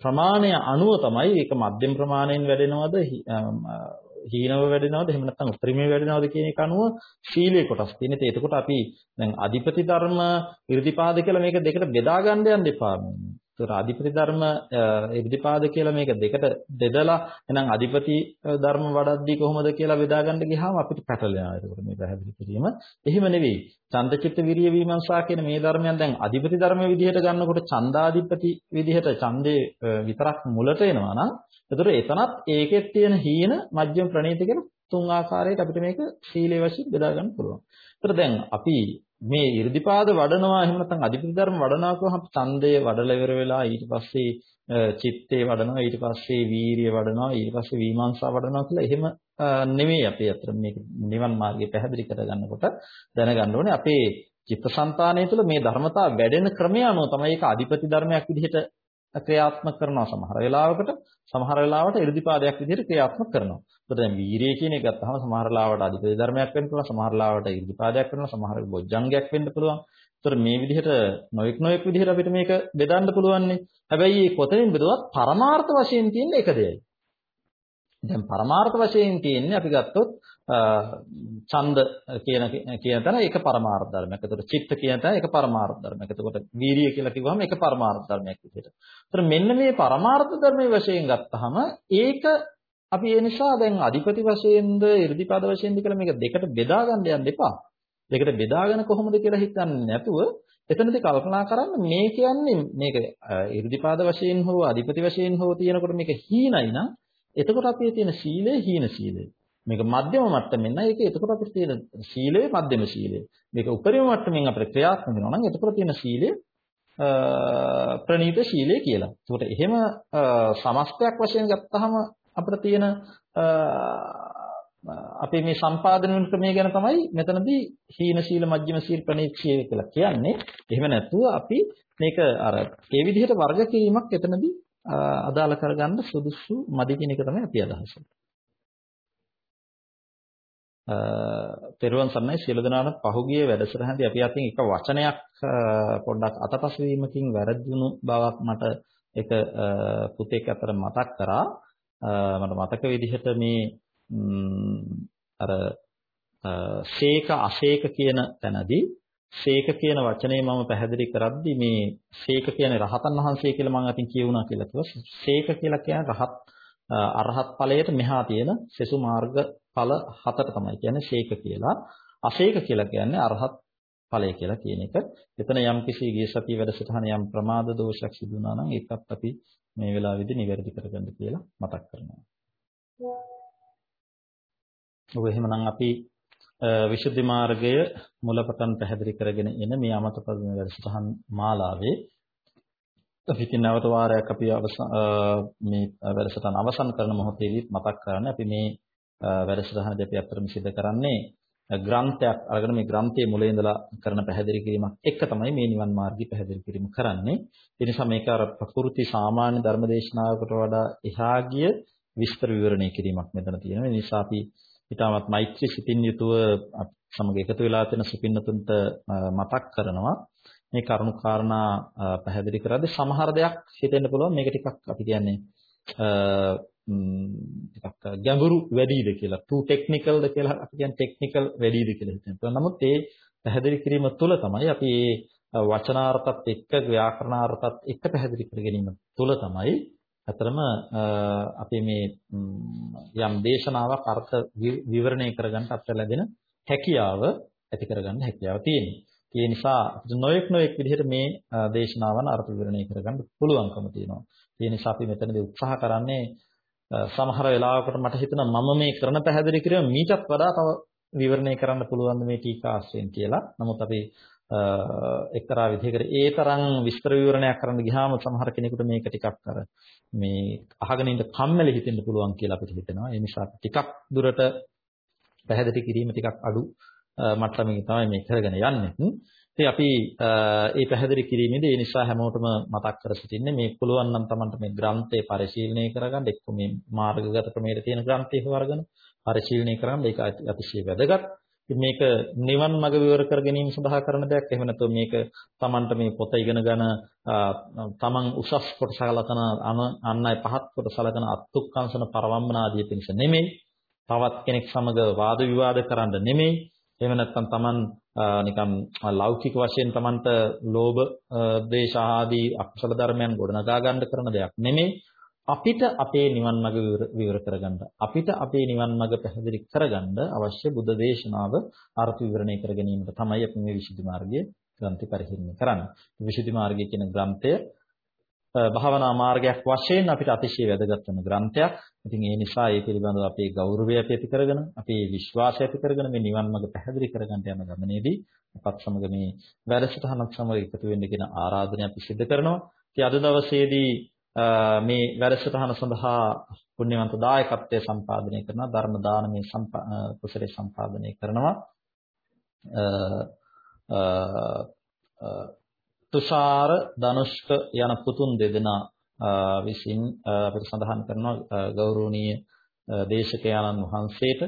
ප්‍රමාණය අනුව තමයි ඒක මධ්‍යම ප්‍රමාණයෙන් වැඩෙනවද හීනව වැඩෙනවද එහෙම නැත්නම් උත්තරීමේ වැඩෙනවද කියන එක අනුව ශීලයේ කොටස් තියෙන. ඒකට අපි දැන් අධිපති ධර්ම, 이르දිපාද කියලා මේක දෙකට බෙදා ගන්න යන්න එපා. ඒතර අධිපති ධර්ම ඉර්ධිපාද කියලා මේක දෙකට බෙදලා එහෙනම් අධිපති ධර්ම වඩද්දී කොහොමද කියලා බෙදා ගන්න ගියාම අපිට පැටලෙනවා ඒකට මේ පැහැදිලි කිරීම. එහෙම නෙවෙයි. චන්දචිත්ත විරිය විමර්ශා කියන මේ ධර්මයන් දැන් අධිපති ධර්ම විදිහට ගන්නකොට ඡන්දාධිපති විදිහට ඡන්දේ විතරක් මුලට එනවා නම් ඒතර එතනත් ඒකෙත් තියෙන හීන මධ්‍යම ප්‍රණීත කියන තුන් ආකාරයකට අපිට මේක සීලේ වශයෙන් බෙදා ගන්න පුළුවන්. ඒතර දැන් අපි මේ 이르දිපාද වඩනවා එහෙම නැත්නම් අධිපති ධර්ම වඩනවා කියවහම ඡන්දය වඩල ඉවර වෙලා ඊට පස්සේ චිත්තේ වඩනවා ඊට පස්සේ වීරිය වඩනවා ඊට පස්සේ විමර්ශා වඩනවා කියලා එහෙම නෙමෙයි අපි අතර මේ නිවන් මාර්ගය පැහැදිලි කරගන්නකොට දැනගන්න ඕනේ. අපේ චිත්තසංතානය තුළ මේ ධර්මතා වැඩෙන ක්‍රමය අනුව තමයි ඒක අධිපති ධර්මයක් විදිහට ක්‍රියාත්මක කරනවා. සමහර වෙලාවකට සමහර වෙලාවට 이르දිපාදයක් විදිහට ක්‍රියාත්මක කරනවා. ඒකට දැන් වීරිය කියන එක ගත්තාම සමහර වෙලාවට අධිපති ධර්මයක් වෙන්න පුළුවන් සමහර වෙලාවට ඉර්ධිපාදයක් වෙනවා සමහර බොජ්ජංගයක් වෙන්න පුළුවන්. ඒතර මේ විදිහට නොඑක් නොඑක් විදිහට අපිට මේක බෙදන්න පුළුවන්නේ. හැබැයි මේ කොතනින් බෙදුවත් පරමාර්ථ වශයෙන් තියෙන එක දෙයයි. දැන් පරමාර්ථ වශයෙන් තියෙන්නේ අපි ගත්තොත් ඡන්ද කියන කියන තැන ඒක පරමාර්ථ ධර්මයක්. එතකොට චිත්ත කියන තැන ඒක පරමාර්ථ ධර්මයක්. එතකොට වීරිය කියලා කිව්වහම ඒක පරමාර්ථ ධර්මයක් විදිහට. ඒතර මෙන්න මේ පරමාර්ථ ධර්මයේ වශයෙන් ගත්තාම ඒක අපි ඒ නිසා දැන් අධිපති වශයෙන්ද 이르දිපාද වශයෙන්ද කියලා මේක දෙකට බෙදා ගන්න යන්න එපා. දෙකට බෙදාගෙන කොහොමද කියලා හිතන්නේ නැතුව එතනදී කල්පනා කරන්න මේ කියන්නේ මේක 이르දිපාද වශයෙන් හෝ අධිපති වශයෙන් හෝ තියෙනකොට මේක හීනයි නම් එතකොට අපේ තියෙන සීලය හීන සීලය. මේක මධ්‍යම මට්ටමෙන් නම් ඒක එතකොට අපිට තියෙන සීලය මධ්‍යම සීලය. මේක උපරිම මට්ටමින් අපිට ක්‍රියාත්මක වෙනවා නම් එතකොට තියෙන සීලය ප්‍රණීත ශීලයේ කියලා. ඒකට එහෙම සමස්තයක් වශයෙන් ගත්තාම අපිට තියෙන අපේ මේ සම්පාදන වෙන ක්‍රමය ගැන තමයි මෙතනදී හීන සීල මජ්ක්‍ධිම සීල ප්‍රණීත සීල කියලා කියන්නේ. එහෙම නැතුව අපි මේක අර ඒ විදිහට වර්ග කිරීමක් එතනදී අදාළ කරගන්න සුදුසු මදි කියන එක තමයි අපි අදහස්. පෙරවන් සම්මයි සියලු දෙනාට පහුගිය වැඩසටහනදී අපි අතින් එක වචනයක් පොඩ්ඩක් අතපසු වීමකින් වැරදුණු බවක් මට එක පුතෙක් අතර මතක් කරා. මට මතක විදිහට මේ අර ශේක අශේක කියන තැනදී ශේක කියන වචනේ මම පැහැදිලි කරද්දි මේ ශේක කියන්නේ රහතන් වහන්සේ කියලා මම අතින් කියුණා කියලා කිව්වා. ශේක කියලා කියන්නේ රහත් අරහත් ඵලයට මෙහා තියෙන සෙසු මාර්ග ඵල හතට තමයි කියන්නේ ශේක කියලා. අශේක කියලා කියන්නේ අරහත් ඵලය කියලා කියන එක. එතන යම් කිසි ගිය සතිය වැඩසටහන යම් ප්‍රමාද දෝෂයක් සිදු වුණා නම් ඒකත් අපි මේ වෙලාවේදී නිවැරදි කරගන්න කියලා මතක් කරනවා. ඔබ එහෙමනම් අපි විසුද්ධි මාර්ගය මුලපටන් පැහැදිලි කරගෙන එන මේ අමතපද වැඩසටහන් මාලාවේ අපි නැවත වාරයක් අපි මේ වැඩසටහන අවසන් කරන මොහොතේදී මතක් කරන්නේ අපි මේ වැඩසටහනදී අපි අත්‍තරම සිදු කරන්නේ ග්‍රන්ථයක් අරගෙන මේ ග්‍රන්ථයේ මුලින් ඉඳලා කරන පැහැදිලි කිරීමක් එක තමයි මේ නිවන් මාර්ගය පැහැදිලි කිරීම කරන්නේ. ඒ නිසා මේක අර ප්‍රකෘති සාමාන්‍ය ධර්මදේශනාවකට වඩා එහා ගිය විස්තර විවරණය කිරීමක් මෙතන තියෙනවා. ඒ නිසා අපි ඊටමත් මෛත්‍රී සිතින් යුතුව සමග එකතු වෙලා තියෙන සුපින්නතුන්ට මතක් කරනවා මේ කරුණු කාරණා පැහැදිලි කරද්දී සමහර දෙයක් හිතෙන්න පුළුවන් මේක ටිකක් අපි කියන්නේ ටිකක් ගැඹුරු වැඩිද කියලා too technicalද කියලා අපි කියන්නේ technical වැඩිද කියලා හිතෙනවා. නමුත් ඒ පැහැදිලි කිරීම තුළ තමයි අපි මේ වචනාර්ථත් එක්ක ව්‍යාකරණාර්ථත් එක්ක පැහැදිලි කර ගැනීම තුළ තමයි අතරම අපි මේ යම් දේශනාවක් අර්ථ විවරණය කරගන්න අපට ලැබෙන හැකියාව ඇති කරගන්න හැකියාව තියෙනවා. ඒ නිසා අපිට නොයෙක් නොයෙක් විදිහට මේ දේශනාවන් අර්ථ විවරණය කරගන්න පුළුවන්කම තියෙනවා. ඒ නිසා අපි මෙතනදී උත්සාහ කරන්නේ සමහර වෙලාවකට මට හිතෙනවා මම මේ කරන පැහැදිලි කිරීම මීටත් වඩා තව විවරණය කරන්න පුළුවන් මේ ටීකා ආශ්‍රයෙන් කියලා. නමුත් අපි එක්තරා විදිහකට ඒ තරම් විස්තර විවරණයක් කරන්න ගියාම සමහර කෙනෙකුට මේක ටිකක් අර මේ අහගෙන ඉන්න කම්මැලි හිතෙන්න පුළුවන් කියලා අපිට හිතෙනවා. ඒ නිසා ටිකක් දුරට පැහැදිලි කිරීම ටිකක් අඩු මට්ටමකින් තමයි මේ කරගෙන යන්නේ. ඉතින් අපි මේ පැහැදිලි කිරීමේදී ඒ නිසා හැමෝටම මතක් කර සිටින්නේ මේ පුළුවන් නම් Tamanට මේ ග්‍රන්ථය පරිශීලනය කරගන්න එක්ක මේ මාර්ගගත ක්‍රමයේ තියෙන ග්‍රන්ථය හොයාගෙන පරිශීලනය කරන්න ඒක අතිශය වැදගත්. මේක නිවන් මඟ විවර කර ගැනීම සඳහා කරන දෙයක්. එහෙම නැත්නම් මේක Tamanට මේ පොත ඉගෙන ගන්න Taman උසස් කොට සලකන අන් අය පහත් කොට සලකන අත්ුක්කංශන පරවම්බන ආදී පිණිස නෙමෙයි. තවත් කෙනෙක් සමග වාද විවාද කරන්න නෙමෙයි. එහෙම නැත්නම් Taman නිකම් ලෞකික වශයෙන් Tamanට ලෝභ, ද්වේෂ ආදී අකුසල ධර්මයන් ගොඩනගා ගන්න කරන දෙයක් නෙමෙයි. අපිට අපේ නිවන් මඟ විවර කරගන්න අපිට අපේ නිවන් මඟ පැහැදිලි කරගන්න අවශ්‍ය බුද්ධ දේශනාව අර්ථ විවරණය කර ගැනීමට තමයි අපි මේ විසුද්ධි මාර්ගයේ ග්‍රන්ථي පරිහිරණය කරන්නේ. විසුද්ධි මාර්ගය කියන ග්‍රන්ථය භාවනා මාර්ගයක් වශයෙන් අපිට අතිශය වැදගත් වෙන ග්‍රන්ථයක්. ඉතින් ඒ නිසා ඒ පිළිබඳව අපේ ගෞරවය අපි ඇති කරගෙන, අපේ විශ්වාසය ඇති කරගෙන මේ නිවන් මඟ පැහැදිලි කරගන්න යන ගමනේදී අපත් සමග මේ වැඩසටහනක් සමග එකතු වෙන්න කියන ආරාධනය අපි සිදු කරනවා. ඉතින් අද දවසේදී මේ වැඩසටහන සඳහා පුණ්‍යවන්ත දායකත්වයේ සම්පාදනය කරන ධර්ම දානමේ කුසලයේ සම්පාදනය කරනවා තුෂාර ධනුෂ්ක යන පුතුන් දෙදෙනා විසින් අපිට සඳහන් කරනවා ගෞරවනීය දේශකයන්න් වහන්සේට.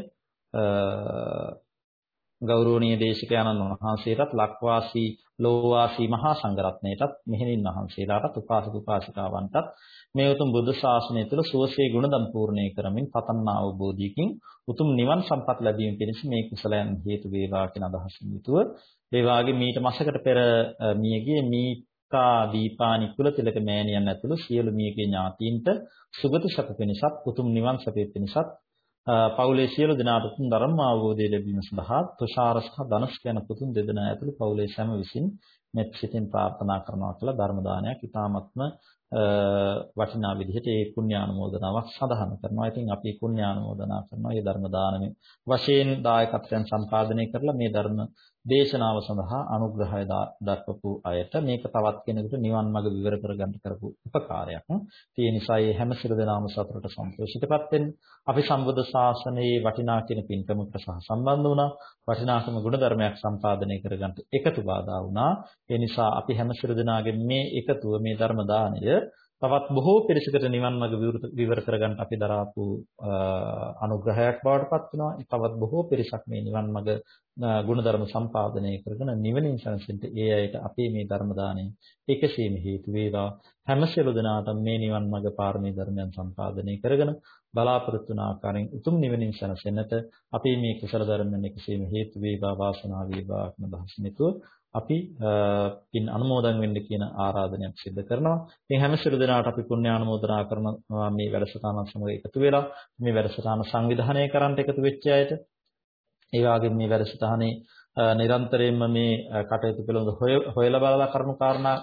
ගෞරවනීය දේශකයන්න් වහන්සේටත් ලක්වාසී ලෝවාසී මහා සංඝරත්නයටත් මෙහෙණින් වහන්සේලාටත් උපාසක උපාසිකාවන්ටත් මේ උතුම් බුද්ධ ශාසනය තුළ සුවසේ ගුණධම් පූර්ණේ කරමින් පතන්නා අවබෝධයකින් උතුම් නිවන් සම්පත් ලැබීම පිණිස මේ කුසලයන් හේතු වේවා කියන අදහසින් යුතුව ඒ වාගේ මීට මාසකට පෙර මියගිය මීකා දීපානි කුලතිලක මෑණියන් ඇතුළු සියලු මියගේ ඥාතීන්ට සුගති සැප පිණිසත් උතුම් නිවන් සැපේ පිණිසත් පවුලේ සියලු දෙනාට උතුම් ධර්ම අවබෝධය ලැබීම සඳහා තුෂාර සහ ධනස් යන පුතුන් දෙදෙනා ඇතුළු පවුලේ සෑම විසින් මෙත් සිතින් ප්‍රාර්ථනා කරනවා කියලා ධර්ම දානයක් ඉතාමත්ම වටිනා විදිහට ඒ පුණ්‍යානුමෝදනාවක් සඳහන් කරනවා. ඉතින් අපි පුණ්‍යානුමෝදනා කරනවා මේ ධර්ම දානමේ වශයෙන් දායකත්වයන් සම්පාදනය කරලා මේ ධර්ම දේශනාව සඳහා අනුග්‍රහය දක්වපු අයට මේක තවත් කෙනෙකුට නිවන් මඟ විවර කරගන්න කරපු උපකාරයක්. ඒ නිසා මේ හැම සිර දෙනාම සතුටට සන්තෝෂිතපත් වෙන්න. අපි සම්බුද්ධ ශාසනයේ වටිනා කියන පින්කමකට සහ සම්බන්ධ වුණා. වටිනාකම ගුණ ධර්මයක් සම්පාදනය කරගන්න එකතු බාධා වුණා. ඒ නිසා අපි හැම සිර දෙනාගේ මේ එකතුව මේ ධර්ම දාණය තවත් බොහෝ පිරිසකට නිවන් මඟ විවර කරගන්න අපි දරාපු අනුග්‍රහයක් බවට පත් වෙනවා. තවත් බොහෝ පිරිසක් මේ නිවන් මඟ ගුණධර්ම සම්පාදනය කරගෙන නිවනින් සැනසෙන්න ඒ අයට අපේ මේ ධර්ම දාණය එකසේම හේතු වේවා. හැම සියලු දෙනාටම මේ නිවන් මඟ පාරමී ධර්මයන් සම්පාදනය කරගෙන බලාපොරොත්තු වන ආකාරයෙන් උතුම් නිවනින් සැනසෙන්නට අපේ මේ කුසල ධර්මයන් එකසේම හේතු වේවා වාසනාව වේවා කියන දහසිනිතුව අපි පින් අනුමෝදන් වෙන්න කියන ආරාධනයක් සිදු කරනවා. මේ හැම සිළු දෙනාට අපි පුණ්‍ය අනුමෝදනා කරනවා මේ වැඩසටහන සමග එකතු වෙලා මේ වැඩසටහන සංවිධානය කරන්නට එකතු වෙච්ච අයට. ඒ වගේම මේ වැඩසටහනේ නිරන්තරයෙන්ම මේ කටයුතු පිළිබඳ හොයලා බලලා කරුණු කාරණා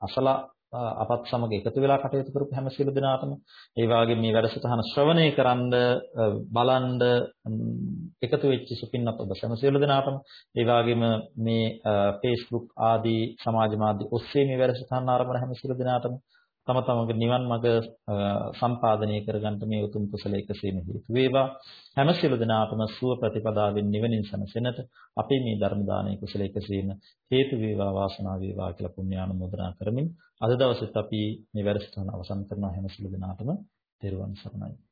අසලා අපත් සමග එකතු වෙලා කටයුතු කරපු හැම සියලු දෙනාටම. ඒ වගේම මේ වැඩසටහන ශ්‍රවණය කරන්න බලන්න එකතු වෙච්ච සුපින්නත් ඔබ හැම සියලු දෙනාටම. ඒ වගේම මේ Facebook ආදී සමාජ මාධ්‍ය ඔස්සේ මේ වැඩසටහන ආරම්භන හැම සියලු දෙනාටම. තම තමගේ නිවන් මඟ සම්පාදනය කරගන්න මේ උතුම් කුසල එකසේම හේතු වේවා. හැම සියලු දෙනාටම සුව ප්‍රතිපදාවෙන් නිවනින් සැනසෙන්නට අපේ මේ ධර්ම දානයේ කුසල එකසේම හේතු වේවා වාසනාව වේවා කියලා පුණ්‍යානුමෝදනා කරමින් අද දවසෙත් අපි මේ වැඩසටහන අවසන් කරන හැම සියලු දෙනාටම තෙරුවන් සරණයි.